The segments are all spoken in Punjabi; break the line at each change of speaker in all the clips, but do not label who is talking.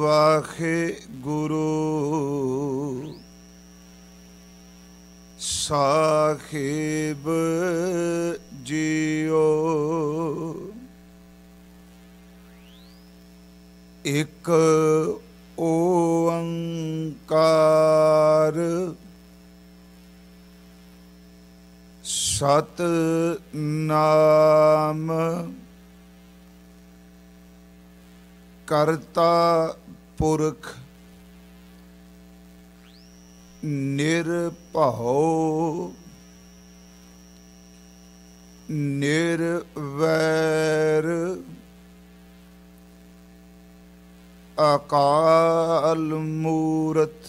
ਵਾਖੇ ਗੁਰੂ। ਸਾਹਿਬ ਜੀਓ। ਇਕ ਓੰਕਾਰ ਸਤ ਨਾਮ ਕਰਤਾ ਪੁਰਖ ਨਿਰਭਉ ਨਿਰਵੈਰ ਅਕਾਲ ਮੂਰਤ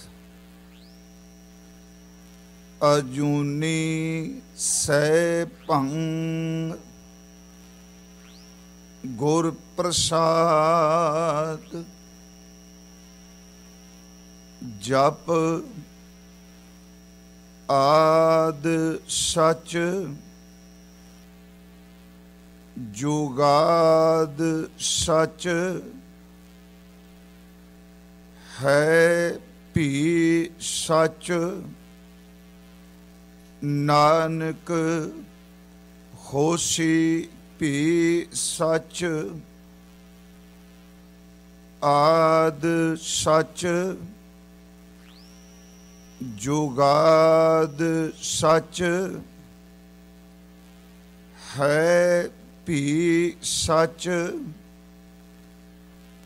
ਅਜੂਨੀ ਸੈ ਭੰ ਗੁਰ ਪ੍ਰਸਾਦ ਜਪ ਆਦ ਸਚ ਜੁਗਾਦ ਸਚ ਹੈ ਭੀ ਸਚ ਨਾਨਕ ਹੋਸੀ ਭੀ ਸਚ ਆਦ ਸਚ ਜੁਗਾਦ ਸੱਚ ਹੈ ਭੀ ਸੱਚ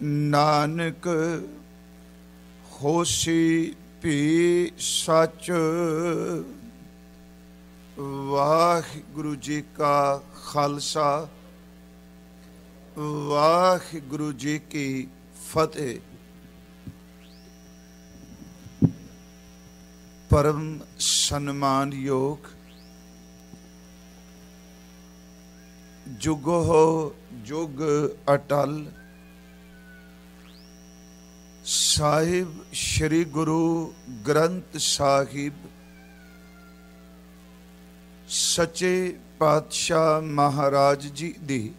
ਨਾਨਕ ਹੋਸੀ ਭੀ ਸੱਚ ਵਾਹਿਗੁਰੂ ਜੀ ਕਾ ਖਾਲਸਾ, ਵਾਹਿਗੁਰੂ ਜੀ ਕੀ ਫਤਿਹ। ਪਰਮ ਸਨਮਾਨਯੋਗ ਜੁਗੋ ਜੁਗ ਅਟਲ। ਸਾਹਿਬ ਸ੍ਰੀ ਗੁਰੂ ਗ੍ਰੰਥ ਸਾਹਿਬ। ਸੱਚੇ ਪਾਤਸ਼ਾਹ ਮਹਾਰਾਜ ਜੀ ਦੀ।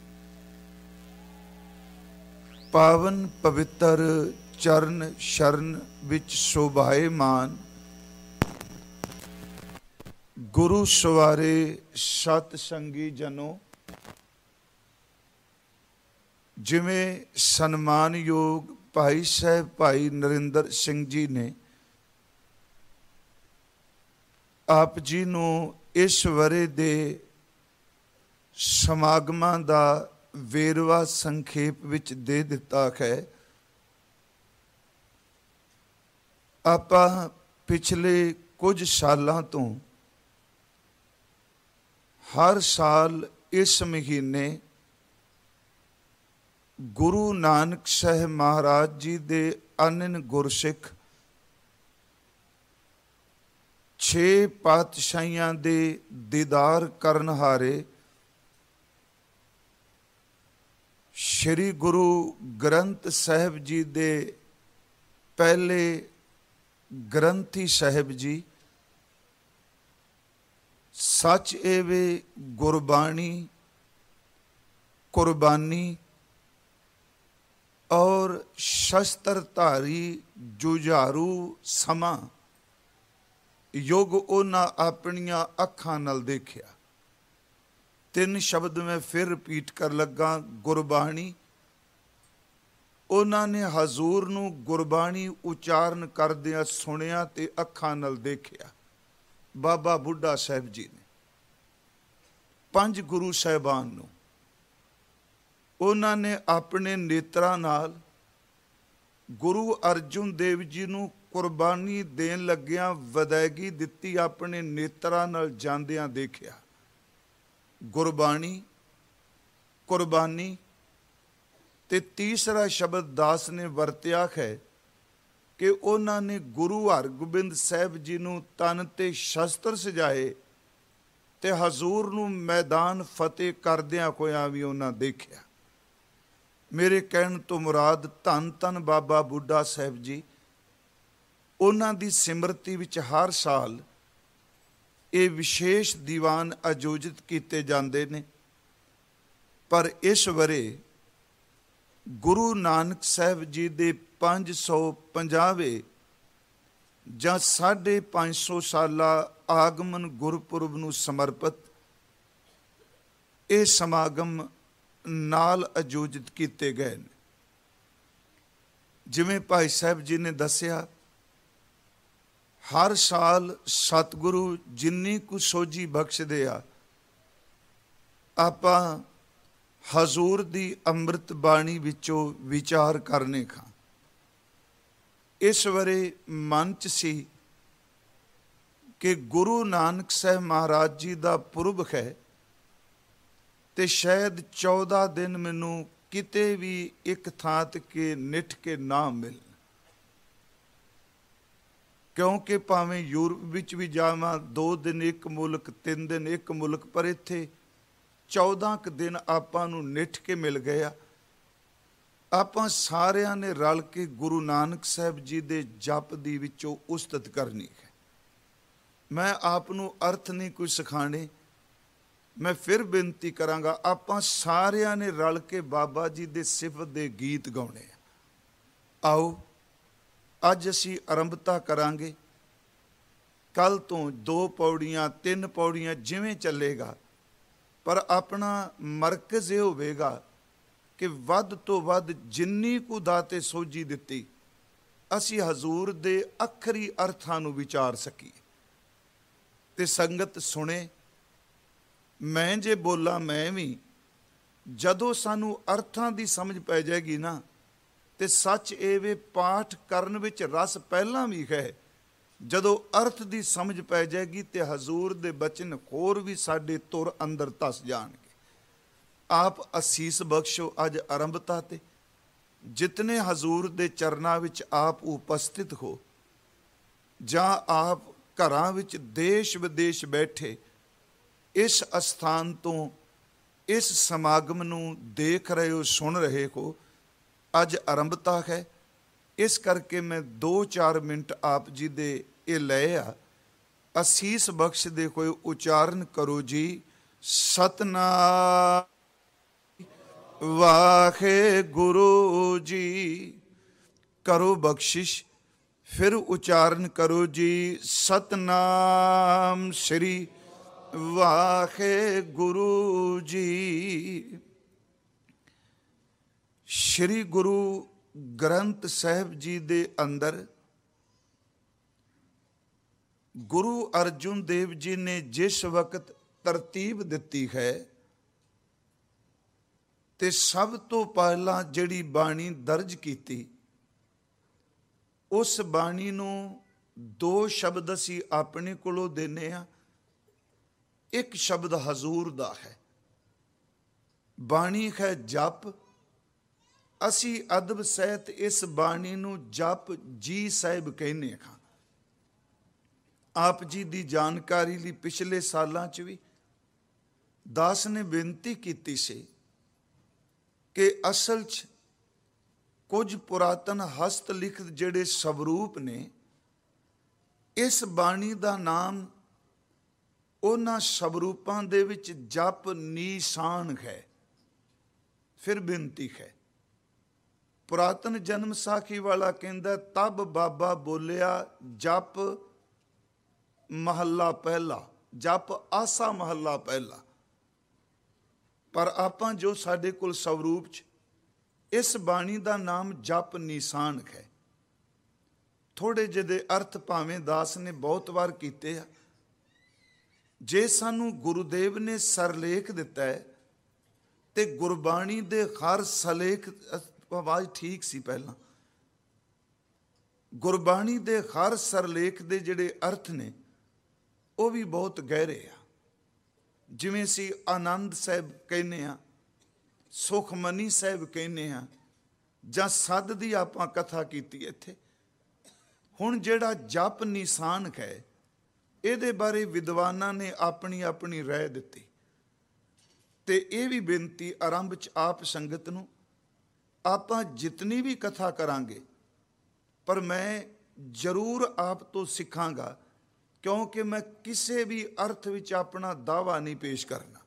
ਪਾਵਨ ਪਵਿੱਤਰ ਚਰਨ ਸ਼ਰਨ ਵਿੱਚ ਸ਼ੋਭਾਇਮਾਨ ਗੁਰੂ ਸਵਾਰੇ ਸਤ ਸੰਗੀ ਜਨੋ। ਜਿਵੇਂ ਸਨਮਾਨਯੋਗ ਭਾਈ ਸਾਹਿਬ ਭਾਈ ਨਰਿੰਦਰ ਸਿੰਘ ਜੀ ਨੇ, ਆਪ ਜੀ ਨੂੰ ਇਸ ਵਰੇ ਦੇ ਸਮਾਗਮਾਂ ਦਾ ਵੇਰਵਾ ਸੰਖੇਪ ਵਿੱਚ ਦੇ ਦਿੱਤਾ ਹੈ। ਆਪਾਂ ਪਿਛਲੇ ਕੁਝ ਸਾਲਾਂ ਤੋਂ ਹਰ ਸਾਲ ਇਸ ਮਹੀਨੇ ਗੁਰੂ ਨਾਨਕ ਸਾਹਿਬ ਮਹਾਰਾਜ ਜੀ ਦੇ ਅਨਨ ਗੁਰਸਿੱਖ ਛੇ ਪਾਤਸ਼ਾਹੀਆਂ ਦੇ ਦੀਦਾਰ ਕਰਨ ਹਾਰੇ ਸ੍ਰੀ ਗੁਰੂ ਗ੍ਰੰਥ ਸਾਹਿਬ ਜੀ ਦੇ ਪਹਿਲੇ ਗ੍ਰੰਥੀ ਸਾਹਿਬ ਜੀ ਸੱਚ ਏਵੇ ਗੁਰਬਾਣੀ, ਕੁਰਬਾਨੀ ਔਰ ਸ਼ਸਤਰ ਧਾਰੀ ਜੁਝਾਰੂ ਸਮਾਂ। ਯੁੱਗ ਉਹਨਾਂ ਆਪਣੀਆਂ ਅੱਖਾਂ ਨਾਲ ਦੇਖਿਆ। ਤਿੰਨ ਸ਼ਬਦ ਮੈਂ ਫਿਰ ਰਿਪੀਟ ਕਰ ਲੱਗਾ, ਗੁਰਬਾਣੀ। ਉਹਨਾਂ ਨੇ ਹਜ਼ੂਰ ਨੂੰ ਗੁਰਬਾਣੀ ਉਚਾਰਨ ਕਰਦਿਆਂ ਸੁਣਿਆ ਤੇ ਅੱਖਾਂ ਨਾਲ ਦੇਖਿਆ। ਬਾਬਾ ਬੁੱਢਾ ਸਾਹਿਬ ਜੀ ਨੇ, ਪੰਜ ਗੁਰੂ ਸਾਹਿਬਾਨ ਨੂੰ, ਉਹਨਾਂ ਨੇ ਆਪਣੇ ਨੇਤਰਾਂ ਨਾਲ ਗੁਰੂ ਅਰਜੁਨ ਦੇਵ ਜੀ ਨੂੰ ਕੁਰਬਾਨੀ ਦੇਣ ਲੱਗਿਆਂ ਵਿਦਾਇਗੀ ਦਿੱਤੀ, ਆਪਣੇ ਨੇਤਰਾਂ ਨਾਲ ਜਾਂਦਿਆਂ ਦੇਖਿਆ। ਗੁਰਬਾਣੀ, ਕੁਰਬਾਨੀ ਤੇ ਤੀਸਰਾ ਸ਼ਬਦ ਦਾਸ ਨੇ ਵਰਤਿਆ ਹੈ ਕਿ ਉਹਨਾਂ ਨੇ ਗੁਰੂ ਹਰਗੋਬਿੰਦ ਸਾਹਿਬ ਜੀ ਨੂੰ ਤਨ ਤੇ ਸ਼ਸਤਰ ਸਜਾਏ ਤੇ ਹਜ਼ੂਰ ਨੂੰ ਮੈਦਾਨ ਫਤਿਹ ਕਰਦਿਆਂ ਕੋਇਆਂ ਵੀ ਉਹਨਾਂ ਦੇਖਿਆ। ਮੇਰੇ ਕਹਿਣ ਤੋਂ ਮੁਰਾਦ ਧੰਨ ਧੰਨ ਬਾਬਾ ਬੁੱਢਾ ਸਾਹਿਬ ਜੀ, ਉਹਨਾਂ ਦੀ ਸਿਮਰਤੀ ਵਿੱਚ ਹਰ ਸਾਲ ਇਹ ਵਿਸ਼ੇਸ਼ ਦੀਵਾਨ ਆਯੋਜਿਤ ਕੀਤੇ ਜਾਂਦੇ ਨੇ। ਪਰ ਇਸ ਵਰੇ ਗੁਰੂ ਨਾਨਕ ਸਾਹਿਬ ਜੀ ਦੇ 550ਵੇਂ ਜਾਂ 550 ਸਾਲਾ ਆਗਮਨ ਗੁਰਪੁਰਬ ਨੂੰ ਸਮਰਪਿਤ ਇਹ ਸਮਾਗਮ ਨਾਲ ਆਯੋਜਿਤ ਕੀਤੇ ਗਏ ਨੇ। ਜਿਵੇਂ ਭਾਈ ਸਾਹਿਬ ਜੀ ਨੇ ਦੱਸਿਆ, ਹਰ ਸਾਲ ਸਤਿਗੁਰੂ ਜਿੰਨੀ ਕੁ ਸੋਝੀ ਬਖਸ਼ਦੇ ਆ, ਆਪਾਂ ਹਜ਼ੂਰ ਦੀ ਅੰਮ੍ਰਿਤ ਬਾਣੀ ਵਿੱਚੋਂ ਵਿਚਾਰ ਕਰਨੇ ਖਾਂ। ਇਸ ਵਰੇ ਮਨ ਚ ਸੀ ਕਿ ਗੁਰੂ ਨਾਨਕ ਸਾਹਿਬ ਮਹਾਰਾਜ ਜੀ ਦਾ ਪੁਰਬ ਹੈ ਤੇ ਸ਼ਾਇਦ 14 ਦਿਨ ਮੈਨੂੰ ਕਿਤੇ ਵੀ ਇੱਕ ਥਾਂ ਤੇ ਕੇ ਨਿਠ ਕੇ ਨਾ ਮਿਲ ਕਿਉਂਕਿ ਭਾਵੇਂ ਯੂਰਪ ਵਿੱਚ ਵੀ ਜਾਵਾਂ 2 ਦਿਨ ਇੱਕ ਮੁਲਕ 3 ਦਿਨ ਇੱਕ ਮੁਲਕ, ਪਰ ਇੱਥੇ 14 ਕ ਦਿਨ ਆਪਾਂ ਨੂੰ ਨਿਠ ਕੇ ਮਿਲ ਗਿਆ ਆਪਾਂ ਸਾਰਿਆਂ ਨੇ ਰਲ ਕੇ ਗੁਰੂ ਨਾਨਕ ਸਾਹਿਬ ਜੀ ਦੇ ਜਪ ਦੀ ਵਿੱਚੋਂ ਉਸਤਤ ਕਰਨੀ ਹੈ। ਮੈਂ ਆਪ ਨੂੰ ਅਰਥ ਨਹੀਂ ਕੋਈ ਸਿਖਾਣੇ। ਮੈਂ ਫਿਰ ਬੇਨਤੀ ਕਰਾਂਗਾ, ਆਪਾਂ ਸਾਰਿਆਂ ਨੇ ਰਲ ਕੇ ਬਾਬਾ ਜੀ ਦੇ ਸਿਫਤ ਦੇ ਗੀਤ ਗਾਉਣੇ ਆ। ਆਓ, ਅੱਜ ਅਸੀਂ ਆਰੰਭਤਾ ਕਰਾਂਗੇ। ਕੱਲ ਤੋਂ ਦੋ ਪੌੜੀਆਂ, ਤਿੰਨ ਪੌੜੀਆਂ ਜਿਵੇਂ ਚੱਲੇਗਾ, ਪਰ ਆਪਣਾ ਮਰਕਜ਼ ਇਹ ਹੋਵੇਗਾ ਕਿ ਵੱਧ ਤੋਂ ਵੱਧ ਜਿੰਨੀ ਕੁ ਦਾਤੇ ਸੋਝੀ ਦਿੱਤੀ, ਅਸੀਂ ਹਜ਼ੂਰ ਦੇ ਅਖਰੀ ਅਰਥਾਂ ਨੂੰ ਵਿਚਾਰ ਸਕੀਏ। ਤੇ ਸੰਗਤ ਸੁਣੇ, ਮੈਂ ਜੇ ਬੋਲਾਂ ਮੈਂ ਵੀ, ਜਦੋਂ ਸਾਨੂੰ ਅਰਥਾਂ ਦੀ ਸਮਝ ਪੈ ਜਾਏਗੀ ਨਾ, ਤੇ ਸੱਚ ਇਹ ਵੇ ਪਾਠ ਕਰਨ ਵਿੱਚ ਰਸ ਪਹਿਲਾਂ ਵੀ ਹੈ। ਜਦੋਂ ਅਰਥ ਦੀ ਸਮਝ ਪੈ ਜਾਏਗੀ ਤੇ ਹਜ਼ੂਰ ਦੇ ਬਚਨ ਹੋਰ ਵੀ ਸਾਡੇ ਤੁਰ ਅੰਦਰ ਤਸ ਜਾਣਗੇ। ਆਪ ਅਸੀਸ ਬਖਸ਼ੋ ਅੱਜ ਆਰੰਭਤਾ ਤੇ। ਜਿਤਨੇ ਹਜ਼ੂਰ ਦੇ ਚਰਨਾਂ ਵਿੱਚ ਆਪ ਉਪਸਥਿਤ ਹੋ, ਜਾਂ ਆਪ ਘਰਾਂ ਵਿੱਚ ਦੇਸ਼ ਵਿਦੇਸ਼ ਬੈਠੇ, ਇਸ ਅਸਥਾਨ ਤੋਂ ਇਸ ਸਮਾਗਮ ਨੂੰ ਦੇਖ ਰਹੇ ਹੋ, ਸੁਣ ਰਹੇ ਹੋ, ਅੱਜ ਆਰੰਭਤਾ ਹੈ। ਇਸ ਕਰਕੇ ਮੈਂ 2-4 ਮਿੰਟ ਆਪ ਜੀ ਦੇ ਇਹ ਲਏ ਆ। ਅਸੀਸ ਬਖਸ਼ ਦੇ ਕੋਈ ਉਚਾਰਨ ਕਰੋ ਜੀ, ਸਤਨਾਮ। ਵਾਖੇ ਗੁਰੂ ਜੀ, ਕਰੋ ਬਖਸ਼ਿਸ਼, ਫਿਰ ਉਚਾਰਨ ਕਰੋ ਜੀ, ਸਤਨਾਮ ਸ੍ਰੀ ਵਾਖੇ ਗੁਰੂ ਜੀ। ਸ੍ਰੀ ਗੁਰੂ ਗ੍ਰੰਥ ਸਾਹਿਬ ਜੀ ਦੇ ਅੰਦਰ ਗੁਰੂ ਅਰਜੁਨ ਦੇਵ ਜੀ ਨੇ ਜਿਸ ਵਕਤ ਤਰਤੀਬ ਦਿੱਤੀ ਹੈ ਤੇ ਸਭ ਤੋਂ ਪਹਿਲਾਂ ਜਿਹੜੀ ਬਾਣੀ ਦਰਜ ਕੀਤੀ, ਉਸ ਬਾਣੀ ਨੂੰ ਦੋ ਸ਼ਬਦ ਅਸੀਂ ਆਪਣੇ ਕੋਲੋਂ ਦੇਨੇ ਆ। ਇੱਕ ਸ਼ਬਦ ਹਜ਼ੂਰ ਦਾ ਹੈ। ਬਾਣੀ ਹੈ ਜਪ। ਅਸੀਂ ਅਦਬ ਸਹਿਤ ਇਸ ਬਾਣੀ ਨੂੰ ਜਪ ਜੀ ਸਾਹਿਬ ਕਹਿੰਦੇ ਹਾਂ। ਆਪ ਜੀ ਦੀ ਜਾਣਕਾਰੀ ਲਈ ਪਿਛਲੇ ਸਾਲਾਂ 'ਚ ਵੀ ਦਾਸ ਨੇ ਬੇਨਤੀ ਕੀਤੀ ਸੀ ਕਿ ਅਸਲ 'ਚ ਕੁਝ ਪੁਰਾਤਨ ਹਸਤ ਲਿਖਤ ਜਿਹੜੇ ਸਵਰੂਪ ਨੇ, ਇਸ ਬਾਣੀ ਦਾ ਨਾਮ ਉਹਨਾਂ ਸਵਰੂਪਾਂ ਦੇ ਵਿੱਚ ਜਪ ਨੀਸਾਨ ਹੈ, ਫਿਰ ਬੇਨਤੀ ਹੈ। ਪੁਰਾਤਨ ਜਨਮ ਸਾਖੀ ਵਾਲਾ ਕਹਿੰਦਾ, ਤਬ ਬਾਬਾ ਬੋਲਿਆ, ਜਪ ਮਹੱਲਾ ਪਹਿਲਾ, ਜਪ ਆਸਾ ਮਹੱਲਾ ਪਹਿਲਾ। ਪਰ ਆਪਾਂ ਜੋ ਸਾਡੇ ਕੋਲ ਸਵਰੂਪ ਚ, ਇਸ ਬਾਣੀ ਦਾ ਨਾਮ ਜਪ ਨਿਸ਼ਾਨ ਹੈ। ਥੋੜੇ ਜਿਹੇ ਦੇ ਅਰਥ ਭਾਵੇਂ ਦਾਸ ਨੇ ਬਹੁਤ ਵਾਰ ਕੀਤੇ ਆ। ਜੇ ਸਾਨੂੰ ਗੁਰੂਦੇਵ ਨੇ ਸਰਲੇਖ ਦਿੱਤਾ ਹੈ, ਤੇ ਗੁਰਬਾਣੀ ਦੇ ਹਰ ਸਲੇਖ, ਆਵਾਜ਼ ਠੀਕ ਸੀ ਪਹਿਲਾਂ। ਗੁਰਬਾਣੀ ਦੇ ਹਰ ਸਰਲੇਖ ਦੇ ਜਿਹੜੇ ਅਰਥ ਨੇ, ਉਹ ਵੀ ਬਹੁਤ ਗਹਿਰੇ ਆ। ਜਿਵੇਂ ਸੀ ਆਨੰਦ ਸਾਹਿਬ ਕਹਿੰਦੇ ਆ ਸੁਖਮਨੀ ਸਾਹਿਬ ਕਹਿੰਦੇ ਆ ਜਾਂ ਸੱਦ ਦੀ ਆਪਾਂ ਕਥਾ ਕੀਤੀ ਇੱਥੇ। ਹੁਣ ਜਿਹੜਾ ਜਪ ਨਿਸ਼ਾਨ ਹੈ, ਇਹਦੇ ਬਾਰੇ ਵਿਦਵਾਨਾਂ ਨੇ ਆਪਣੀ ਆਪਣੀ ਰਾਏ ਦਿੱਤੀ। ਤੇ ਇਹ ਵੀ ਬੇਨਤੀ ਆਰੰਭ ਚ ਆਪ ਸੰਗਤ ਨੂੰ, ਆਪਾਂ ਜਿਤਨੀ ਵੀ ਕਥਾ ਕਰਾਂਗੇ, ਪਰ ਮੈਂ ਜ਼ਰੂਰ ਆਪ ਤੋਂ ਸਿੱਖਾਂਗਾ ਕਿਉਂਕਿ ਮੈਂ ਕਿਸੇ ਵੀ ਅਰਥ ਵਿੱਚ ਆਪਣਾ ਦਾਵਾ ਨਹੀਂ ਪੇਸ਼ ਕਰਨਾ।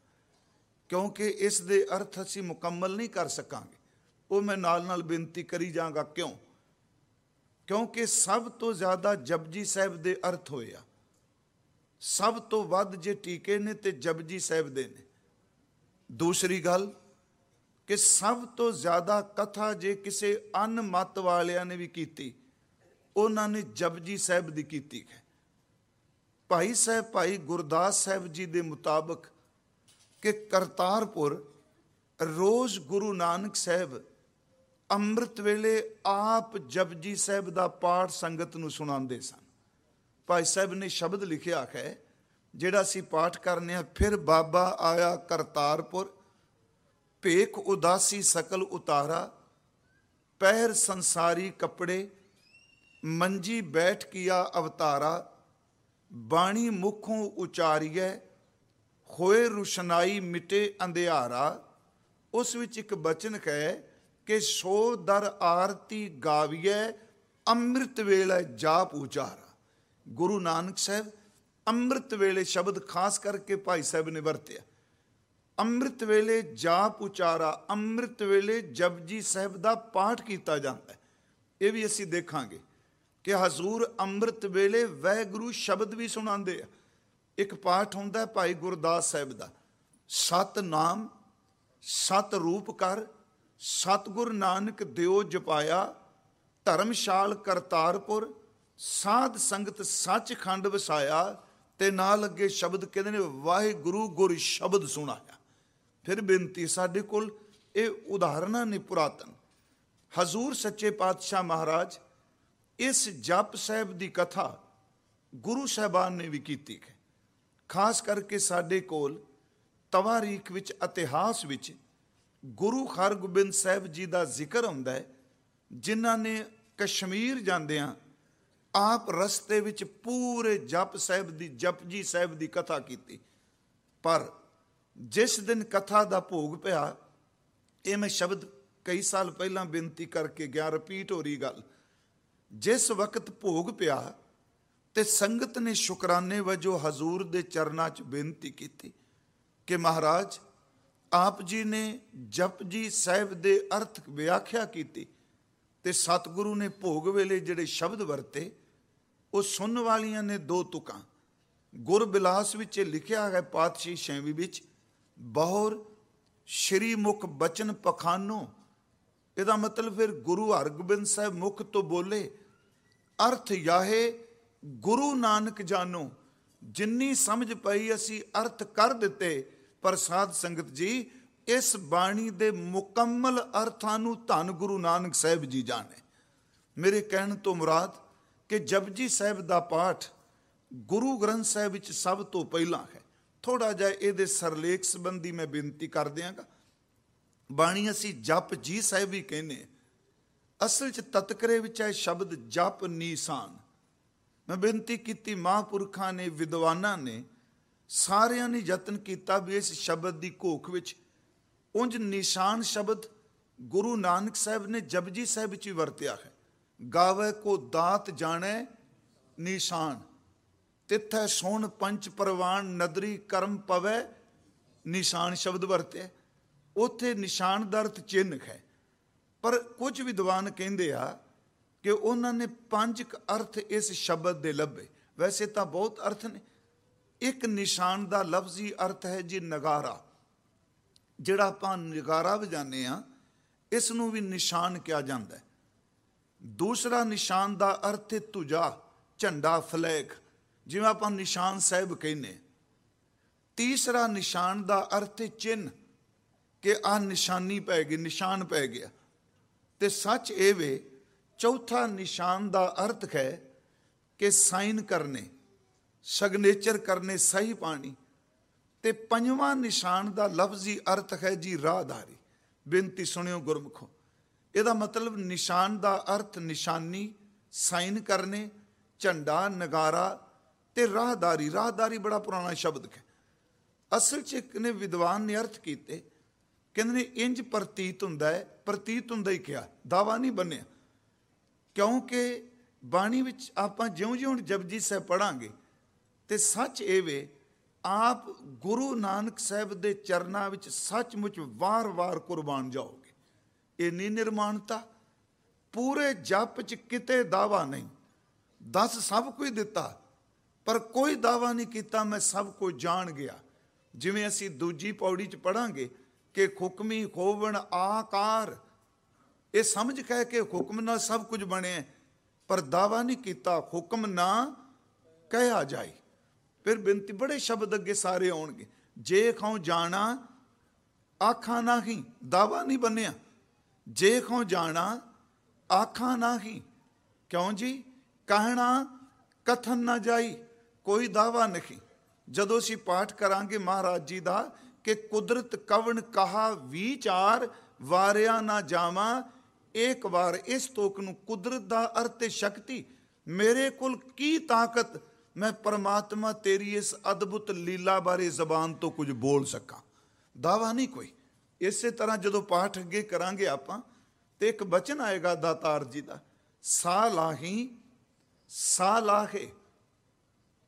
ਕਿਉਂਕਿ ਇਸ ਦੇ ਅਰਥ ਅਸੀਂ ਮੁਕੰਮਲ ਨਹੀਂ ਕਰ ਸਕਾਂਗੇ। ਉਹ ਮੈਂ ਨਾਲ ਨਾਲ ਬੇਨਤੀ ਕਰੀ ਜਾਗਾ ਕਿਉਂ? ਕਿਉਂਕਿ ਸਭ ਤੋਂ ਜ਼ਿਆਦਾ ਜਪਜੀ ਸਾਹਿਬ ਦੇ ਅਰਥ ਹੋਏ ਆ। ਸਭ ਤੋਂ ਵੱਧ ਜੇ ਟੀਕੇ ਨੇ ਤੇ ਜਪਜੀ ਸਾਹਿਬ ਦੇ ਨੇ। ਦੂਸਰੀ ਗੱਲ ਕਿ ਸਭ ਤੋਂ ਜ਼ਿਆਦਾ ਕਥਾ ਜੇ ਕਿਸੇ ਅਨ ਮਤ ਵਾਲਿਆਂ ਨੇ ਵੀ ਕੀਤੀ, ਉਹਨਾਂ ਨੇ ਜਪਜੀ ਸਾਹਿਬ ਦੀ ਕੀਤੀ ਹੈ। ਭਾਈ ਸਾਹਿਬ, ਭਾਈ ਗੁਰਦਾਸ ਸਾਹਿਬ ਜੀ ਦੇ ਮੁਤਾਬਕ ਕਿ ਕਰਤਾਰਪੁਰ ਰੋਜ਼ ਗੁਰੂ ਨਾਨਕ ਸਾਹਿਬ ਅੰਮ੍ਰਿਤ ਵੇਲੇ ਆਪ ਜਪਜੀ ਸਾਹਿਬ ਦਾ ਪਾਠ ਸੰਗਤ ਨੂੰ ਸੁਣਾਉਂਦੇ ਸਨ। ਭਾਈ ਸਾਹਿਬ ਨੇ ਸ਼ਬਦ ਲਿਖਿਆ ਹੈ, ਜਿਹੜਾ ਅਸੀਂ ਪਾਠ ਕਰਨੇ ਆ, ਫਿਰ ਬਾਬਾ ਆਇਆ ਕਰਤਾਰਪੁਰ, ਭੇਖ ਉਦਾਸੀ ਸਕਲ ਉਤਾਰਾ, ਪਹਿਰ ਸੰਸਾਰੀ ਕੱਪੜੇ, ਮੰਜੀ ਬੈਠ ਕੀਆ ਅਵਤਾਰਾ ਬਾਣੀ ਮੁਖੋਂ ਉਚਾਰੀਐ, ਹੋਏ ਰੁਸ਼ਨਾਈ ਮਿਟੇ ਅੰਧਿਆਰਾ। ਉਸ ਵਿੱਚ ਇੱਕ ਬਚਨ ਹੈ ਕਿ ਸੋ ਦਰ ਆਰਤੀ ਗਾਵੀਐ, ਅੰਮ੍ਰਿਤ ਵੇਲੇ ਜਾਪ ਉਚਾਰਾ ਗੁਰੂ ਨਾਨਕ ਸਾਹਿਬ ਅੰਮ੍ਰਿਤ ਵੇਲੇ ਸ਼ਬਦ ਖਾਸ ਕਰਕੇ ਭਾਈ ਸਾਹਿਬ ਨੇ ਵਰਤਿਆ। ਅੰਮ੍ਰਿਤ ਵੇਲੇ ਜਾਪ ਉਚਾਰਾ, ਅੰਮ੍ਰਿਤ ਵੇਲੇ ਜਪਜੀ ਸਾਹਿਬ ਦਾ ਪਾਠ ਕੀਤਾ ਜਾਂਦਾ ਇਹ ਵੀ ਅਸੀਂ ਦੇਖਾਂਗੇ। ਕਿ ਹਜ਼ੂਰ ਅੰਮ੍ਰਿਤ ਵੇਲੇ ਵਹਿਗੁਰੂ ਸ਼ਬਦ ਵੀ ਸੁਣਾਉਂਦੇ ਆ। ਇੱਕ ਪਾਠ ਹੁੰਦਾ ਭਾਈ ਗੁਰਦਾਸ ਸਾਹਿਬ ਦਾ, ਸਤ ਨਾਮ, ਸਤ ਰੂਪ ਕਰ, ਸਤਗੁਰ ਨਾਨਕ ਦਿਓ ਜਪਾਇਆ, ਧਰਮਸ਼ਾਲ ਕਰਤਾਰਪੁਰ, ਸਾਧ ਸੰਗਤ ਸੱਚਖੰਡ ਵਸਾਇਆ, ਤੇ ਨਾਲ ਅੱਗੇ ਸ਼ਬਦ ਕਹਿੰਦੇ ਨੇ ਵਾਹਿਗੁਰੂ ਗੁਰ ਸ਼ਬਦ ਸੁਣਾਇਆ। ਫਿਰ ਬੇਨਤੀ ਸਾਡੇ ਕੋਲ ਇਹ ਉਦਾਹਰਨਾਂ ਨੇ ਪੁਰਾਤਨ। ਹਜ਼ੂਰ ਸੱਚੇ ਪਾਤਸ਼ਾਹ ਮਹਾਰਾਜ ਇਸ ਜਪ ਸਾਹਿਬ ਦੀ ਕਥਾ ਗੁਰੂ ਸਾਹਿਬਾਨ ਨੇ ਵੀ ਕੀਤੀ ਹੈ। ਖਾਸ ਕਰਕੇ ਸਾਡੇ ਕੋਲ ਤਵਾਰੀਖ ਵਿੱਚ, ਇਤਿਹਾਸ ਵਿੱਚ ਗੁਰੂ ਹਰਗੋਬਿੰਦ ਸਾਹਿਬ ਜੀ ਦਾ ਜ਼ਿਕਰ ਆਉਂਦਾ ਹੈ, ਜਿਨ੍ਹਾਂ ਨੇ ਕਸ਼ਮੀਰ ਜਾਂਦਿਆਂ ਆਪ ਰਸਤੇ ਵਿੱਚ ਪੂਰੇ ਜਪ ਸਾਹਿਬ ਦੀ, ਜਪਜੀ ਸਾਹਿਬ ਦੀ ਕਥਾ ਕੀਤੀ। ਪਰ ਜਿਸ ਦਿਨ ਕਥਾ ਦਾ ਭੋਗ ਪਿਆ, ਇਹ ਮੈਂ ਸ਼ਬਦ ਕਈ ਸਾਲ ਪਹਿਲਾਂ ਬੇਨਤੀ ਕਰਕੇ ਗਿਆ ਰਿਪੀਟ ਹੋ ਰਹੀ ਗੱਲ। ਜਿਸ ਵਕਤ ਭੋਗ ਪਿਆ ਤੇ ਸੰਗਤ ਨੇ ਸ਼ੁਕਰਾਨੇ ਵਜੋਂ ਹਜ਼ੂਰ ਦੇ ਚਰਨਾਂ 'ਚ ਬੇਨਤੀ ਕੀਤੀ ਕਿ ਮਹਾਰਾਜ, ਆਪ ਜੀ ਨੇ ਜਪਜੀ ਸਾਹਿਬ ਦੇ ਅਰਥ ਵਿਆਖਿਆ ਕੀਤੀ ਤੇ ਸਤਿਗੁਰੂ ਨੇ ਭੋਗ ਵੇਲੇ ਜਿਹੜੇ ਸ਼ਬਦ ਵਰਤੇ, ਉਹ ਸੁਣਨ ਵਾਲੀਆਂ ਨੇ ਦੋ ਤੁਕਾਂ। ਗੁਰਬਿਲਾਸ ਵਿੱਚ ਲਿਖਿਆ ਹੈ ਪਾਤਸ਼ਾਹੀ ਛੇਵੀਂ ਵਿੱਚ, ਬਹੁਰ ਸ਼੍ਰੀ ਮੁਖ ਬਚਨ ਪਖਾਨੋ। ਇਹਦਾ ਮਤਲਬ ਫਿਰ ਗੁਰੂ ਹਰਗੋਬਿੰਦ ਸਾਹਿਬ ਮੁਖ ਤੋਂ ਬੋਲੇ ਅਰਥ ਯਾਹੇ, ਗੁਰੂ ਨਾਨਕ ਜਾਨੋ, ਜਿੰਨੀ ਸਮਝ ਪਈ ਅਸੀਂ ਅਰਥ ਕਰ ਦਿੱਤੇ, ਪਰ ਸਾਧ ਸੰਗਤ ਜੀ, ਇਸ ਬਾਣੀ ਦੇ ਮੁਕੰਮਲ ਅਰਥਾਂ ਨੂੰ ਧੰਨ ਗੁਰੂ ਨਾਨਕ ਸਾਹਿਬ ਜੀ ਜਾਣੇ। ਮੇਰੇ ਕਹਿਣ ਤੋਂ ਮੁਰਾਦ ਕਿ ਜਪਜੀ ਸਾਹਿਬ ਦਾ ਪਾਠ ਗੁਰੂ ਗ੍ਰੰਥ ਸਾਹਿਬ ਵਿੱਚ ਸਭ ਤੋਂ ਪਹਿਲਾਂ ਹੈ। ਥੋੜਾ ਜਿਹਾ ਇਹਦੇ ਸਰਲੇਖ ਸੰਬੰਧੀ ਮੈਂ ਬੇਨਤੀ ਕਰ ਦਿਆਂਗਾ। ਬਾਣੀ ਅਸੀਂ ਜਪ ਜੀ ਸਾਹਿਬ ਵੀ ਕਹਿੰਦੇ ਅਸਲ 'ਚ ਤਤਕਰੇ ਵਿੱਚ ਹੈ ਸ਼ਬਦ ਜਪ ਨੀਸਾਨ। ਮੈਂ ਬੇਨਤੀ ਕੀਤੀ, ਮਹਾਂਪੁਰਖਾਂ ਨੇ, ਵਿਦਵਾਨਾਂ ਨੇ ਸਾਰਿਆਂ ਨੇ ਯਤਨ ਕੀਤਾ ਵੀ ਇਸ ਸ਼ਬਦ ਦੀ ਘੋਖ ਵਿੱਚ ਉੰਜ ਨਿਸ਼ਾਨ ਸ਼ਬਦ ਗੁਰੂ ਨਾਨਕ ਸਾਹਿਬ ਨੇ ਜਪਜੀ ਸਾਹਿਬ ਵਿੱਚ ਹੀ ਵਰਤਿਆ ਹੈ। ਗਾਵੇ ਕੋ ਦਾਤ ਜਾਣੈ ਨਿਸ਼ਾਨ, ਤਿੱਥੈ ਸੋਣ ਪੰਚ ਪਰਵਾਨ ਨਦਰੀ ਕਰਮ ਪਵੈ ਨਿਸ਼ਾਨ ਸ਼ਬਦ ਵਰਤਿਆ। ਉਥੇ ਨਿਸ਼ਾਨ ਦਾ ਅਰਥ ਚਿੰਨ੍ਹ ਹੈ। ਪਰ ਕੁਝ ਵਿਦਵਾਨ ਕਹਿੰਦੇ ਆ ਕਿ ਉਹਨਾਂ ਨੇ ਪੰਜ ਅਰਥ ਇਸ ਸ਼ਬਦ ਦੇ ਲੱਭੇ। ਵੈਸੇ ਤਾਂ ਬਹੁਤ ਅਰਥ ਨੇ। ਇੱਕ ਨਿਸ਼ਾਨ ਦਾ ਲਫ਼ਜ਼ੀ ਅਰਥ ਹੈ ਜੀ ਨਗਾਰਾ। ਜਿਹੜਾ ਆਪਾਂ ਨਗਾਰਾ ਵਜਾਨੇ ਆ ਇਸ ਨੂੰ ਵੀ ਨਿਸ਼ਾਨ ਕਿਹਾ ਜਾਂਦਾ ਹੈ। ਦੂਸਰਾ ਨਿਸ਼ਾਨ ਦਾ ਅਰਥ ਹੈ ਤੁਜਾ ਝੰਡਾ, ਫਲੈਗ। ਜਿਵੇਂ ਆਪਾਂ ਨਿਸ਼ਾਨ ਸਾਹਿਬ ਕਹਿੰਨੇ ਤੀਸਰਾ ਨਿਸ਼ਾਨ ਦਾ ਅਰਥ ਹੈ ਚਿੰਨ ਕਿ ਆ ਨਿਸ਼ਾਨੀ ਪੈ ਗਈ, ਨਿਸ਼ਾਨ ਪੈ ਗਿਆ। ਤੇ ਸੱਚ ਇਹ ਵੇ, ਚੌਥਾ ਨਿਸ਼ਾਨ ਦਾ ਅਰਥ ਹੈ ਕਿ ਸਾਈਨ ਕਰਨੇ ਸਿਗਨੇਚਰ ਕਰਨੇ ਸਹੀ ਪਾਣੀ। ਤੇ ਪੰਜਵਾਂ ਨਿਸ਼ਾਨ ਦਾ ਲਫ਼ਜ਼ੀ ਅਰਥ ਹੈ ਜੀ ਰਾਹਦਾਰੀ। ਬੇਨਤੀ ਸੁਣਿਓ ਗੁਰਮਖੋ। ਇਹਦਾ ਮਤਲਬ ਨਿਸ਼ਾਨ ਦਾ ਅਰਥ ਨਿਸ਼ਾਨੀ, ਸਾਈਨ ਕਰਨੇ, ਝੰਡਾ, ਨਗਾਰਾ ਤੇ ਰਾਹਦਾਰੀ। ਰਾਹਦਾਰੀ ਬੜਾ ਪੁਰਾਣਾ ਸ਼ਬਦ ਹੈ। ਅਸਲ 'ਚ ਇੱਕ ਨੇ ਵਿਦਵਾਨ ਨੇ ਅਰਥ ਕੀਤੇ, ਕਹਿੰਦੇ ਨੇ ਇੰਜ ਪ੍ਰਤੀਤ ਹੁੰਦਾ ਹੈ ਪ੍ਰਤੀਤ ਹੁੰਦਾ ਹੀ ਕਿਹਾ, ਦਾਵਾ ਨਹੀਂ ਬੰਨਿਆ। ਕਿਉਂਕਿ ਬਾਣੀ ਵਿੱਚ ਆਪਾਂ ਜਿਉਂ-ਜਿਉਂ ਜਪਜੀ ਸਾਹਿਬ ਪੜਾਂਗੇ ਤੇ ਸੱਚ ਇਹ ਵੇ, ਆਪ ਗੁਰੂ ਨਾਨਕ ਸਾਹਿਬ ਦੇ ਚਰਨਾਂ ਵਿੱਚ ਸੱਚਮੁੱਚ ਵਾਰ-ਵਾਰ ਕੁਰਬਾਨ ਜਾਓਗੇ। ਇਹ ਨਹੀਂ ਨਿਰਮਾਨਤਾ ਪੂਰੇ ਜਪ ਚ ਕਿਤੇ ਦਾਵਾ ਨਹੀਂ। ਦੱਸ ਸਭ ਕੁਝ ਦਿੱਤਾ, ਪਰ ਕੋਈ ਦਾਵਾ ਨਹੀਂ ਕੀਤਾ, ਮੈਂ ਸਭ ਕੁਝ ਜਾਣ ਗਿਆ। ਜਿਵੇਂ ਅਸੀਂ ਦੂਜੀ ਪੌੜੀ ਚ ਪੜਾਂਗੇ ਕਿ ਹੁਕਮੀ ਹੋਵਣ ਆਕਾਰ। ਇਹ ਸਮਝ ਕਹਿ ਕੇ ਹੁਕਮ ਨਾਲ ਸਭ ਕੁਝ ਬਣਿਆ। ਪਰ ਦਾਵਾ ਨਹੀਂ ਕੀਤਾ, ਹੁਕਮ ਨਾ ਕਹਿਆ ਜਾਏ। ਫਿਰ ਬੇਨਤੀ ਬੜੇ ਸ਼ਬਦ ਅੱਗੇ ਸਾਰੇ ਆਉਣਗੇ। ਜੇ ਖਾਉ ਜਾਣਾ, ਆਖਾਂ ਨਹੀਂ ਦਾਵਾ ਨਹੀਂ ਬੰਨਿਆ। ਜੇ ਖਾਉ ਜਾਣਾ, ਆਖਾਂ ਨਹੀਂ। ਕਿਉਂ ਜੀ? ਕਹਿਣਾ, ਕਥਨ ਨਾ ਜਾਈ, ਕੋਈ ਦਾਵਾ ਨਹੀਂ। ਜਦੋਂ ਅਸੀਂ ਪਾਠ ਕਰਾਂਗੇ ਮਹਾਰਾਜ ਜੀ ਦਾ ਕਿ ਕੁਦਰਤ ਕਵਣ ਕਹਾ ਵਿਚਾਰ, ਵਾਰਿਆ ਨਾ ਜਾਵਾਂ। ਇੱਕ ਵਾਰ ਇਸ ਤੋਕ ਨੂੰ ਕੁਦਰਤ ਦਾ ਅਰਥ ਤੇ ਸ਼ਕਤੀ। ਮੇਰੇ ਕੋਲ ਕੀ ਤਾਕਤ? ਮੈਂ ਪਰਮਾਤਮਾ ਤੇਰੀ ਇਸ ਅਦਭੁਤ ਲੀਲਾ ਬਾਰੇ ਜ਼ਬਾਨ ਤੋਂ ਕੁਝ ਬੋਲ ਸਕਾਂ। ਦਾਵਾ ਨਹੀਂ ਕੋਈ। ਇਸੇ ਤਰ੍ਹਾਂ ਜਦੋਂ ਪਾਠ ਅੱਗੇ ਕਰਾਂਗੇ ਆਪਾਂ, ਤੇ ਇੱਕ ਬਚਨ ਆਏਗਾ ਦਾਤਾਰ ਜੀ ਦਾ। ਸਾ ਲਾਹੀ, ਸਾ ਲਾਹੇ,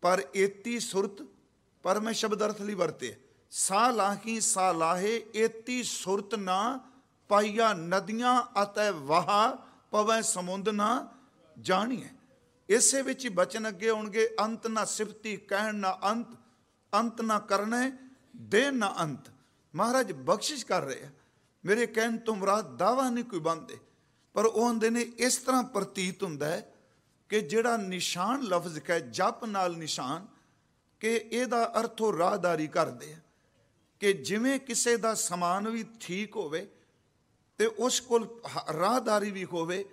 ਪਰ ਏਤੀ ਸੁਰਤ, ਪਰ ਮੈਂ ਸ਼ਬਦ ਅਰਥ ਲਈ ਵਰਤੇ ਸਾ ਲਾਹੀ ਸਾ ਲਾਹੇ ਏਤੀ ਸੁਰਤ ਨਾ ਪਾਈਆ ਨਦੀਆਂ ਅਤੇ ਵਾਹ ਪਵੈ ਸਮੁੰਦ ਨਾ ਜਾਣੀਏ ਇਸੇ ਵਿੱਚ ਹੀ ਬਚਨ ਅੱਗੇ ਆਉਣਗੇ, ਅੰਤ ਨਾ ਸਿਫਤੀ ਕਹਿਣ ਨਾ ਅੰਤ ਅੰਤ ਨਾ ਕਰਨੇ ਦੇ ਨਾ ਅੰਤ। ਮਹਾਰਾਜ ਬਖਸ਼ਿਸ਼ ਕਰ ਰਹੇ ਆ। ਮੇਰੇ ਕਹਿਣ ਤੋਂ ਮੁਰਾਦ ਦਾਵਾ ਨਹੀਂ ਕੋਈ ਬੰਦੇ ਪਰ ਉਹ ਹੁੰਦੇ ਨੇ ਇਸ ਤਰ੍ਹਾਂ ਪ੍ਰਤੀਤ ਹੁੰਦਾ ਹੈ ਕਿ ਜਿਹੜਾ ਨਿਸ਼ਾਨ ਲਫ਼ਜ਼ ਕਹੇ, ਜਪ ਨਾਲ ਨਿਸ਼ਾਨ, ਕਿ ਇਹਦਾ ਅਰਥ ਉਹ ਰਾਹਦਾਰੀ ਕਰਦੇ ਆ। ਕਿ ਜਿਵੇਂ ਕਿਸੇ ਦਾ ਸਮਾਨ ਵੀ ਠੀਕ ਹੋਵੇ ਤੇ ਉਸ ਕੋਲ ਰਾਹਦਾਰੀ ਵੀ ਹੋਵੇ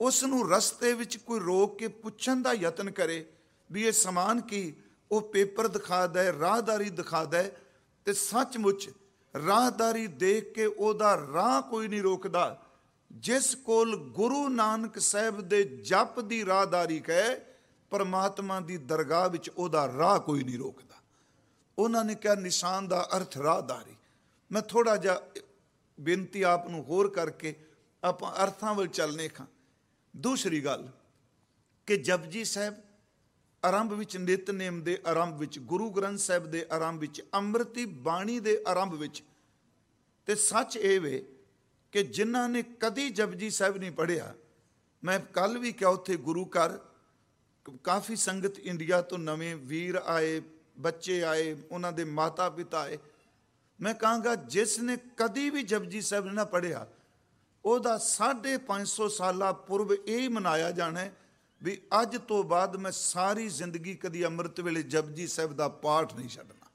ਉਸ ਨੂੰ ਰਸਤੇ ਵਿੱਚ ਕੋਈ ਰੋਕ ਕੇ ਪੁੱਛਣ ਦਾ ਯਤਨ ਕਰੇ ਵੀ ਇਹ ਸਮਾਨ ਕੀ? ਉਹ ਪੇਪਰ ਦਿਖਾ ਦੇ ਰਾਹਦਾਰੀ ਦਿਖਾ ਦੇ ਤੇ ਸੱਚਮੁੱਚ ਰਾਹਦਾਰੀ ਦੇਖ ਕੇ ਉਹਦਾ ਰਾਹ ਕੋਈ ਨਹੀਂ ਰੋਕਦਾ। ਜਿਸ ਕੋਲ ਗੁਰੂ ਨਾਨਕ ਸਾਹਿਬ ਦੇ ਜਪ ਦੀ ਰਾਹਦਾਰੀ ਕਹੇ ਪਰਮਾਤਮਾ ਦੀ ਦਰਗਾਹ ਵਿੱਚ ਉਹਦਾ ਰਾਹ ਕੋਈ ਨਹੀਂ ਰੋਕਦਾ। ਉਹਨਾਂ ਨੇ ਕਿਹਾ, ਨਿਸ਼ਾਨ ਦਾ ਅਰਥ ਰਾਹਦਾਰੀ। ਮੈਂ ਥੋੜਾ ਜਿਹਾ ਬੇਨਤੀ ਆਪ ਨੂੰ ਹੋਰ ਕਰਕੇ ਆਪਾਂ ਅਰਥਾਂ ਵੱਲ ਚੱਲਨੇ ਖਾਂ। ਦੂਸਰੀ ਗੱਲ ਕਿ ਜਪਜੀ ਸਾਹਿਬ ਆਰੰਭ ਵਿੱਚ ਨਿਤਨੇਮ ਦੇ ਆਰੰਭ ਵਿੱਚ, ਗੁਰੂ ਗ੍ਰੰਥ ਸਾਹਿਬ ਦੇ ਆਰੰਭ ਵਿੱਚ, ਅੰਮ੍ਰਿਤੀ ਬਾਣੀ ਦੇ ਆਰੰਭ ਵਿੱਚ, ਤੇ ਸੱਚ ਇਹ ਵੇ ਕਿ ਜਿਨ੍ਹਾਂ ਨੇ ਕਦੀ ਜਪਜੀ ਸਾਹਿਬ ਨਹੀਂ ਪੜਿਆ ਮੈਂ ਕੱਲ ਵੀ ਕਿਹਾ, ਉੱਥੇ ਗੁਰੂ ਘਰ, ਕਾਫੀ ਸੰਗਤ ਇੰਡੀਆ ਤੋਂ ਨਵੇਂ ਵੀਰ ਆਏ ਬੱਚੇ ਆਏ, ਉਹਨਾਂ ਦੇ ਮਾਤਾ ਪਿਤਾ ਆਏ। ਮੈਂ ਕਹਾਂਗਾ, ਜਿਸ ਨੇ ਕਦੀ ਵੀ ਜਪਜੀ ਸਾਹਿਬ ਨਾ ਪੜਿਆ ਉਹਦਾ 550 ਸਾਲਾ ਪੁਰਬ ਇਹ ਮਨਾਇਆ ਜਾਣਾ ਵੀ ਅੱਜ ਤੋਂ ਬਾਅਦ ਮੈਂ ਸਾਰੀ ਜ਼ਿੰਦਗੀ ਕਦੀ ਅੰਮ੍ਰਿਤ ਵੇਲੇ ਜਪਜੀ ਸਾਹਿਬ ਦਾ ਪਾਠ ਨਹੀਂ ਛੱਡਣਾ।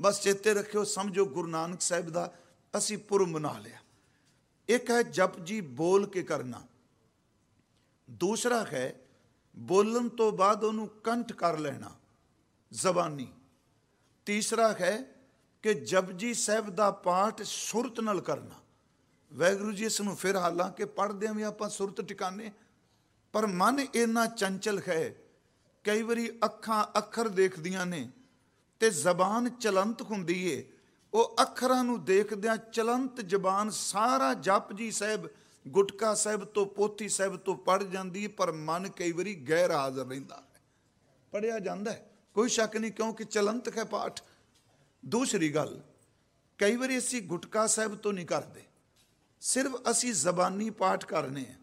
ਬਸ ਚੇਤੇ ਰੱਖਿਓ, ਸਮਝੋ ਗੁਰੂ ਨਾਨਕ ਸਾਹਿਬ ਦਾ, ਅਸੀਂ ਪੁਰਬ ਮਨਾ ਲਿਆ। ਇੱਕ ਹੈ ਜਪਜੀ ਬੋਲ ਕੇ ਕਰਨਾ। ਦੂਸਰਾ ਹੈ ਬੋਲਣ ਤੋਂ ਬਾਅਦ ਉਹਨੂੰ ਕੰਠ ਕਰ ਲੈਣਾ। ਜ਼ਬਾਨੀ। ਤੀਸਰਾ ਹੈ ਕਿ ਜਪਜੀ ਸਾਹਿਬ ਦਾ ਪਾਠ ਸੁਰਤ ਨਾਲ ਕਰਨਾ। ਵੈਗੁਰੂ ਜੀ ਇਸ ਨੂੰ ਫਿਰ ਹਾਲਾਂਕਿ ਪੜ੍ਹਦੇ ਆਂ ਵੀ ਆਪਾਂ ਸੁਰਤ ਟਿਕਾਣੇ, ਪਰ ਮਨ ਇੰਨਾ ਚੰਚਲ ਹੈ, ਕਈ ਵਾਰੀ ਅੱਖਾਂ ਅੱਖਰ ਦੇਖਦੀਆਂ ਨੇ ਤੇ ਜ਼ਬਾਨ ਚਲੰਤ ਹੁੰਦੀ ਏ। ਉਹ ਅੱਖਰਾਂ ਨੂੰ ਦੇਖਦਿਆਂ ਚਲੰਤ ਜ਼ਬਾਨ ਸਾਰਾ ਜਪਜੀ ਸਾਹਿਬ, ਗੁਟਕਾ ਸਾਹਿਬ ਤੋਂ, ਪੋਥੀ ਸਾਹਿਬ ਤੋਂ ਪੜ ਜਾਂਦੀ ਹੈ ਪਰ ਮਨ ਕਈ ਵਾਰੀ ਗੈਰ ਹਾਜ਼ਰ ਰਹਿੰਦਾ ਹੈ। ਪੜਿਆ ਜਾਂਦਾ ਹੈ। ਕੋਈ ਸ਼ੱਕ ਨਹੀਂ ਕਿਉਂਕਿ ਚਲੰਤ ਹੈ ਪਾਠ। ਦੂਸਰੀ ਗੱਲ, ਕਈ ਵਾਰੀ ਅਸੀਂ ਗੁਟਕਾ ਸਾਹਿਬ ਤੋਂ ਨਹੀਂ ਕਰਦੇ। ਸਿਰਫ ਅਸੀਂ ਜ਼ਬਾਨੀ ਪਾਠ ਕਰਨੇ ਆ।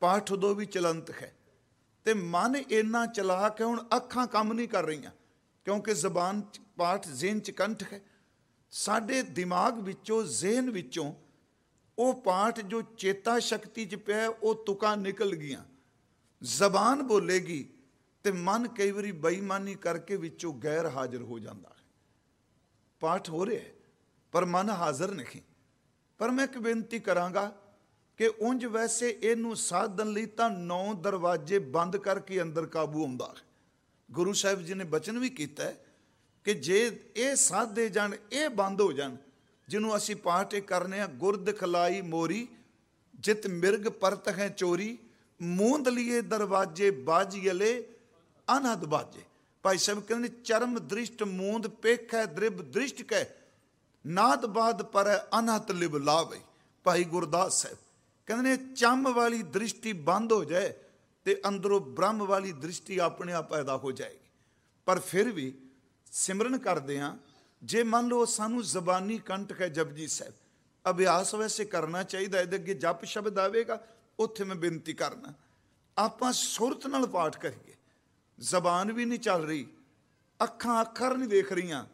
ਪਾਠ ਉਦੋਂ ਵੀ ਚਲੰਤ ਹੈ। ਤੇ ਮਨ ਇੰਨਾ ਚਲਾ ਕੇ ਹੁਣ ਅੱਖਾਂ ਕੰਮ ਨਹੀਂ ਕਰ ਰਹੀਆਂ, ਕਿਉਂਕਿ ਜ਼ਬਾਨ ਪਾਠ ਜ਼ਿਹਨ ਚ ਕੰਠ ਹੈ। ਸਾਡੇ ਦਿਮਾਗ ਵਿੱਚੋਂ, ਜ਼ਿਹਨ ਵਿੱਚੋਂ ਉਹ ਪਾਠ ਜੋ ਚੇਤਾ ਸ਼ਕਤੀ ਚ ਪਿਆ, ਉਹ ਤੁਕਾਂ ਨਿਕਲ ਗਈਆਂ। ਜ਼ਬਾਨ ਬੋਲੇਗੀ ਤੇ ਮਨ ਕਈ ਵਾਰੀ ਬੇਈਮਾਨੀ ਕਰਕੇ ਵਿੱਚੋਂ ਗੈਰ ਹਾਜ਼ਰ ਹੋ ਜਾਂਦਾ ਹੈ। ਪਾਠ ਹੋ ਰਿਹਾ ਪਰ ਮਨ ਹਾਜ਼ਰ ਨਹੀਂ। ਪਰ ਮੈਂ ਇੱਕ ਬੇਨਤੀ ਕਰਾਂਗਾ ਕਿ ਉਂਝ ਵੈਸੇ ਇਹਨੂੰ ਸਾਧਨ ਲਈ ਤਾਂ ਨੌ ਦਰਵਾਜ਼ੇ ਬੰਦ ਕਰਕੇ ਅੰਦਰ ਕਾਬੂ ਆਉਂਦਾ ਹੈ। ਗੁਰੂ ਸਾਹਿਬ ਜੀ ਨੇ ਬਚਨ ਵੀ ਕੀਤਾ ਕਿ ਜੇ ਇਹ ਸਾਧੇ ਜਾਣ, ਇਹ ਬੰਦ ਹੋ ਜਾਣ, ਜਿਹਨੂੰ ਅਸੀਂ ਪਾਠ ਕਰਨੇ ਆ, ਗੁਰਦ ਖਲਾਈ ਮੋਰੀ, ਜਿਤ ਮਿਰਗ ਪਰਤ ਹੈ ਚੋਰੀ, ਮੂੰਦ ਲਿਏ ਦਰਵਾਜੇ ਬਾਜੀਲੇ ਅਨਹਦ ਬਾਜੇ ਭਾਈ ਸਾਹਿਬ ਕਹਿੰਦੇ ਚਰਮ ਦ੍ਰਿਸ਼ਟ ਮੂੰਦ ਪੇਖੈ ਦ੍ਰਿਬ ਦ੍ਰਿਸ਼ਟ ਕੈ, ਨਾਦ ਬਾਦ ਪਰ ਅਨਹਤ ਲਿਬ ਲਾਵੇ। ਭਾਈ ਗੁਰਦਾਸ ਸਾਹਿਬ ਕਹਿੰਦੇ ਨੇ, ਚੰਮ ਵਾਲੀ ਦ੍ਰਿਸ਼ਟੀ ਬੰਦ ਹੋ ਜਾਏ ਤੇ ਅੰਦਰੋਂ ਬ੍ਰਹਮ ਵਾਲੀ ਦ੍ਰਿਸ਼ਟੀ ਆਪਣੇ ਆਪ ਪੈਦਾ ਹੋ ਜਾਏਗੀ। ਪਰ ਫਿਰ ਵੀ ਸਿਮਰਨ ਕਰਦੇ ਆ ਜੇ ਮੰਨ ਲਓ ਸਾਨੂੰ ਜ਼ਬਾਨੀ ਕੰਟਕ ਹੈ ਜਪਜੀ ਸਾਹਿਬ, ਅਭਿਆਸ ਵੈਸੇ ਕਰਨਾ ਚਾਹੀਦਾ, ਇਹਦੇ ਅੱਗੇ ਜਪ ਸ਼ਬਦ ਆਵੇਗਾ, ਉੱਥੇ ਮੈਂ ਬੇਨਤੀ ਕਰਨਾ, ਆਪਾਂ ਸੁਰਤ ਨਾਲ ਪਾਠ ਕਰੀਏ। ਜ਼ਬਾਨ ਵੀ ਨਹੀਂ ਚੱਲ ਰਹੀ, ਅੱਖਾਂ ਅੱਖਰ ਨਹੀਂ ਦੇਖ ਰਹੀਆਂ।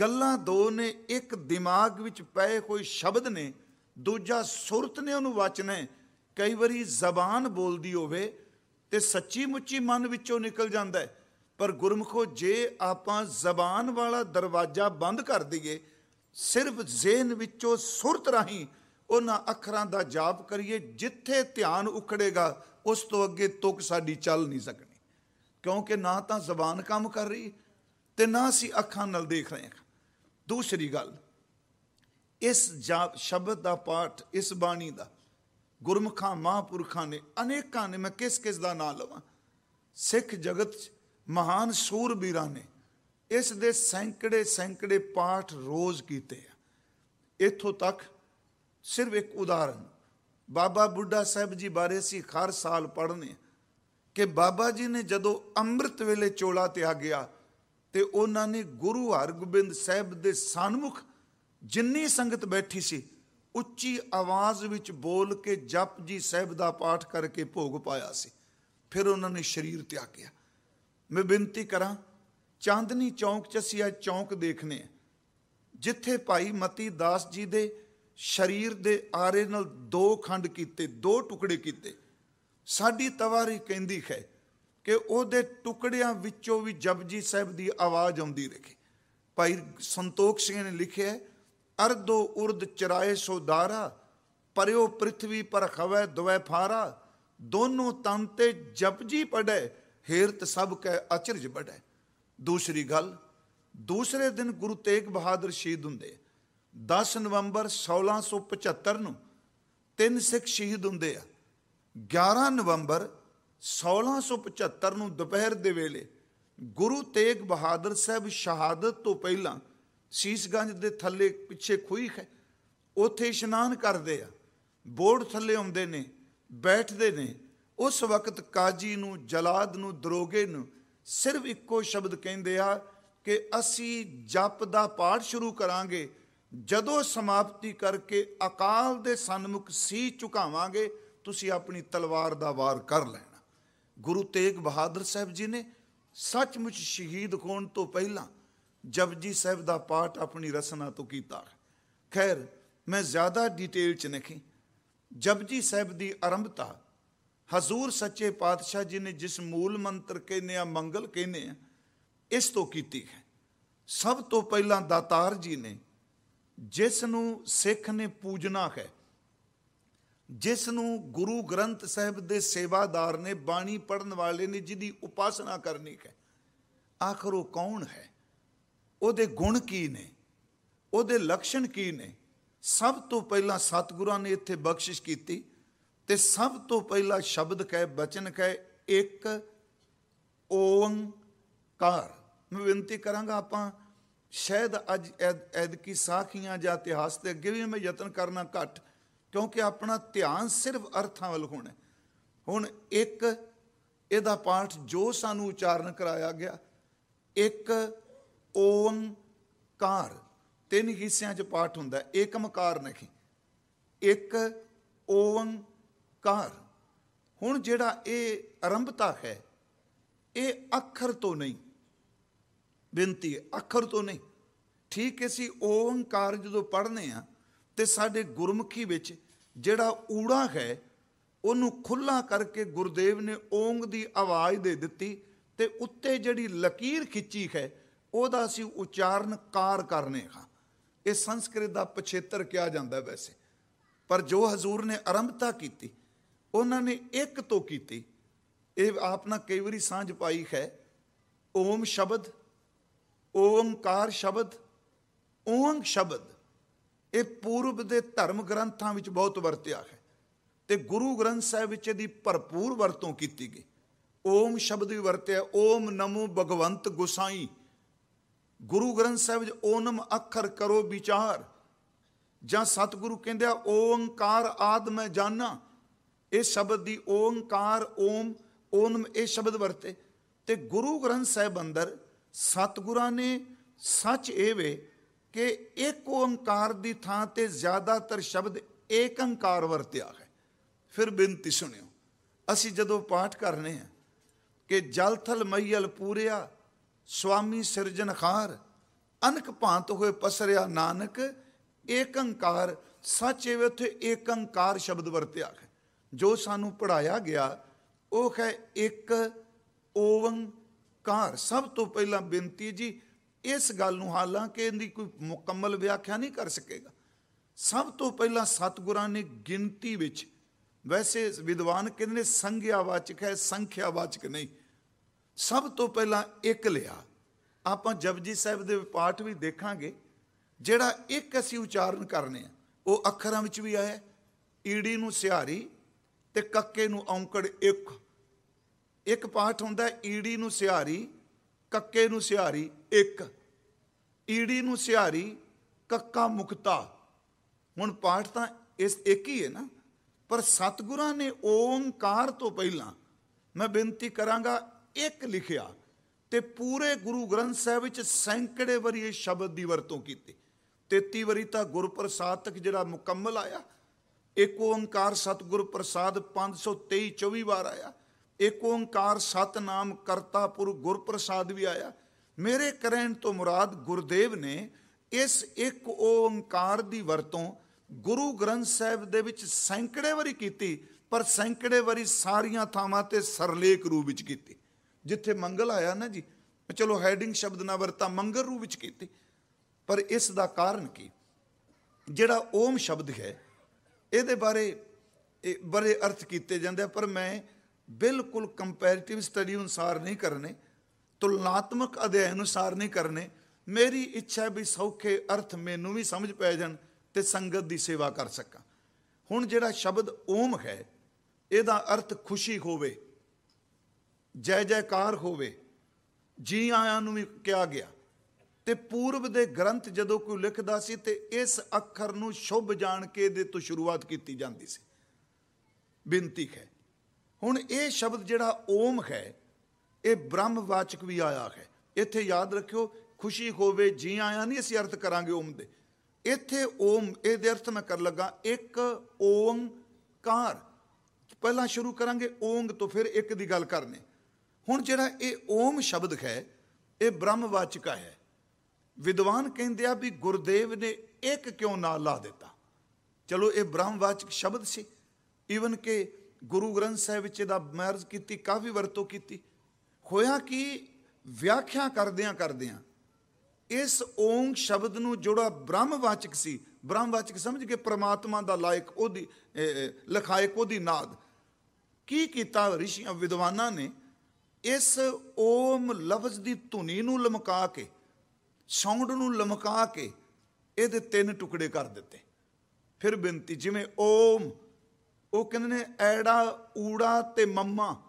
ਗੱਲਾਂ ਦੋ ਨੇ, ਇੱਕ ਦਿਮਾਗ ਵਿੱਚ ਪਏ ਕੋਈ ਸ਼ਬਦ ਨੇ, ਦੂਜਾ ਸੁਰਤ ਨੇ ਉਹਨੂੰ ਵਾਚਣਾ ਹੈ। ਕਈ ਵਾਰੀ ਜ਼ਬਾਨ ਬੋਲਦੀ ਹੋਵੇ ਤੇ ਸੱਚੀ ਮੁੱਚੀ ਮਨ ਵਿੱਚੋਂ ਨਿਕਲ ਜਾਂਦਾ ਹੈ। ਪਰ ਗੁਰਮਖੋ, ਜੇ ਆਪਾਂ ਜ਼ਬਾਨ ਵਾਲਾ ਦਰਵਾਜ਼ਾ ਬੰਦ ਕਰ ਦਈਏ, ਸਿਰਫ ਜ਼ਿਹਨ ਵਿੱਚੋਂ ਸੁਰਤ ਰਾਹੀਂ ਉਹਨਾਂ ਅੱਖਰਾਂ ਦਾ ਜਾਪ ਕਰੀਏ, ਜਿੱਥੇ ਧਿਆਨ ਉਖੜੇਗਾ, ਉਸ ਤੋਂ ਅੱਗੇ ਤੁਕ ਸਾਡੀ ਚੱਲ ਨਹੀਂ ਸਕਣੀ ਕਿਉਂਕਿ ਨਾ ਤਾਂ ਜ਼ਬਾਨ ਕੰਮ ਕਰ ਰਹੀ ਤੇ ਨਾ ਅਸੀਂ ਅੱਖਾਂ ਨਾਲ ਦੇਖ ਰਹੇ ਹਾਂ। ਦੂਸਰੀ ਗੱਲ, ਇਸ ਜਾਪ ਸ਼ਬਦ ਦਾ ਪਾਠ, ਇਸ ਬਾਣੀ ਦਾ ਗੁਰਮੁਖਾਂ, ਮਹਾਂਪੁਰਖਾਂ ਨੇ ਅਨੇਕਾਂ ਨੇ, ਮੈਂ ਕਿਸ ਕਿਸ ਦਾ ਨਾਮ ਲਵਾਂ? ਸਿੱਖ ਜਗਤ 'ਚ ਮਹਾਨ ਸੂਰਬੀਰਾਂ ਨੇ ਇਸ ਦੇ ਸੈਂਕੜੇ ਸੈਂਕੜੇ ਪਾਠ ਰੋਜ਼ ਕੀਤੇ ਆ। ਇੱਥੋਂ ਤੱਕ ਸਿਰਫ ਇੱਕ ਉਦਾਹਰਨ, ਬਾਬਾ ਬੁੱਢਾ ਸਾਹਿਬ ਜੀ ਬਾਰੇ ਅਸੀਂ ਹਰ ਸਾਲ ਪੜ੍ਹਨੇ ਕਿ ਬਾਬਾ ਜੀ ਨੇ ਜਦੋਂ ਅੰਮ੍ਰਿਤ ਵੇਲੇ ਚੋਲਾ ਤਿਆਗਿਆ ਤੇ ਉਹਨਾਂ ਨੇ ਗੁਰੂ ਹਰਗੋਬਿੰਦ ਸਾਹਿਬ ਦੇ ਸਨਮੁਖ ਜਿੰਨੀ ਸੰਗਤ ਬੈਠੀ ਸੀ, ਉੱਚੀ ਆਵਾਜ਼ ਵਿੱਚ ਬੋਲ ਕੇ ਜਪ ਜੀ ਸਾਹਿਬ ਦਾ ਪਾਠ ਕਰਕੇ ਭੋਗ ਪਾਇਆ ਸੀ। ਫਿਰ ਉਹਨਾਂ ਨੇ ਸਰੀਰ ਤਿਆਗਿਆ ਮੈਂ ਬੇਨਤੀ ਕਰਾਂ, ਚਾਂਦਨੀ ਚੌਂਕ 'ਚ ਅਸੀਂ ਅੱਜ ਚੌਂਕ ਦੇਖਨੇ ਆ, ਜਿੱਥੇ ਭਾਈ ਮਤੀ ਦਾਸ ਜੀ ਦੇ ਸਰੀਰ ਦੇ ਆਰੇ ਨਾਲ ਦੋ ਖੰਡ ਕੀਤੇ, ਦੋ ਟੁਕੜੇ ਕੀਤੇ। ਸਾਡੀ ਤਵਾਰੀ ਕਹਿੰਦੀ ਹੈ ਕਿ ਉਹਦੇ ਟੁਕੜਿਆਂ ਵਿੱਚੋਂ ਵੀ ਜਪਜੀ ਸਾਹਿਬ ਦੀ ਆਵਾਜ਼ ਆਉਂਦੀ ਰਹੀ। ਭਾਈ ਸੰਤੋਖ ਸਿੰਘ ਨੇ ਲਿਖਿਆ ਅਰਧੋ ਉਰਦ ਚਰਾਏ ਸੋਦਾਰਾ ਪਰਿਓ ਪ੍ਰithvi ਪਰ ਖਵੈ ਦਵੈ ਫਾਰਾ, ਦੋਨੋਂ ਤਨ ਤੇ ਜਪਜੀ ਪੜੈ ਹੇਰਤ ਸਭ ਕੈ ਅਚਰਜ ਬੜੈ ਦੂਸਰੀ ਗੱਲ, ਦੂਸਰੇ ਦਿਨ ਗੁਰੂ ਤੇਗ ਬਹਾਦਰ ਸ਼ਹੀਦ ਹੁੰਦੇ 10 ਨਵੰਬਰ 1675 ਨੂੰ ਤਿੰਨ ਸਿੱਖ ਸ਼ਹੀਦ ਹੁੰਦੇ ਆ। 11 ਨਵੰਬਰ 1675 ਨੂੰ ਦੁਪਹਿਰ ਦੇ ਵੇਲੇ ਗੁਰੂ ਤੇਗ ਬਹਾਦਰ ਸਾਹਿਬ ਸ਼ਹਾਦਤ ਤੋਂ ਪਹਿਲਾਂ ਸੀਸਗੰਜ ਦੇ ਥੱਲੇ ਪਿੱਛੇ ਖੂਹੀ ਹੈ। ਉੱਥੇ ਇਸ਼ਨਾਨ ਕਰਦੇ ਆ। ਬੋਰਡ ਥੱਲੇ ਆਉਂਦੇ ਨੇ, ਬੈਠਦੇ ਨੇ। ਉਸ ਵਕਤ ਕਾਜੀ ਨੂੰ, ਜਲਾਦ ਨੂੰ, ਦਰੋਗੇ ਨੂੰ ਸਿਰਫ ਇੱਕੋ ਸ਼ਬਦ ਕਹਿੰਦੇ ਆ ਕਿ ਅਸੀਂ ਜਪ ਦਾ ਪਾਠ ਸ਼ੁਰੂ ਕਰਾਂਗੇ। ਜਦੋਂ ਸਮਾਪਤੀ ਕਰਕੇ ਅਕਾਲ ਦੇ ਸਨਮੁਖ ਸੀ ਝੁਕਾਵਾਂਗੇ ਤੁਸੀਂ ਆਪਣੀ ਤਲਵਾਰ ਦਾ ਵਾਰ ਕਰ ਲੈਣਾ। ਗੁਰੂ ਤੇਗ ਬਹਾਦਰ ਸਾਹਿਬ ਜੀ ਨੇ ਸੱਚਮੁੱਚ ਸ਼ਹੀਦ ਹੋਣ ਤੋਂ ਪਹਿਲਾਂ ਜਪਜੀ ਸਾਹਿਬ ਦਾ ਪਾਠ ਆਪਣੀ ਰਸਨਾ ਤੋਂ ਕੀਤਾ। ਖੈਰ, ਮੈਂ ਜ਼ਿਆਦਾ ਡਿਟੇਲ ਚ ਨਹੀਂ। ਜਪਜੀ ਸਾਹਿਬ ਦੀ ਆਰੰਭਤਾ ਹਜ਼ੂਰ ਸੱਚੇ ਪਾਤਸ਼ਾਹ ਜੀ ਨੇ ਜਿਸ ਮੂਲ ਮੰਤਰ ਕਹਿੰਦੇ ਆ, ਮੰਗਲ ਕਹਿੰਦੇ ਆ, ਇਸ ਤੋਂ ਕੀਤੀ ਹੈ। ਸਭ ਤੋਂ ਪਹਿਲਾਂ ਦਾਤਾਰ ਜੀ ਨੇ ਜਿਸ ਨੂੰ ਸਿੱਖ ਨੇ ਪੂਜਣਾ ਹੈ ਜਿਸ ਨੂੰ ਗੁਰੂ ਗ੍ਰੰਥ ਸਾਹਿਬ ਦੇ ਸੇਵਾਦਾਰ ਨੇ ਬਾਣੀ ਪੜਨ ਵਾਲੇ ਨੇ ਜਿਹਦੀ ਉਪਾਸਨਾ ਕਰਨੀ ਹੈ। ਆਖਰ ਉਹ ਕੌਣ ਹੈ? ਉਹਦੇ ਗੁਣ ਕੀ ਨੇ? ਉਹਦੇ ਲੱਛਣ ਕੀ ਨੇ? ਸਭ ਤੋਂ ਪਹਿਲਾਂ ਸਤਿਗੁਰਾਂ ਨੇ ਇੱਥੇ ਬਖਸ਼ਿਸ਼ ਕੀਤੀ ਤੇ ਸਭ ਤੋਂ ਪਹਿਲਾਂ ਸ਼ਬਦ ਕਹੇ, ਬਚਨ ਕਹੇ, ਇੱਕ ਓੰਕਾਰ। ਮੈਂ ਬੇਨਤੀ ਕਰਾਂਗਾ ਆਪਾਂ, ਸ਼ਾਇਦ ਅੱਜ ਐਦ ਕੀ ਸਾਖੀਆਂ ਜਾਂ ਇਤਿਹਾਸ ਤੇ ਅੱਗੇ ਵੀ ਮੈਂ ਯਤਨ ਕਰਨਾ ਘੱਟ ਕਿਉਂਕਿ ਆਪਣਾ ਧਿਆਨ ਸਿਰਫ ਅਰਥਾਂ ਵੱਲ ਹੋਣਾ ਹੁਣ ਇੱਕ ਇਹਦਾ ਪਾਠ ਜੋ ਸਾਨੂੰ ਉਚਾਰਨ ਕਰਾਇਆ ਗਿਆ, ਇੱਕ ਓੰਕਾਰ ਤਿੰਨ ਹਿੱਸਿਆਂ 'ਚ ਪਾਠ ਹੁੰਦਾ ਏਕਮਕਾਰ ਨਹੀਂ ਇੱਕ ਓੰਕਾਰ ਹੁਣ ਜਿਹੜਾ ਇਹ ਆਰੰਭਤਾ ਹੈ, ਇਹ ਅੱਖਰ ਤੋਂ ਨਹੀਂ ਬੇਨਤੀ ਹੈ, ਅੱਖਰ ਤੋਂ ਨਹੀਂ। ਠੀਕ ਹੈ ਸੀ ਓੰਕਾਰ ਜਦੋਂ ਪੜ੍ਹਨੇ ਆ ਤੇ ਸਾਡੇ ਗੁਰਮੁਖੀ ਵਿੱਚ ਜਿਹੜਾ ਊੜਾ ਹੈ, ਉਹਨੂੰ ਖੁੱਲਾ ਕਰਕੇ ਗੁਰਦੇਵ ਨੇ ਓੰਗ ਦੀ ਆਵਾਜ਼ ਦੇ ਦਿੱਤੀ ਤੇ ਉੱਤੇ ਜਿਹੜੀ ਲਕੀਰ ਖਿੱਚੀ ਹੈ, ਉਹਦਾ ਅਸੀਂ ਉਚਾਰਨ ਕਾਰ ਕਰਨੇ ਹਾਂ। ਇਹ ਸੰਸਕ੍ਰਿਤ ਦਾ ਪਛੇਤਰ ਕਿਹਾ ਜਾਂਦਾ ਵੈਸੇ। ਪਰ ਜੋ ਹਜ਼ੂਰ ਨੇ ਆਰੰਭਤਾ ਕੀਤੀ, ਉਹਨਾਂ ਨੇ ਇੱਕ ਤੋਂ ਕੀਤੀ। ਇਹ ਆਪ ਨਾਲ ਕਈ ਵਾਰੀ ਸਾਂਝ ਪਾਈ ਹੈ, ਓਮ ਸ਼ਬਦ ਓਮਕਾਰ ਸ਼ਬਦ, ਓੰਗ ਸ਼ਬਦ। ਇਹ ਪੂਰਬ ਦੇ ਧਰਮ ਗ੍ਰੰਥਾਂ ਵਿੱਚ ਬਹੁਤ ਵਰਤਿਆ ਹੈ ਤੇ ਗੁਰੂ ਗ੍ਰੰਥ ਸਾਹਿਬ ਵਿੱਚ ਇਹਦੀ ਭਰਪੂਰ ਵਰਤੋਂ ਕੀਤੀ ਗਈ। ਓਮ ਸ਼ਬਦ ਵੀ ਵਰਤਿਆ, ਓਮ ਨਮੋ ਭਗਵੰਤ ਗੁਸਾਈ। ਗੁਰੂ ਗ੍ਰੰਥ ਸਾਹਿਬ ਵਿੱਚ ਓਨਮ ਅੱਖਰ ਕਰੋ ਵਿਚਾਰ। ਜਾਂ ਸਤਿਗੁਰੂ ਕਹਿੰਦੇ ਆ, ਓੰਕਾਰ ਆਦ ਮੈਂ ਜਾਣਾ। ਇਹ ਸ਼ਬਦ ਦੀ ਓੰਕਾਰ, ਓਮ, ਓਨਮ ਇਹ ਸ਼ਬਦ ਵਰਤੇ। ਤੇ ਗੁਰੂ ਗ੍ਰੰਥ ਸਾਹਿਬ ਅੰਦਰ ਸਤਿਗੁਰਾਂ ਨੇ ਸੱਚ ਇਹ ਵੇ ਕਿ ਇੱਕ ਓੰਕਾਰ ਦੀ ਥਾਂ ਤੇ ਜ਼ਿਆਦਾਤਰ ਸ਼ਬਦ ਏਕੰਕਾਰ ਵਰਤਿਆ ਹੈ। ਫਿਰ ਬੇਨਤੀ ਸੁਣਿਓ, ਅਸੀਂ ਜਦੋਂ ਪਾਠ ਕਰਨੇ ਆ ਕਿ ਜਲ ਥਲ ਮਈਲ ਪੂਰਿਆ ਸੁਆਮੀ ਸਿਰਜਣਹਾਰ ਅਨਕ ਭਾਂਤ ਹੋਏ ਪਸਰਿਆ ਨਾਨਕ, ਏਕ ਏਕੰਕਾਰ ਸੱਚ ਇਹ ਉੱਥੇ ਏਕੰਕਾਰ ਸ਼ਬਦ ਵਰਤਿਆ ਹੈ। ਜੋ ਸਾਨੂੰ ਪੜਾਇਆ ਗਿਆ, ਉਹ ਹੈ ਇੱਕ ਓਵੰਕਾਰ। ਸਭ ਤੋਂ ਪਹਿਲਾਂ ਬੇਨਤੀ ਜੀ ਇਸ ਗੱਲ ਨੂੰ ਹਾਲਾਂਕਿ ਇਹਦੀ ਕੋਈ ਮੁਕੰਮਲ ਵਿਆਖਿਆ ਨਹੀਂ ਕਰ ਸਕੇਗਾ। ਸਭ ਤੋਂ ਪਹਿਲਾਂ ਸਤਿਗੁਰਾਂ ਨੇ ਗਿਣਤੀ ਵਿੱਚ, ਵੈਸੇ ਵਿਦਵਾਨ ਕਹਿੰਦੇ ਨੇ ਸੰਗਿਆਵਾਚਕ ਹੈ, ਸੰਖਿਆਵਾਚਕ ਨਹੀਂ। ਸਭ ਤੋਂ ਪਹਿਲਾਂ ਇੱਕ ਲਿਆ। ਆਪਾਂ ਜਪਜੀ ਸਾਹਿਬ ਦੇ ਪਾਠ ਵੀ ਦੇਖਾਂਗੇ। ਜਿਹੜਾ ਇੱਕ ਅਸੀਂ ਉਚਾਰਨ ਕਰਨੇ ਆ, ਉਹ ਅੱਖਰਾਂ ਵਿੱਚ ਵੀ ਆਇਆ, ਈੜੀ ਨੂੰ ਸਿਹਾਰੀ ਤੇ ਕੱਕੇ ਨੂੰ ਔਂਕੜ ਇੱਕ। ਇੱਕ ਪਾਠ ਹੁੰਦਾ ਈੜੀ ਨੂੰ ਸਿਹਾਰੀ, ਕੱਕੇ ਨੂੰ ਸਿਹਾਰੀ। ਇੱਕ, ਈੜੀ ਨੂੰ ਸਿਹਾਰੀ, ਕੱਕਾ ਮੁਕਤਾ। ਹੁਣ ਪਾਠ ਤਾਂ ਇਸ ਇੱਕ ਹੀ ਹੈ ਨਾ। ਪਰ ਸਤਿਗੁਰਾਂ ਨੇ ਓੰਕਾਰ ਤੋਂ ਪਹਿਲਾਂ ਮੈਂ ਬੇਨਤੀ ਕਰਾਂਗਾ ਇੱਕ ਲਿਖਿਆ ਤੇ ਪੂਰੇ ਗੁਰੂ ਗ੍ਰੰਥ ਸਾਹਿਬ ਵਿੱਚ ਸੈਂਕੜੇ ਵਾਰੀ ਇਹ ਸ਼ਬਦ ਦੀ ਵਰਤੋਂ ਕੀਤੀ। 33 ਵਾਰੀ ਤਾਂ ਗੁਰਪ੍ਰਸਾਦ ਤੱਕ ਜਿਹੜਾ ਮੁਕੰਮਲ ਆਇਆ, ਇੱਕ ਓੰਕਾਰ ਸਤਿਗੁਰ ਪ੍ਰਸਾਦ 523 24 ਵਾਰ ਆਇਆ, ਇੱਕ ਓੰਕਾਰ ਸਤਨਾਮ ਕਰਤਾਪੁਰ ਗੁਰਪ੍ਰਸਾਦ ਵੀ ਆਇਆ ਮੇਰੇ ਕਹਿਣ ਤੋਂ ਮੁਰਾਦ ਗੁਰਦੇਵ ਨੇ ਇਸ ਇੱਕ ਓੰਕਾਰ ਦੀ ਵਰਤੋਂ ਗੁਰੂ ਗ੍ਰੰਥ ਸਾਹਿਬ ਦੇ ਵਿੱਚ ਸੈਂਕੜੇ ਵਾਰੀ ਕੀਤੀ, ਪਰ ਸੈਂਕੜੇ ਵਾਰੀ ਸਾਰੀਆਂ ਥਾਵਾਂ ਤੇ ਸਰਲੇਖ ਰੂਪ ਵਿੱਚ ਕੀਤੀ। ਜਿੱਥੇ ਮੰਗਲ ਆਇਆ ਨਾ ਜੀ ਚਲੋ ਹੈਡਿੰਗ ਸ਼ਬਦ ਨਾ ਵਰਤਾ, ਮੰਗਲ ਰੂਪ ਵਿੱਚ ਕੀਤੀ। ਪਰ ਇਸ ਦਾ ਕਾਰਨ ਕੀ? ਜਿਹੜਾ ਓਮ ਸ਼ਬਦ ਹੈ, ਇਹਦੇ ਬਾਰੇ, ਇਹ ਬੜੇ ਅਰਥ ਕੀਤੇ ਜਾਂਦੇ ਪਰ ਮੈਂ ਬਿਲਕੁਲ ਕੰਪੈਰੀਟਿਵ ਸਟੱਡੀ ਅਨੁਸਾਰ ਨਹੀਂ ਕਰਨੇ। ਤੁਲਨਾਤਮਕ ਅਧਿਐਨ ਅਨੁਸਾਰ ਨਹੀਂ ਕਰਨੇ। ਮੇਰੀ ਇੱਛਾ ਵੀ ਸੌਖੇ ਅਰਥ ਮੈਨੂੰ ਵੀ ਸਮਝ ਪੈ ਜਾਣ ਤੇ ਸੰਗਤ ਦੀ ਸੇਵਾ ਕਰ ਸਕਾਂ। ਹੁਣ ਜਿਹੜਾ ਸ਼ਬਦ ਓਮ ਹੈ, ਇਹਦਾ ਅਰਥ ਖੁਸ਼ੀ ਹੋਵੇ, ਜੈ ਜੈਕਾਰ ਹੋਵੇ, ਜੀ ਆਇਆਂ ਨੂੰ ਵੀ ਕਿਹਾ ਗਿਆ। ਤੇ ਪੂਰਬ ਦੇ ਗ੍ਰੰਥ ਜਦੋਂ ਕੋਈ ਲਿਖਦਾ ਸੀ ਤੇ ਇਸ ਅੱਖਰ ਨੂੰ ਸ਼ੁਭ ਜਾਣ ਕੇ ਇਹਦੇ ਤੋਂ ਸ਼ੁਰੂਆਤ ਕੀਤੀ ਜਾਂਦੀ ਸੀ। ਬੇਨਤੀ ਹੈ। ਹੁਣ ਇਹ ਸ਼ਬਦ ਜਿਹੜਾ ਓਮ ਹੈ ਇਹ ਬ੍ਰਹਮਵਾਚਕ ਵੀ ਆਇਆ ਹੈ। ਇੱਥੇ ਯਾਦ ਰੱਖਿਓ, ਖੁਸ਼ੀ ਹੋਵੇ, ਜੀ ਆਇਆਂ ਨਹੀਂ ਅਸੀਂ ਅਰਥ ਕਰਾਂਗੇ ਓਮ ਦੇ। ਇੱਥੇ ਓਮ, ਇਹਦੇ ਅਰਥ ਮੈਂ ਕਰ ਲੱਗਾ, ਇੱਕ ਓੰਕਾਰ। ਪਹਿਲਾਂ ਸ਼ੁਰੂ ਕਰਾਂਗੇ ਓੰਗ ਤੋਂ, ਫਿਰ ਇੱਕ ਦੀ ਗੱਲ ਕਰਨੇ। ਹੁਣ ਜਿਹੜਾ ਇਹ ਓਮ ਸ਼ਬਦ ਹੈ, ਇਹ ਬ੍ਰਹਮਵਾਚਕਾ ਹੈ। ਵਿਦਵਾਨ ਕਹਿੰਦੇ ਆ ਵੀ ਗੁਰਦੇਵ ਨੇ ਇੱਕ ਕਿਉਂ ਨਾ ਲਾ ਦਿੱਤਾ? ਚਲੋ, ਇਹ ਬ੍ਰਹਮਵਾਚਕ ਸ਼ਬਦ ਸੀ। ਈਵਨ ਕਿ ਗੁਰੂ ਗ੍ਰੰਥ ਸਾਹਿਬ ਵਿੱਚ ਇਹਦਾ ਮਰਜ਼ ਕੀਤੀ, ਕਾਫੀ ਵਰਤੋਂ ਕੀਤੀ। ਹੋਇਆ ਕਿ? ਵਿਆਖਿਆ ਕਰਦਿਆਂ ਕਰਦਿਆਂ ਇਸ ਓਮ ਸ਼ਬਦ ਨੂੰ ਜਿਹੜਾ ਬ੍ਰਹਮਵਾਚਕ ਸੀ, ਬ੍ਰਹਮਵਾਚਕ ਸਮਝ ਕੇ ਪ੍ਰਮਾਤਮਾ ਦਾ ਲਾਇਕ ਉਹਦੀ ਲਖਾਇਕ ਉਹਦੀ ਨਾਦ। ਕੀ ਕੀਤਾ ਰਿਸ਼ੀਆਂ ਵਿਦਵਾਨਾਂ ਨੇ? ਇਸ ਓਮ ਲਫ਼ਜ਼ ਦੀ ਧੁਨੀ ਨੂੰ ਲਮਕਾ ਕੇ ਸਾਊਂਡ ਨੂੰ ਲਮਕਾ ਕੇ ਇਹਦੇ ਤਿੰਨ ਟੁਕੜੇ ਕਰ ਦਿੱਤੇ। ਫਿਰ ਬੇਨਤੀ, ਜਿਵੇਂ ਓਮ, ਉਹ ਕਹਿੰਦੇ ਨੇ ਐੜਾ, ਊੜਾ ਤੇ ਮੰਮਾ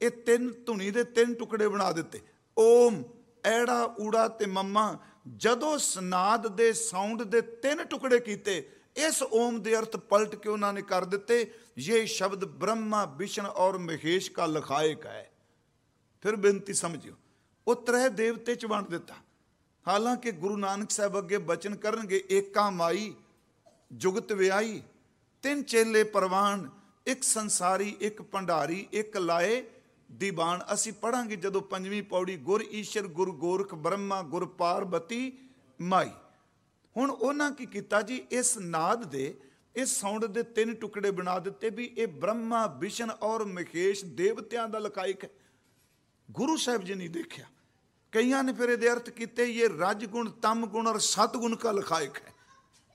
ਇਹ ਤਿੰਨ ਧੁਨੀ ਦੇ ਤਿੰਨ ਟੁਕੜੇ ਬਣਾ ਦਿੱਤੇ। ਓਮ, ਐੜਾ, ਊੜਾ ਤੇ ਮੰਮਾ, ਜਦੋਂ ਸਨਾਦ ਦੇ ਸਾਊਂਡ ਦੇ ਤਿੰਨ ਟੁਕੜੇ ਕੀਤੇ, ਇਸ ਓਮ ਦੇ ਅਰਥ ਪਲਟ ਕੇ ਉਹਨਾਂ ਨੇ ਕਰ ਦਿੱਤੇ ਇਹ ਸ਼ਬਦ ਬ੍ਰਹਮਾ, ਵਿਸ਼ਨ ਔਰ ਮਹੇਸ਼ ਕਾ ਲਖਾਇਕ ਹੈ। ਫਿਰ ਬੇਨਤੀ ਸਮਝਿਓ, ਉਹ ਤਰੇ ਦੇਵਤੇ ਚ ਵੰਡ ਦਿੱਤਾ। ਹਾਲਾਂਕਿ ਗੁਰੂ ਨਾਨਕ ਸਾਹਿਬ ਅੱਗੇ ਬਚਨ ਕਰਨਗੇ, ਏਕਾ ਮਾਈ, ਜੁਗਤ ਵਿਆਈ ਤਿੰਨ ਚੇਲੇ ਪ੍ਰਵਾਨ, ਇੱਕ ਸੰਸਾਰੀ, ਇੱਕ ਭੰਡਾਰੀ, ਇੱਕ ਲਾਏ ਦੀਵਾਨ ਅਸੀਂ ਪੜਾਂਗੇ ਜਦੋਂ ਪੰਜਵੀਂ ਪੌੜੀ ਗੁਰ ਈਸ਼ਰ, ਗੁਰ ਗੋਰਖ, ਬ੍ਰਹਮਾ, ਗੁਰ ਪਾਰਬਤੀ, ਮਾਈ। ਹੁਣ ਉਹਨਾਂ ਕੀ ਕੀਤਾ ਜੀ? ਇਸ ਨਾਦ ਦੇ, ਇਸ ਸਾਊਂਡ ਦੇ ਤਿੰਨ ਟੁਕੜੇ ਬਣਾ ਦਿੱਤੇ ਵੀ ਇਹ ਬ੍ਰਹਮਾ ਵਿਸ਼ਨ ਔਰ ਮਖੇਸ਼ ਦੇਵਤਿਆਂ ਦਾ ਲਕਾਇਕ ਹੈ। ਗੁਰੂ ਸਾਹਿਬ ਜੀ ਨੇ ਦੇਖਿਆ। ਕਈਆਂ ਨੇ ਫਿਰ ਇਹਦੇ ਅਰਥ ਕੀਤੇ, ਇਹ ਰਜ ਗੁਣ ਤਮ ਗੁਣ ਔਰ ਸਤ ਗੁਣ ਕਾ ਲਖਾਇਕ ਹੈ।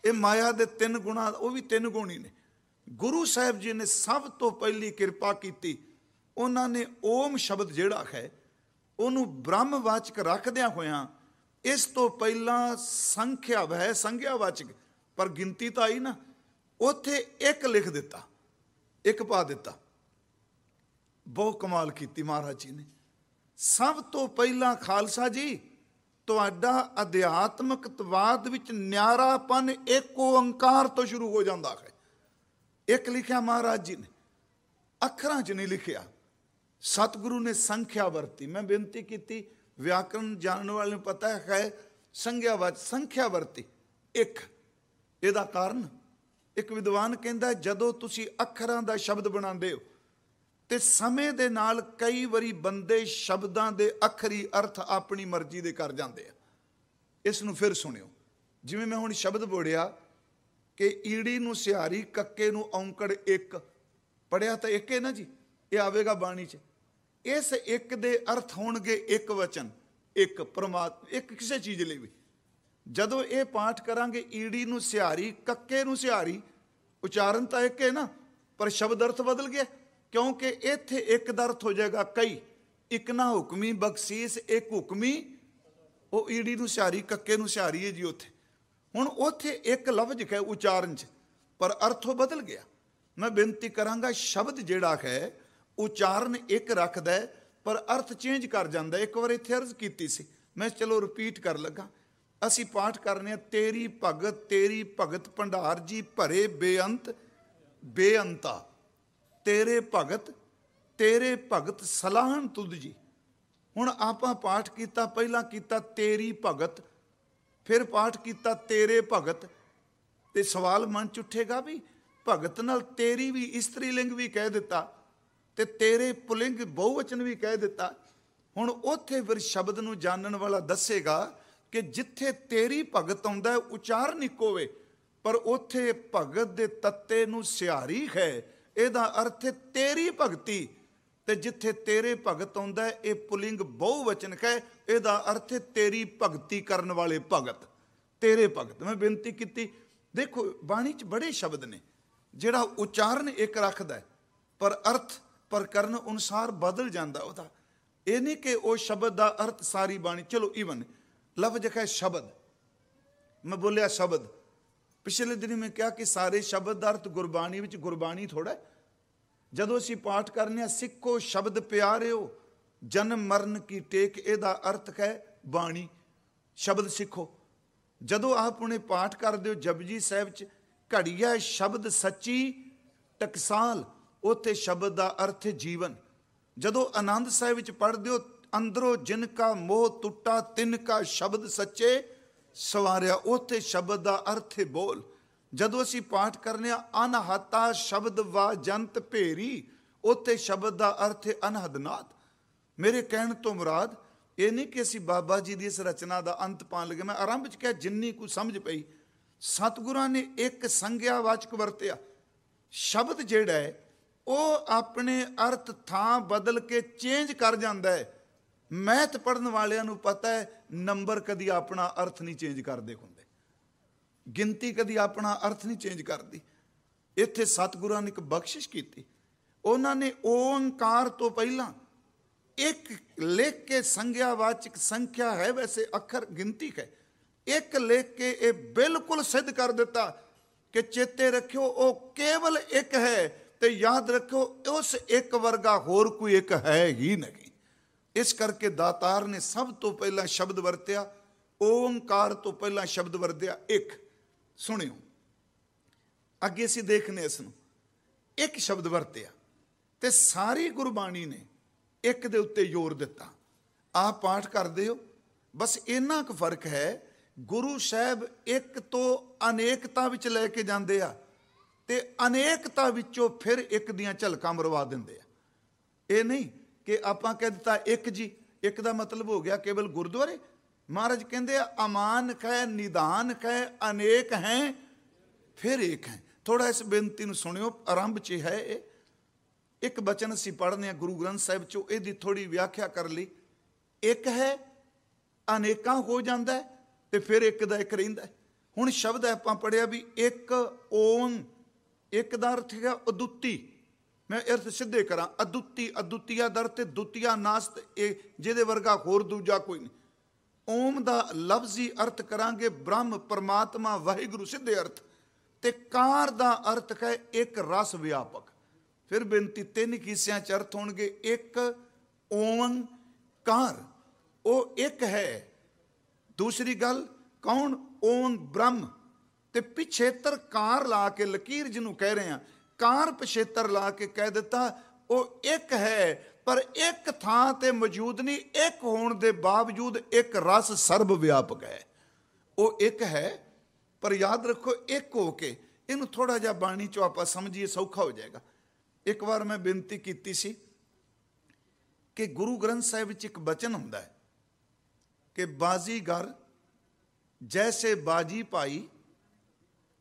ਇਹ ਮਾਇਆ ਦੇ ਤਿੰਨ ਗੁਣਾ, ਉਹ ਵੀ ਤਿੰਨ ਗੁਣ ਹੀ ਨੇ। ਗੁਰੂ ਸਾਹਿਬ ਜੀ ਨੇ ਸਭ ਤੋਂ ਪਹਿਲੀ ਕਿਰਪਾ ਕੀਤੀ। ਉਹਨਾਂ ਨੇ ਓਮ ਸ਼ਬਦ ਜਿਹੜਾ ਹੈ, ਉਹਨੂੰ ਬ੍ਰਹਮਵਾਚਕ ਰੱਖਦਿਆਂ ਹੋਇਆਂ ਇਸ ਤੋਂ ਪਹਿਲਾਂ ਸੰਖਿਆ ਵਹਿ ਸੰਗਿਆਵਾਚਕ ਪਰ ਗਿਣਤੀ ਤਾਂ ਆਈ ਨਾ, ਉੱਥੇ ਇੱਕ ਲਿਖ ਦਿੱਤਾ, ਇੱਕ ਪਾ ਦਿੱਤਾ। ਬਹੁਤ ਕਮਾਲ ਕੀਤੀ ਮਹਾਰਾਜ ਜੀ ਨੇ। ਸਭ ਤੋਂ ਪਹਿਲਾਂ ਖਾਲਸਾ ਜੀ, ਤੁਹਾਡਾ ਅਧਿਆਤਮਕਤਵਾਦ ਵਿੱਚ ਨਿਆਰਾਪਨ ਇੱਕ ਓੰਕਾਰ ਤੋਂ ਸ਼ੁਰੂ ਹੋ ਜਾਂਦਾ ਹੈ। ਇੱਕ ਲਿਖਿਆ ਮਹਾਰਾਜ ਜੀ ਨੇ। ਅੱਖਰਾਂ 'ਚ ਨਹੀਂ ਲਿਖਿਆ। ਸਤਿਗੁਰੂ ਨੇ ਸੰਖਿਆ ਵਰਤੀ। ਮੈਂ ਬੇਨਤੀ ਕੀਤੀ, ਵਿਆਕਰਨ ਜਾਣਨ ਵਾਲੇ ਨੂੰ ਪਤਾ ਹੈ ਸੰਗਿਆ ਵਚ ਸੰਖਿਆ ਵਰਤੀ। ਇੱਕ, ਇਹਦਾ ਕਾਰਨ? ਇੱਕ ਵਿਦਵਾਨ ਕਹਿੰਦਾ ਜਦੋਂ ਤੁਸੀਂ ਅੱਖਰਾਂ ਦਾ ਸ਼ਬਦ ਬਣਾਉਂਦੇ ਹੋ, ਤੇ ਸਮੇਂ ਦੇ ਨਾਲ ਕਈ ਵਾਰੀ ਬੰਦੇ ਸ਼ਬਦਾਂ ਦੇ ਅੱਖਰੀ ਅਰਥ ਆਪਣੀ ਮਰਜ਼ੀ ਦੇ ਕਰ ਜਾਂਦੇ ਆ। ਇਸ ਨੂੰ ਫਿਰ ਸੁਣਿਓ। ਜਿਵੇਂ ਮੈਂ ਹੁਣ ਸ਼ਬਦ ਬੋੜਿਆ ਕਿ ਈੜੀ ਨੂੰ ਸਿਹਾਰੀ, ਕੱਕੇ ਨੂੰ ਔਂਕੜ ਇੱਕ। ਪੜਿਆ ਤਾਂ ਇੱਕ ਹੈ ਨਾ ਜੀ? ਇਹ ਆਵੇਗਾ ਬਾਣੀ 'ਚ। ਇਸ ਇੱਕ ਦੇ ਅਰਥ ਹੋਣਗੇ ਇੱਕ ਵਚਨ, ਇੱਕ ਪਰਮਾਤਮਾ, ਇੱਕ ਕਿਸੇ ਚੀਜ਼ ਲਈ ਵੀ। ਜਦੋਂ ਇਹ ਪਾਠ ਕਰਾਂਗੇ, ਈੜੀ ਨੂੰ ਸਿਹਾਰੀ, ਕੱਕੇ ਨੂੰ ਸਿਹਾਰੀ, ਉਚਾਰਨ ਤਾਂ ਇੱਕ ਹੈ ਨਾ, ਪਰ ਸ਼ਬਦ ਅਰਥ ਬਦਲ ਗਿਆ, ਕਿਉਂਕਿ ਇੱਥੇ ਇੱਕ ਦਾ ਅਰਥ ਹੋ ਜਾਏਗਾ ਕਈ। ਇੱਕ ਨਾ ਹੁਕਮੀ, ਬਖਸ਼ੀਸ ਇੱਕ ਹੁਕਮੀ, ਉਹ ਈੜੀ ਨੂੰ ਸਿਹਾਰੀ, ਕੱਕੇ ਨੂੰ ਸਿਹਾਰੀ ਹੈ ਜੀ ਉੱਥੇ। ਹੁਣ ਉੱਥੇ ਇੱਕ ਲਫ਼ਜ਼ ਹੈ ਉਚਾਰਨ 'ਚ, ਪਰ ਅਰਥ ਉਹ ਬਦਲ ਗਿਆ। ਮੈਂ ਬੇਨਤੀ ਕਰਾਂਗਾ, ਸ਼ਬਦ ਜਿਹੜਾ ਹੈ ਉਚਾਰਨ ਇੱਕ ਰੱਖਦਾ ਹੈ, ਪਰ ਅਰਥ ਚੇਂਜ ਕਰ ਜਾਂਦਾ ਇੱਕ ਵਾਰ ਇੱਥੇ ਅਰਜ਼ ਕੀਤੀ ਸੀ। ਮੈਂ ਚਲੋ ਰਿਪੀਟ ਕਰ ਲੱਗਾ। ਅਸੀਂ ਪਾਠ ਕਰਨੇ ਆ ਤੇਰੀ ਭਗਤ ਤੇਰੀ ਭਗਤ ਭੰਡਾਰ ਜੀ ਭਰੇ ਬੇਅੰਤ ਬੇਅੰਤਾ। ਤੇਰੇ ਭਗਤ ਤੇਰੇ ਭਗਤ ਸਲਾਹਣ ਤੁਧ ਜੀ। ਹੁਣ ਆਪਾਂ ਪਾਠ ਕੀਤਾ ਪਹਿਲਾਂ ਕੀਤਾ ਤੇਰੀ ਭਗਤ ਫਿਰ ਪਾਠ ਕੀਤਾ ਤੇਰੇ ਭਗਤ। ਤੇ ਸਵਾਲ ਮਨ ਚ ਉੱਠੇਗਾ ਵੀ ਭਗਤ ਨਾਲ ਤੇਰੀ ਵੀ ਇਸਤਰੀ ਲਿੰਗ ਵੀ ਕਹਿ ਦਿੱਤਾ। ਤੇ ਤੇਰੇ ਪੁਲਿੰਗ ਬਹੁਵਚਨ ਵੀ ਕਹਿ ਦਿੱਤਾ। ਹੁਣ ਉੱਥੇ ਫਿਰ ਸ਼ਬਦ ਨੂੰ ਜਾਣਨ ਵਾਲਾ ਦੱਸੇਗਾ ਕਿ ਜਿੱਥੇ ਤੇਰੀ ਭਗਤ ਆਉਂਦਾ ਉਚਾਰਨ ਇੱਕੋ ਵੇ ਪਰ ਉੱਥੇ ਭਗਤ ਦੇ ਤੱਤੇ ਨੂੰ ਸਿਹਾਰੀ ਹੈ। ਇਹਦਾ ਅਰਥ ਤੇਰੀ ਭਗਤੀ। ਤੇ ਜਿੱਥੇ ਤੇਰੇ ਭਗਤ ਆਉਂਦਾ ਇਹ ਪੁਲਿੰਗ ਬਹੁਵਚਨ ਹੈ, ਇਹਦਾ ਅਰਥ ਤੇਰੀ ਭਗਤੀ ਕਰਨ ਵਾਲੇ ਭਗਤ। ਤੇਰੇ ਭਗਤ। ਮੈਂ ਬੇਨਤੀ ਕੀਤੀ, ਦੇਖੋ, ਬਾਣੀ 'ਚ ਬੜੇ ਸ਼ਬਦ ਨੇ, ਜਿਹੜਾ ਉਚਾਰਨ ਇੱਕ ਰੱਖਦਾ ਪਰ ਅਰਥ ਪਰ ਕਰਨ ਅਨੁਸਾਰ ਬਦਲ ਜਾਂਦਾ ਉਹਦਾ। ਇਹ ਨਹੀਂ ਕਿ ਉਹ ਸ਼ਬਦ ਦਾ ਅਰਥ ਸਾਰੀ ਬਾਣੀ, ਚਲੋ ਈਵਨ ਲਫ਼ਜ਼ ਹੈ ਸ਼ਬਦ। ਮੈਂ ਬੋਲਿਆ ਸ਼ਬਦ। ਪਿਛਲੇ ਦਿਨ ਮੈਂ ਕਿਹਾ ਕਿ ਸਾਰੇ ਸ਼ਬਦ ਦਾ ਅਰਥ ਗੁਰਬਾਣੀ ਵਿੱਚ ਗੁਰਬਾਣੀ ਥੋੜਾ ਜਦੋਂ ਅਸੀਂ ਪਾਠ ਕਰਨੇ ਆ ਸਿੱਖੋ ਸ਼ਬਦ ਪਿਆਰਿਓ, ਜਨਮ ਮਰਨ ਕੀ ਟੇਕ, ਇਹਦਾ ਅਰਥ ਹੈ ਬਾਣੀ। ਸ਼ਬਦ ਸਿੱਖੋ। ਜਦੋਂ ਆਪ ਉਹਨੇ ਪਾਠ ਕਰਦੇ ਹੋ ਜਪਜੀ ਸਾਹਿਬ ਚ, ਘੜੀਆ ਸ਼ਬਦ ਸੱਚੀ, ਟਕਸਾਲ ਉਥੇ ਸ਼ਬਦ ਦਾ ਅਰਥ ਜੀਵਨ। ਜਦੋਂ ਆਨੰਦ ਸਾਹਿਬ ਵਿੱਚ ਪੜ੍ਹਦੇ ਹੋ, ਅੰਦਰੋਂ ਜਿਨ ਕਾ ਮੋਹ ਟੁੱਟਾ, ਤਿਨ ਕਾ ਸ਼ਬਦ ਸੱਚੇ ਸਵਾਰਿਆ, ਉਥੇ ਸ਼ਬਦ ਦਾ ਅਰਥ ਬੋਲ। ਜਦੋਂ ਅਸੀਂ ਪਾਠ ਕਰਨੇ ਆ, ਅਨਹਤਾ ਸ਼ਬਦ ਵਾ ਜੰਤ ਭੇਰੀ, ਉਥੇ ਸ਼ਬਦ ਦਾ ਅਰਥ ਹੈ ਮੇਰੇ ਕਹਿਣ ਤੋਂ ਮੁਰਾਦ, ਇਹ ਨਹੀਂ ਕਿ ਅਸੀਂ ਬਾਬਾ ਜੀ ਦੀ ਇਸ ਰਚਨਾ ਦਾ ਅੰਤ ਪਾਣ ਲੱਗੇ। ਮੈਂ ਆਰੰਭ ਚ ਕਿਹਾ, ਜਿੰਨੀ ਕੁ ਸਮਝ ਪਈ, ਸਤਿਗੁਰਾਂ ਨੇ ਇੱਕ ਸੰਗਿਆ ਵਾਚਕ ਵਰਤਿਆ। ਸ਼ਬਦ ਜਿਹੜਾ ਹੈ ਉਹ ਆਪਣੇ ਅਰਥ ਥਾਂ ਬਦਲ ਕੇ ਚੇਂਜ ਕਰ ਜਾਂਦਾ ਹੈ। ਮੈਥ ਪੜਨ ਵਾਲਿਆਂ ਨੂੰ ਪਤਾ ਹੈ, ਨੰਬਰ ਕਦੀ ਆਪਣਾ ਅਰਥ ਨਹੀਂ ਚੇਂਜ ਕਰਦੇ ਹੁੰਦੇ। ਗਿਣਤੀ ਕਦੀ ਆਪਣਾ ਅਰਥ ਨਹੀਂ ਚੇਂਜ ਕਰਦੀ। ਇੱਥੇ ਸਤਿਗੁਰਾਂ ਨੇ ਇੱਕ ਬਖਸ਼ਿਸ਼ ਕੀਤੀ। ਉਹਨਾਂ ਨੇ ਓੰਕਾਰ ਤੋਂ ਪਹਿਲਾਂ ਇੱਕ ਲਿਖ ਕੇ ਸੰਗਿਆਵਾਚਕ ਸੰਖਿਆ ਹੈ, ਵੈਸੇ ਅੱਖਰ ਗਿਣਤੀ ਹੈ। ਇੱਕ ਲਿਖ ਕੇ ਇਹ ਬਿਲਕੁਲ ਸਿੱਧ ਕਰ ਦਿੱਤਾ ਕਿ ਚੇਤੇ ਰੱਖਿਓ, ਉਹ ਕੇਵਲ ਇੱਕ ਹੈ ਤੇ ਯਾਦ ਰੱਖਿਓ, ਉਸ ਇੱਕ ਵਰਗਾ ਹੋਰ ਕੋਈ ਇੱਕ ਹੈ ਹੀ ਨਹੀਂ। ਇਸ ਕਰਕੇ ਦਾਤਾਰ ਨੇ ਸਭ ਤੋਂ ਪਹਿਲਾਂ ਸ਼ਬਦ ਵਰਤਿਆ, ਓੰਕਾਰ ਤੋਂ ਪਹਿਲਾਂ ਸ਼ਬਦ ਵਰਤਿਆ, ਇੱਕ। ਸੁਣਿਓ। ਅੱਗੇ ਅਸੀਂ ਦੇਖਨੇ ਇਸ ਨੂੰ। ਇੱਕ ਸ਼ਬਦ ਵਰਤਿਆ ਤੇ ਸਾਰੀ ਗੁਰਬਾਣੀ ਨੇ ਇੱਕ ਦੇ ਉੱਤੇ ਜ਼ੋਰ ਦਿੱਤਾ। ਆਪ ਪਾਠ ਕਰਦੇ ਹੋ। ਬਸ ਇੰਨਾ ਕੁ ਫ਼ਰਕ ਹੈ, ਗੁਰੂ ਸਾਹਿਬ ਇੱਕ ਤੋਂ ਅਨੇਕਤਾ ਵਿੱਚ ਲੈ ਕੇ ਜਾਂਦੇ ਆ। ਤੇ ਅਨੇਕਤਾ ਵਿੱਚੋਂ ਫਿਰ ਇੱਕ ਦੀਆਂ ਝਲਕਾਂ ਮਰਵਾ ਦਿੰਦੇ ਆ। ਇਹ ਨਹੀਂ ਕਿ ਆਪਾਂ ਕਹਿ ਦਿੱਤਾ ਇੱਕ ਜੀ। ਇੱਕ ਦਾ ਮਤਲਬ ਹੋ ਗਿਆ ਕੇਵਲ ਗੁਰਦੁਆਰੇ। ਮਹਾਰਾਜ ਕਹਿੰਦੇ ਆ, ਅਮਾਨ ਹੈ ਨਿਦਾਨ ਹੈ ਅਨੇਕ ਹੈ, ਫਿਰ ਇੱਕ ਹੈ। ਥੋੜਾ ਇਸ ਬੇਨਤੀ ਨੂੰ ਸੁਣਿਓ, ਆਰੰਭ 'ਚ ਹੈ ਇਹ। ਇੱਕ ਬਚਨ ਅਸੀਂ ਪੜ੍ਹਨੇ ਆ ਗੁਰੂ ਗ੍ਰੰਥ ਸਾਹਿਬ 'ਚੋਂ, ਇਹਦੀ ਥੋੜੀ ਵਿਆਖਿਆ ਕਰ ਲਈ। ਇੱਕ ਹੈ, ਅਨੇਕਾਂ ਹੋ ਜਾਂਦਾ ਹੈ ਤੇ ਫਿਰ ਇੱਕ ਦਾ ਇੱਕ ਰਹਿੰਦਾ ਹੁਣ ਸ਼ਬਦ ਆਪਾਂ ਪੜਿਆ ਵੀ ਇੱਕ ਓਮ ਇੱਕ ਦਾ ਅਰਥ ਹੈਗਾ ਅਦੁੱਤੀ। ਮੈਂ ਅਰਥ ਸਿੱਧੇ ਕਰਾਂ, ਅਦੁੱਤੀ, ਅਦੁੱਤੀਆ ਦਰ ਤੇ ਦੁੱਤੀਆ ਨਾਸਤ, ਇਹ ਜਿਹਦੇ ਵਰਗਾ ਹੋਰ ਦੂਜਾ ਕੋਈ ਨਹੀਂ। ਓਮ ਦਾ ਲਫ਼ਜ਼ੀ ਅਰਥ ਕਰਾਂਗੇ ਬ੍ਰਹਮ, ਪਰਮਾਤਮਾ, ਵਾਹਿਗੁਰੂ, ਸਿੱਧੇ ਅਰਥ। ਤੇ ਕਾਰ ਦਾ ਅਰਥ ਹੈ ਇੱਕ ਰਸ ਵਿਆਪਕ। ਫਿਰ ਬੇਨਤੀ ਤਿੰਨ ਕਿਸਿਆਂ ਚ ਅਰਥ ਹੋਣਗੇ, ਇੱਕ ਓਮ ਕਾਰ। ਉਹ ਇੱਕ ਹੈ। ਦੂਸਰੀ ਗੱਲ, ਕੌਣ? ਓਮ ਬ੍ਰਹਮ। ਤੇ ਪਿਛੇਤਰ ਕਾਰ ਲਾ ਕੇ ਲਕੀਰ ਜਿਹਨੂੰ ਕਹਿ ਰਹੇ ਆ ਕਾਰ ਪਿਛੇਤਰ ਲਾ ਕੇ ਕਹਿ ਦਿੱਤਾ, ਉਹ ਇੱਕ ਹੈ, ਪਰ ਇੱਕ ਥਾਂ ਤੇ ਮੌਜੂਦ ਨਹੀਂ, ਇੱਕ ਹੋਣ ਦੇ ਬਾਵਜੂਦ ਇੱਕ ਰਸ ਸਰਬ ਵਿਆਪਕ ਹੈ। ਉਹ ਇੱਕ ਹੈ, ਪਰ ਯਾਦ ਰੱਖੋ ਇੱਕ ਹੋ ਕੇ, ਇਹਨੂੰ ਥੋੜਾ ਜਿਹਾ ਬਾਣੀ ਚੋਂ ਆਪਾਂ ਸਮਝੀਏ, ਸੌਖਾ ਹੋ ਜਾਏਗਾ। ਇੱਕ ਵਾਰ ਮੈਂ ਬੇਨਤੀ ਕੀਤੀ ਸੀ ਕਿ ਗੁਰੂ ਗ੍ਰੰਥ ਸਾਹਿਬ ਵਿੱਚ ਇੱਕ ਬਚਨ ਹੁੰਦਾ ਹੈ ਕਿ ਬਾਜ਼ੀਗਰ, ਜੈਸੇ ਬਾਜੀ ਪਾਈ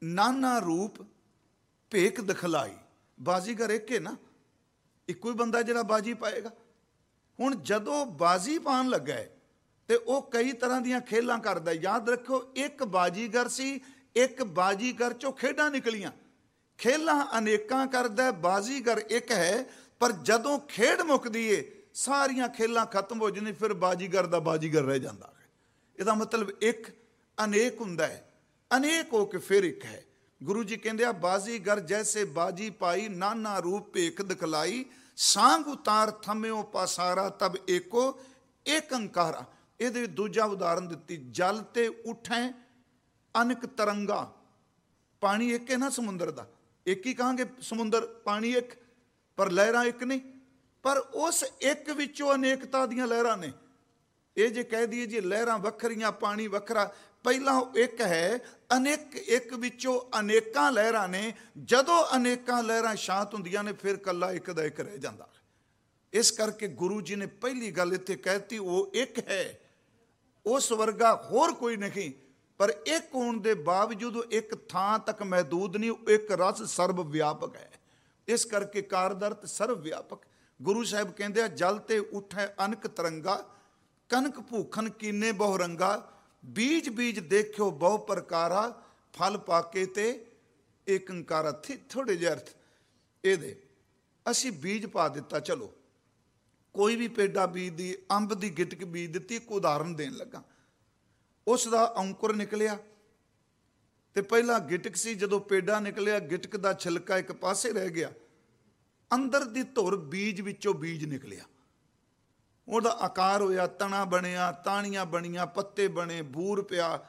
ਨਾਨਾ ਰੂਪ ਭੇਕ ਦਿਖਲਾਈ। ਬਾਜ਼ੀਗਰ ਇੱਕ ਹੈ ਨਾ ਇੱਕੋ ਹੀ ਬੰਦਾ ਜਿਹੜਾ ਬਾਜੀ ਪਾਏਗਾ। ਹੁਣ ਜਦੋਂ ਬਾਜੀ ਪਾਣ ਲੱਗਾ ਹੈ, ਤੇ ਉਹ ਕਈ ਤਰ੍ਹਾਂ ਦੀਆਂ ਖੇਲਾਂ ਕਰਦਾ ਯਾਦ ਰੱਖੋ ਇੱਕ ਬਾਜੀਗਰ ਸੀ ਇੱਕ ਬਾਜੀਗਰ ਚੋਂ ਖੇਡਾਂ ਨਿਕਲੀਆਂ। ਖੇਲਾਂ ਅਨੇਕਾਂ ਕਰਦਾ ਬਾਜ਼ੀਗਰ ਇੱਕ ਹੈ ਪਰ ਜਦੋਂ ਖੇਡ ਮੁੱਕਦੀ ਏ ਸਾਰੀਆਂ ਖੇਲਾਂ ਖਤਮ ਹੋ ਜਾਂਦੀਆਂ ਫਿਰ ਬਾਜੀਗਰ ਦਾ ਬਾਜੀਗਰ ਰਹਿ ਜਾਂਦਾ ਹੈ। ਇਹਦਾ ਮਤਲਬ ਇੱਕ ਅਨੇਕ ਹੁੰਦਾ ਹੈ। ਅਨੇਕ ਹੋ ਕੇ ਫਿਰ ਇੱਕ ਹੈ। ਗੁਰੂ ਜੀ ਕਹਿੰਦੇ ਆ ਬਾਜ਼ੀਗਰ ਜੈਸੇ ਬਾਜੀ ਪਾਈ, ਨਾਨਾ ਰੂਪ ਭੇਖ ਦਿਖਲਾਈ, ਸਾਂਗ ਉਤਾਰ ਥਮਿਓ ਪਾਸਾਰਾ, ਤਬ ਏਕੋ ਏਕ ਇਹਦੇ ਦੂਜਾ ਉਦਾਹਰਨ ਦਿੱਤੀ, ਜਲ ਤੇ ਉਠੈ ਅਨਕ ਤਰੰਗਾ। ਪਾਣੀ ਇੱਕ ਹੈ ਨਾ ਸਮੁੰਦਰ ਦਾ। ਇੱਕ ਹੀ ਕਹਾਂਗੇ, ਸਮੁੰਦਰ, ਪਾਣੀ ਇੱਕ, ਪਰ ਲਹਿਰਾਂ ਇੱਕ ਨਹੀਂ ਪਰ ਉਸ ਇੱਕ ਵਿੱਚੋਂ ਅਨੇਕਤਾ ਦੀਆਂ ਲਹਿਰਾਂ ਨੇ। ਇਹ ਜੇ ਕਹਿ ਦਈਏ ਜੀ, ਲਹਿਰਾਂ ਵੱਖਰੀਆਂ, ਪਾਣੀ ਵੱਖਰਾ ਪਹਿਲਾਂ ਉਹ ਇੱਕ ਹੈ, ਅਨੇਕ ਇੱਕ ਵਿੱਚੋਂ ਅਨੇਕਾਂ ਲਹਿਰਾਂ ਨੇ, ਜਦੋਂ ਅਨੇਕਾਂ ਲਹਿਰਾਂ ਸ਼ਾਂਤ ਹੁੰਦੀਆਂ ਨੇ, ਫਿਰ ਕੱਲਾ ਇੱਕ ਦਾ ਇੱਕ ਰਹਿ ਜਾਂਦਾ। ਇਸ ਕਰਕੇ ਗੁਰੂ ਜੀ ਨੇ ਪਹਿਲੀ ਗੱਲ ਇੱਥੇ ਕਹਿਤੀ, ਉਹ ਇੱਕ ਹੈ। ਉਸ ਵਰਗਾ ਹੋਰ ਕੋਈ ਨਹੀਂ, ਪਰ ਇੱਕ ਹੋਣ ਦੇ ਬਾਵਜੂਦ ਇੱਕ ਥਾਂ ਤੱਕ ਮਹਦੂਦ ਨਹੀਂ, ਉਹ ਇੱਕ ਰਸ ਸਰਬ ਵਿਆਪਕ ਹੈ। ਇਸ ਕਰਕੇ ਕਾਰਦਰਤ ਸਰਬ ਵਿਆਪਕ ਗੁਰੂ ਸਾਹਿਬ ਕਹਿੰਦੇ ਆ, ਜਲ ਤੇ ਉਠੈ ਅਨਕ ਤਰੰਗਾ, ਕਨਕ ਭੂਖਨ ਕੀਨੇ ਬਹੁ ਰੰਗਾ ਬੀਜ ਬੀਜ ਦੇਖਿਓ ਬਹੁ ਪ੍ਰਕਾਰਾ, ਫਲ ਪਾਕੇ ਤੇ ਏਕ ਅੰਕਾਰਾ ਥੋੜੇ ਜਿਹੇ ਅਰਥ। ਇਹਦੇ ਅਸੀਂ ਬੀਜ ਪਾ ਦਿੱਤਾ, ਚਲੋ। ਕੋਈ ਵੀ ਪੇਡਾ ਬੀਜ ਦੀ, ਅੰਬ ਦੀ ਗਿਟਕ ਬੀਜ ਦਿੱਤੀ, ਇੱਕ ਉਦਾਹਰਨ ਦੇਣ ਲੱਗਾ। ਉਸ ਦਾ ਅੰਕੁਰ ਨਿਕਲਿਆ। ਤੇ ਪਹਿਲਾਂ ਗਿਟਕ ਸੀ, ਜਦੋਂ ਪੇਡਾ ਨਿਕਲਿਆ, ਗਿਟਕ ਦਾ ਛਿਲਕਾ ਇੱਕ ਪਾਸੇ ਰਹਿ ਗਿਆ। ਅੰਦਰ ਦੀ ਧੁਰ ਬੀਜ ਵਿੱਚੋਂ ਬੀਜ ਨਿਕਲਿਆ। ਉਹਦਾ ਆਕਾਰ ਹੋਇਆ, ਤਣਾ ਬਣਿਆ, ਤਾਣੀਆਂ ਬਣੀਆਂ, ਪੱਤੇ ਬਣੇ, ਬੂਰ ਪਿਆ,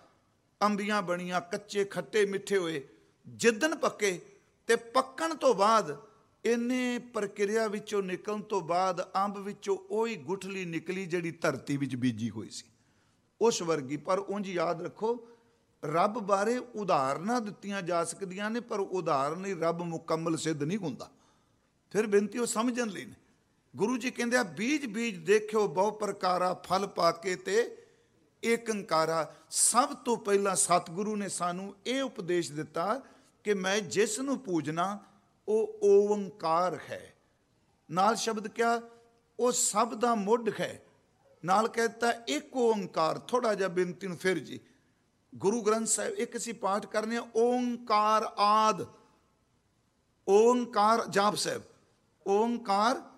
ਅੰਬੀਆਂ ਬਣੀਆਂ, ਕੱਚੇ ਖੱਟੇ ਮਿੱਠੇ ਹੋਏ। ਜਿੱਦਨ ਪੱਕੇ ਤੇ ਪੱਕਣ ਤੋਂ ਬਾਅਦ ਇਹਨੇ ਪ੍ਰਕਿਰਿਆ ਵਿੱਚੋਂ ਨਿਕਲਣ ਤੋਂ ਬਾਅਦ ਅੰਬ ਵਿੱਚੋਂ ਉਹੀ ਗੁਠਲੀ ਨਿਕਲੀ ਜਿਹੜੀ ਧਰਤੀ ਵਿੱਚ ਬੀਜੀ ਹੋਈ ਸੀ। ਉਸ ਵਰਗੀ, ਪਰ ਉਂਝ ਯਾਦ ਰੱਖੋ, ਰੱਬ ਬਾਰੇ ਉਦਾਹਰਨਾਂ ਦਿੱਤੀਆਂ ਜਾ ਸਕਦੀਆਂ ਨੇ, ਪਰ ਉਦਾਹਰਨ ਹੀ ਰੱਬ ਮੁਕੰਮਲ ਸਿੱਧ ਨਹੀਂ ਹੁੰਦਾ। ਫਿਰ ਬੇਨਤੀ ਉਹ ਸਮਝਣ ਲਈ ਨੇ। ਗੁਰੂ ਜੀ ਕਹਿੰਦੇ ਆ, ਬੀਜ ਬੀਜ ਦੇਖਿਓ, ਬਹੁ ਪ੍ਰਕਾਰਾ, ਫਲ ਪਾਕੇ ਤੇ ਏਕ ਅੰਕਾਰਾ ਸਭ ਤੋਂ ਪਹਿਲਾਂ ਸਤਿਗੁਰੂ ਨੇ ਸਾਨੂੰ ਇਹ ਉਪਦੇਸ਼ ਦਿੱਤਾ ਕਿ ਮੈਂ ਜਿਸ ਨੂੰ ਪੂਜਣਾ, ਉਹ ਓੰਕਾਰ ਹੈ। ਨਾਲ ਸ਼ਬਦ ਕਿਹਾ, ਉਹ ਸਭ ਦਾ ਮੁੱਢ ਹੈ। ਨਾਲ ਕਹਿੰਦਾ ਇੱਕ ਓੰਕਾਰ ਥੋੜਾ ਜਿਹਾ ਬੇਨਤੀ ਨੂੰ ਫਿਰ ਜੀ। ਗੁਰੂ ਗ੍ਰੰਥ ਸਾਹਿਬ, ਇੱਕ ਅਸੀਂ ਪਾਠ ਕਰਨੇ ਆ, ਓੰਕਾਰ ਆਦ। ਓੰਕਾਰ, ਜਾਪ ਸਾਹਿਬ, ਓੰਕਾਰ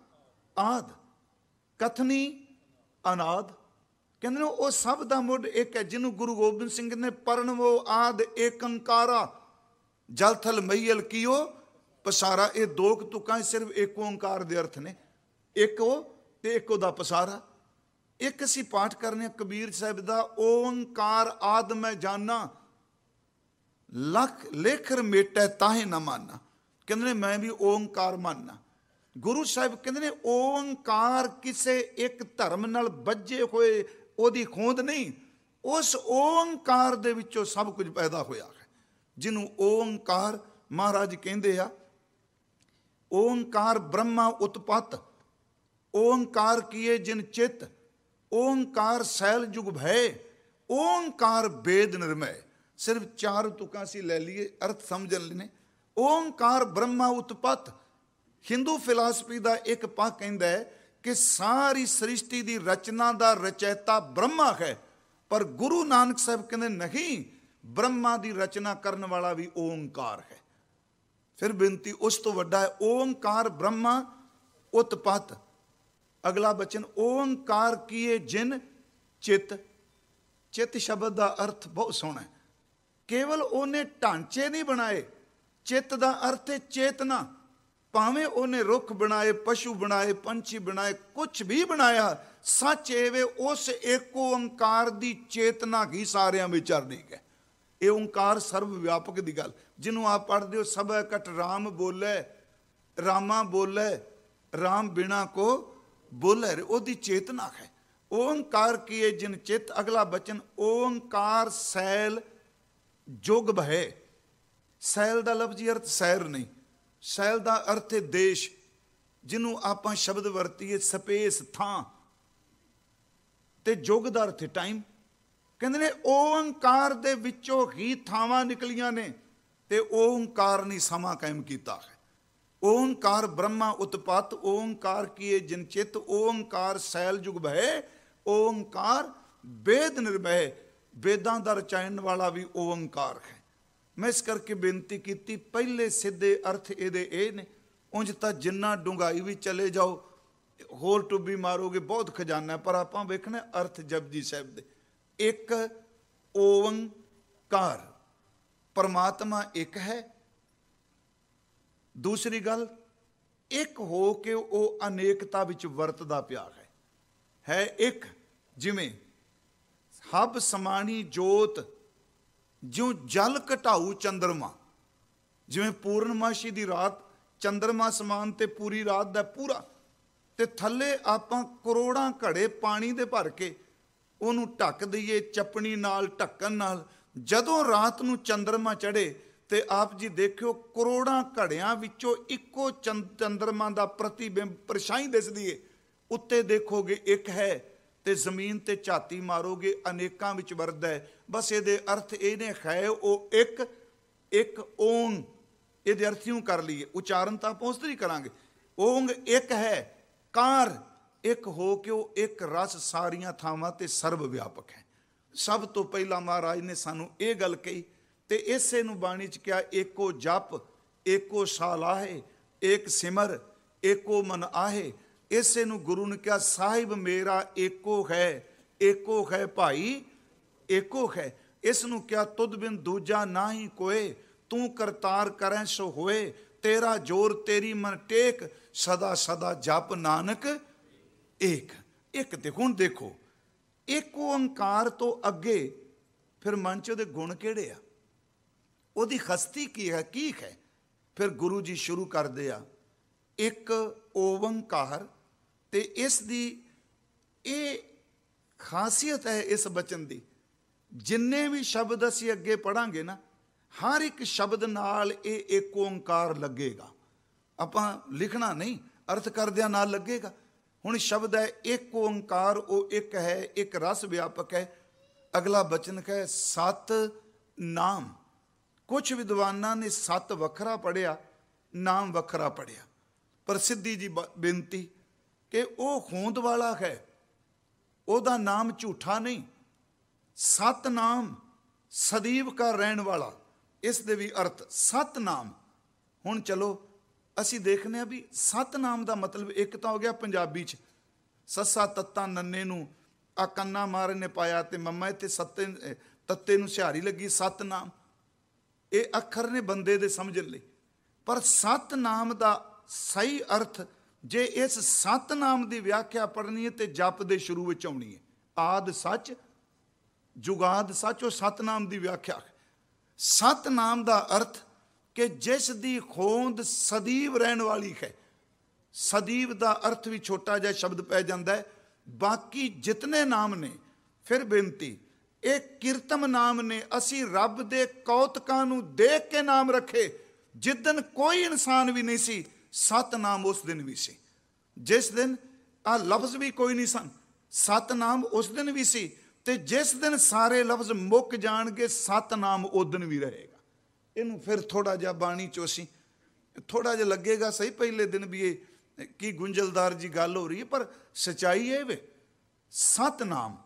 ਆਦ, ਕਥਨੀ, ਅਨਾਦ। ਕਹਿੰਦੇ ਨੇ ਉਹ ਸਭ ਦਾ ਮੁੱਢ ਇੱਕ ਹੈ, ਜਿਹਨੂੰ ਗੁਰੂ ਗੋਬਿੰਦ ਸਿੰਘ ਨੇ ਪਰਣਵੋ ਆਦ ਏਕੰਕਾਰਾ, ਜਲਥਲ ਮਈਲ ਕੀਓ, ਪਸਾਰਾ। ਇਹ ਦੋ ਕੁ ਤੁਕਾਂ ਸਿਰਫ ਇੱਕ ਓੰਕਾਰ ਦੇ ਅਰਥ ਨੇ। ਇੱਕ ਉਹ ਤੇ ਇੱਕ ਉਹਦਾ ਪਸਾਰਾ। ਇੱਕ ਅਸੀਂ ਪਾਠ ਕਰਨੇ ਆ ਕਬੀਰ ਸਾਹਿਬ ਦਾ, ਓੰਕਾਰ ਆਦ ਮੈਂ ਜਾਣਾ, ਲੱਖ ਲੇਖਰ ਮੇਟੈ ਤਾਹੇ ਨਾ ਮਾਨਾ ਕਹਿੰਦੇ ਨੇ ਮੈਂ ਵੀ ਓੰਕਾਰ ਮੰਨਣਾ ਗੁਰੂ ਸਾਹਿਬ ਕਹਿੰਦੇ ਨੇ, ਓੰਕਾਰ ਕਿਸੇ ਇੱਕ ਧਰਮ ਨਾਲ ਬੱਝੇ ਹੋਏ, ਉਹਦੀ ਖੋਂਦ ਨਹੀਂ। ਉਸ ਓੰਕਾਰ ਦੇ ਵਿੱਚੋਂ ਸਭ ਕੁਝ ਪੈਦਾ ਹੋਇਆ ਹੈ। ਜਿਹਨੂੰ ਓੰਕਾਰ ਮਹਾਰਾਜ ਕਹਿੰਦੇ ਆ, ਓੰਕਾਰ ਬ੍ਰਹਮਾ ਉਤਪਤ, ਓੰਕਾਰ ਕੀਏ ਜਿਨ ਚਿਤ, ਓੰਕਾਰ ਸੈਲ ਜੁਗ ਭੈ, ਓੰਕਾਰ ਬੇਦ ਨਿਰਮੈ। ਸਿਰਫ ਚਾਰ ਤੁਕਾਂ ਸੀ ਲੈ ਲਈਏ, ਅਰਥ ਸਮਝਣ ਲੈਨੇ ਓੰਕਾਰ ਬ੍ਰਹਮਾ ਉਤਪਤ ਹਿੰਦੂ ਫਿਲਾਸਫੀ ਦਾ ਇੱਕ ਪੱਖ ਕਹਿੰਦਾ ਹੈ ਕਿ ਸਾਰੀ ਸ੍ਰਿਸ਼ਟੀ ਦੀ ਰਚਨਾ ਦਾ ਰਚੈਤਾ ਬ੍ਰਹਮਾ ਹੈ, ਪਰ ਗੁਰੂ ਨਾਨਕ ਸਾਹਿਬ ਕਹਿੰਦੇ ਨਹੀਂ, ਬ੍ਰਹਮਾ ਦੀ ਰਚਨਾ ਕਰਨ ਵਾਲਾ ਵੀ ਓੰਕਾਰ ਹੈ। ਫਿਰ ਬੇਨਤੀ ਉਸ ਤੋਂ ਵੱਡਾ ਹੈ, ਓੰਕਾਰ ਬ੍ਰਹਮਾ, ਉਤਪਤ। ਅਗਲਾ ਬਚਨ, ਓੰਕਾਰ ਕੀਏ ਜਿਨ, ਚਿਤ। ਚਿਤ ਸ਼ਬਦ ਦਾ ਅਰਥ ਬਹੁਤ ਸੋਹਣਾ ਹੈ। ਕੇਵਲ ਉਹਨੇ ਢਾਂਚੇ ਨਹੀਂ ਬਣਾਏ, ਚਿੱਤ ਦਾ ਅਰਥ ਹੈ ਚੇਤਨਾ। ਭਾਵੇਂ ਉਹਨੇ ਰੁੱਖ ਬਣਾਏ, ਪਸ਼ੂ ਬਣਾਏ, ਪੰਛੀ ਬਣਾਏ ਕੁਝ ਵੀ ਬਣਾਇਆ, ਸੱਚ ਏਵੇਂ ਉਸ ਏਕ ਓੰਕਾਰ ਦੀ ਚੇਤਨਾ ਹੀ ਸਾਰਿਆਂ ਵਿੱਚ ਅਰਨੀ ਹੈ। ਇਹ ਓੰਕਾਰ ਸਰਵ ਵਿਆਪਕ ਦੀ ਗੱਲ। ਜਿਹਨੂੰ ਆਪ ਪੜ੍ਹਦੇ ਹੋ, ਸਭ ਕਟ ਰਾਮ ਬੋਲੇ, ਰਾਮਾ ਬੋਲੇ, ਰਾਮ ਬਿਨਾ ਕੋ ਬੋਲੇ, ਉਹਦੀ ਚੇਤਨਾ ਹੈ। ਓੰਕਾਰ ਹੈ ਜਿਨ ਚਿਤ ਅਗਲਾ ਬਚਨ, ਓੰਕਾਰ ਸੈਲ ਜੁਗ ਭੈ ਸੈਲ ਦਾ ਲਫ਼ਜ਼ੀ ਅਰਥ ਸੈਰ ਨਹੀਂ। ਸੈਲ ਦਾ ਅਰਥ ਹੈ ਦੇਸ਼, ਜਿਹਨੂੰ ਆਪਾਂ ਸ਼ਬਦ ਵਰਤੀਏ ਸਪੇਸ, ਥਾਂ। ਤੇ ਯੁੱਗ ਦਾ ਅਰਥ ਹੈ ਟਾਈਮ ਕਹਿੰਦੇ ਨੇ ਓੰਕਾਰ ਦੇ ਵਿੱਚੋਂ ਹੀ ਥਾਵਾਂ ਨਿਕਲੀਆਂ ਨੇ ਤੇ ਓੰਕਾਰ ਨੇ ਸਮਾਂ ਕਾਇਮ ਕੀਤਾ ਹੈ। ਓੰਕਾਰ ਬ੍ਰਹਮਾ ਉਤਪਤ ਓੰਕਾਰ ਕੀਏ ਜਿਨ ਚਿਤ ਓੰਕਾਰ ਸੈਲ ਜੁਗ ਬਹਿ ਓੰਕਾਰ ਵੇਦ ਨਿਰਭੈ। ਵੇਦਾਂ ਦਾ ਰਚਾਇਣ ਵਾਲਾ ਵੀ ਓੰਕਾਰ ਹੈ। ਮੈਂ ਇਸ ਕਰਕੇ ਬੇਨਤੀ ਕੀਤੀ, ਪਹਿਲੇ ਸਿੱਧੇ ਅਰਥ ਇਹਦੇ ਇਹ ਨੇ, ਉਂਝ ਤਾਂ ਜਿੰਨਾ ਡੁੰਗਾਈ ਵੀ ਚਲੇ ਜਾਓ, ਹੋਰ ਟੁੱਬੀ ਮਾਰੋਗੇ, ਬਹੁਤ ਖਜ਼ਾਨਾ ਪਰ ਆਪਾਂ ਵੇਖਣਾ ਅਰਥ ਜਪਜੀ ਸਾਹਿਬ ਦੇ। ਇੱਕ ਓਵੰਕਾਰ ਪਰਮਾਤਮਾ ਇੱਕ ਹੈ। ਦੂਸਰੀ ਗੱਲ, ਇੱਕ ਹੋ ਕੇ ਉਹ ਅਨੇਕਤਾ ਵਿੱਚ ਵਰਤਦਾ ਪਿਆ ਹੈ। ਹੈ ਇੱਕ, ਜਿਵੇਂ ਹਬ ਸਮਾਣੀ ਜੋਤ ਜਿਉ ਜਲ ਘਟਾਊ ਚੰਦਰਮਾ, ਜਿਵੇਂ ਪੂਰਨਮਾਸ਼ੀ ਦੀ ਰਾਤ ਚੰਦਰਮਾ ਸਮਾਨ ਤੇ ਪੂਰੀ ਰਾਤ ਦਾ ਪੂਰਾ, ਤੇ ਥੱਲੇ ਆਪਾਂ ਕਰੋੜਾਂ ਘੜੇ ਪਾਣੀ ਦੇ ਭਰ ਕੇ ਉਹਨੂੰ ਢੱਕ ਦਈਏ, ਚਪਣੀ ਨਾਲ, ਢੱਕਣ ਨਾਲ। ਜਦੋਂ ਰਾਤ ਨੂੰ ਚੰਦਰਮਾ ਚੜੇ ਤੇ ਆਪ ਜੀ ਦੇਖਿਓ ਕਰੋੜਾਂ ਘੜਿਆਂ ਵਿੱਚੋਂ ਇੱਕੋ ਚੰਦ- ਚੰਦਰਮਾ ਦਾ ਪ੍ਰਤੀਬਿੰਬ ਪਰਛਾਈ ਦਿਸਦੀ ਏ। ਉੱਤੇ ਦੇਖੋਗੇ ਇੱਕ ਹੈ ਤੇ ਜ਼ਮੀਨ ਤੇ ਝਾਤੀ ਮਾਰੋਗੇ, ਅਨੇਕਾਂ ਵਿੱਚ ਵਰਦਾ ਹੈ। ਬਸ ਇਹਦੇ ਅਰਥ ਇਹਨੇ ਖੈ ਉਹ ਇੱਕ ਇੱਕ ਓੰਗ। ਇਹਦੇ ਅਰਥ ਇਉਂ ਕਰ ਲਈਏ, ਉਚਾਰਨ ਤਾਂ ਆਪਾਂ ਉਸ ਹੀ ਕਰਾਂਗੇ। ਓੰਗ ਇੱਕ ਹੈ, ਕਾਰ। ਇੱਕ ਹੋ ਕੇ ਉਹ ਇੱਕ ਰਸ ਸਾਰੀਆਂ ਥਾਵਾਂ ਤੇ ਸਰਵ ਵਿਆਪਕ ਹੈ। ਸਭ ਤੋਂ ਪਹਿਲਾਂ ਮਹਾਰਾਜ ਨੇ ਸਾਨੂੰ ਇਹ ਗੱਲ ਕਹੀ ਤੇ ਇਸੇ ਨੂੰ ਬਾਣੀ ਚ ਕਿਹਾ, ਏਕੋ ਜਪ, ਏਕੋ ਸਾਲਾਹੇ, ਏਕ ਸਿਮਰ, ਏਕੋ ਮਨ ਆਹੇ। ਇਸੇ ਨੂੰ ਗੁਰੂ ਨੇ ਕਿਹਾ, ਸਾਹਿਬ ਮੇਰਾ ਏਕੋ ਹੈ ਏਕੋ ਹੈ ਭਾਈ, ਏਕੋ ਹੈ। ਇਸ ਨੂੰ ਕਿਹਾ, ਤੁਧ ਬਿਨ ਦੂਜਾ ਨਾਹੀ ਕੋਏ, ਤੂੰ ਕਰਤਾਰ ਕਰੈ ਸੋ ਹੋਏ, ਤੇਰਾ ਜੋਰ ਤੇਰੀ ਮਨ ਟੇਕ, ਸਦਾ ਸਦਾ ਜਪ ਨਾਨਕ ਏਕ। ਇੱਕ ਤੇ ਹੁਣ ਦੇਖੋ, ਇੱਕ ਓੰਕਾਰ ਤੋਂ ਅੱਗੇ ਫਿਰ ਮਨ ਚ ਉਹਦੇ ਗੁਣ ਕਿਹੜੇ ਆ? ਉਹਦੀ ਹਸਤੀ ਕੀ ਹੈ ਕੀ ਹੈ? ਫਿਰ ਗੁਰੂ ਜੀ ਸ਼ੁਰੂ ਕਰਦੇ ਆ, ਇੱਕ ਓੰਕਾਰ ਤੇ ਇਸ ਦੀ ਇਹ ਖਾਸੀਅਤ ਹੈ ਇਸ ਬਚਨ ਦੀ। ਜਿੰਨੇ ਵੀ ਸ਼ਬਦ ਅਸੀਂ ਅੱਗੇ ਪੜਾਂਗੇ ਨਾ, ਹਰ ਇੱਕ ਸ਼ਬਦ ਨਾਲ ਇਹ ਇੱਕ ਓੰਕਾਰ ਲੱਗੇਗਾ। ਆਪਾਂ ਲਿਖਣਾ ਨਹੀਂ, ਅਰਥ ਕਰਦਿਆਂ ਨਾਲ ਲੱਗੇਗਾ। ਹੁਣ ਸ਼ਬਦ ਹੈ, ਇੱਕ ਓੰਕਾਰ, ਉਹ ਇੱਕ ਹੈ, ਇੱਕ ਰਸ ਵਿਆਪਕ ਹੈ। ਅਗਲਾ ਬਚਨ ਹੈ ਸਤ ਨਾਮ। ਕੁਝ ਵਿਦਵਾਨਾਂ ਨੇ ਸਤ ਵੱਖਰਾ ਪੜਿਆ ਨਾਮ ਵੱਖਰਾ ਪੜਿਆ ਪ੍ਰਸਿੱਧੀ ਜੀ ਬੇਨਤੀ ਕਿ ਉਹ ਹੋਂਦ ਵਾਲਾ ਹੈ। ਉਹਦਾ ਨਾਮ ਝੂਠਾ ਨਹੀਂ। ਸਤਨਾਮ ਸਦੀਵ ਕਾ ਰਹਿਣ ਵਾਲਾ। ਇਸ ਦੇ ਵੀ ਅਰਥ ਸਤ ਨਾਮ ਹੁਣ ਚਲੋ, ਅਸੀਂ ਦੇਖਨੇ ਆ ਵੀ ਸਤਨਾਮ ਦਾ ਮਤਲਬ ਇੱਕ ਤਾਂ ਹੋ ਗਿਆ ਪੰਜਾਬੀ ਚ। ਸੱਸਾ ਤੱਤਾ ਨੰਨੇ ਨੂੰ ਆ ਕੰਨਾ ਮਾਰੇ ਨੇ ਪਾਇਆ ਤੇ ਮੰਮਾ ਇੱਥੇ ਸੱਤੇ, ਤੱਤੇ ਨੂੰ ਸਿਹਾਰੀ ਲੱਗੀ ਸਤਨਾਮ। ਇਹ ਅੱਖਰ ਨੇ ਬੰਦੇ ਦੇ ਸਮਝਣ ਲਈ। ਪਰ ਸਤਨਾਮ ਦਾ ਸਹੀ ਅਰਥ ਜੇ ਇਸ ਸਤਨਾਮ ਦੀ ਵਿਆਖਿਆ ਪੜਨੀ ਹੈ ਤੇ ਜਪ ਦੇ ਸ਼ੁਰੂ ਵਿੱਚ ਆਉਣੀ ਹੈ। ਆਦ ਸੱਚ, ਜੁਗਾਦ ਸੱਚ, ਉਹ ਸਤਨਾਮ ਦੀ ਵਿਆਖਿਆ ਹੈ। ਸਤਨਾਮ ਦਾ ਅਰਥ ਕਿ ਜਿਸ ਦੀ ਖੋਂਦ ਸਦੀਵ ਰਹਿਣ ਵਾਲੀ ਹੈ। ਸਦੀਵ ਦਾ ਅਰਥ ਵੀ ਛੋਟਾ ਜਿਹਾ ਸ਼ਬਦ ਪੈ ਜਾਂਦਾ ਹੈ। ਬਾਕੀ ਜਿਤਨੇ ਨਾਮ ਨੇ, ਫਿਰ ਬੇਨਤੀ, ਇਹ ਕੀਰਤਮ ਨਾਮ ਨੇ। ਅਸੀਂ ਰੱਬ ਦੇ ਕੌਤਕਾਂ ਨੂੰ ਦੇਖ ਕੇ ਨਾਮ ਰੱਖੇ। ਜਿੱਦਨ ਕੋਈ ਇਨਸਾਨ ਵੀ ਨਹੀਂ ਸੀ ਸਤ ਨਾਮ ਉਸ ਦਿਨ ਵੀ ਸੀ। ਜਿਸ ਦਿਨ ਆ ਲਫ਼ਜ਼ ਵੀ ਕੋਈ ਨਹੀਂ ਸਨ। ਸਤ ਨਾਮ ਉਸ ਦਿਨ ਵੀ ਸੀ ਤੇ ਜਿਸ ਦਿਨ ਸਾਰੇ ਲਫ਼ਜ਼ ਮੁੱਕ ਜਾਣਗੇ ਸਤ ਨਾਮ ਉਸ ਦਿਨ ਵੀ ਰਹੇਗਾ। ਇਹਨੂੰ ਫਿਰ ਥੋੜਾ ਜਿਹਾ ਬਾਣੀ ਚੋਂ ਅਸੀਂ ਥੋੜਾ ਜਿਹਾ ਲੱਗੇਗਾ, ਸਹੀ ਪਹਿਲੇ ਦਿਨ ਵੀ ਇਹ ਕੀ ਗੁੰਝਲਦਾਰ ਜੀ ਗੱਲ ਹੋ ਰਹੀ ਹੈ, ਪਰ ਸਚਾਈ ਇਹ ਵੇ, ਸਤਨਾਮ।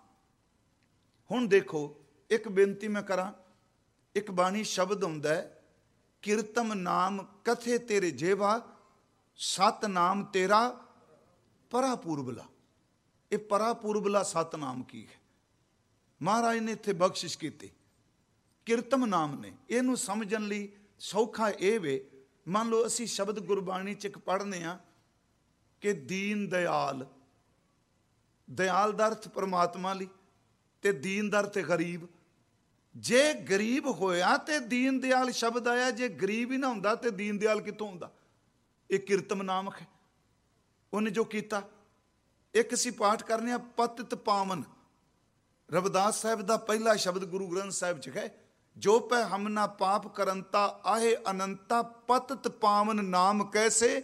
ਹੁਣ ਦੇਖੋ, ਇੱਕ ਬੇਨਤੀ ਮੈਂ ਕਰਾਂ, ਇੱਕ ਬਾਣੀ ਸ਼ਬਦ ਹੁੰਦਾ ਹੈ, ਕੀਰਤਮ ਨਾਮ ਕਥੇ ਤੇਰੇ ਜੇਵਾ ਸਤਨਾਮ ਤੇਰਾ ਪਰਾਪੂਰਬਲਾ। ਇਹ ਪਰਾਪੂਰਬਲਾ ਸਤਨਾਮ ਕੀ ਹੈ? ਮਹਾਰਾਜ ਨੇ ਇੱਥੇ ਬਖਸ਼ਿਸ਼ ਕੀਤੀ। ਕੀਰਤਮ ਨਾਮ ਨੇ। ਇਹਨੂੰ ਸਮਝਣ ਲਈ ਸੌਖਾ ਇਹ ਵੇ। ਮੰਨ ਲਓ ਅਸੀਂ ਸ਼ਬਦ ਗੁਰਬਾਣੀ ਚ ਇੱਕ ਪੜ੍ਹਨੇ ਆ ਕਿ ਦੀਨ ਦਿਆਲ। ਦਿਆਲ ਦਾ ਅਰਥ ਪਰਮਾਤਮਾ ਲਈ ਤੇ ਦੀਨ ਦਾ ਅਰਥ ਗਰੀਬ। ਜੇ ਗਰੀਬ ਹੋਇਆ ਤੇ ਦੀਨ ਦਿਆਲ ਸ਼ਬਦ ਆਇਆ। ਜੇ ਗਰੀਬ ਹੀ ਨਾ ਹੁੰਦਾ ਤੇ ਦੀਨ ਦਿਆਲ ਕਿੱਥੋਂ ਹੁੰਦਾ? ਇਹ ਕੀਰਤਮ ਨਾਮਕ ਹੈ। ਉਹਨੇ ਜੋ ਕੀਤਾ, ਇੱਕ ਅਸੀਂ ਪਾਠ ਕਰਨੇ ਆ, ਪਤਿਤ ਪਾਵਨ। ਰਵਿਦਾਸ ਸਾਹਿਬ ਦਾ ਪਹਿਲਾ ਸ਼ਬਦ ਗੁਰੂ ਗ੍ਰੰਥ ਸਾਹਿਬ ਚ ਹੈ, ਜੋ ਪੈ ਹਮਨਾ ਪਾਪ ਕਰੰਤਾ, ਆਹੇ ਅਨੰਤਾ, ਪਤਤ ਪਾਵਨ ਨਾਮ ਕੈਸੇ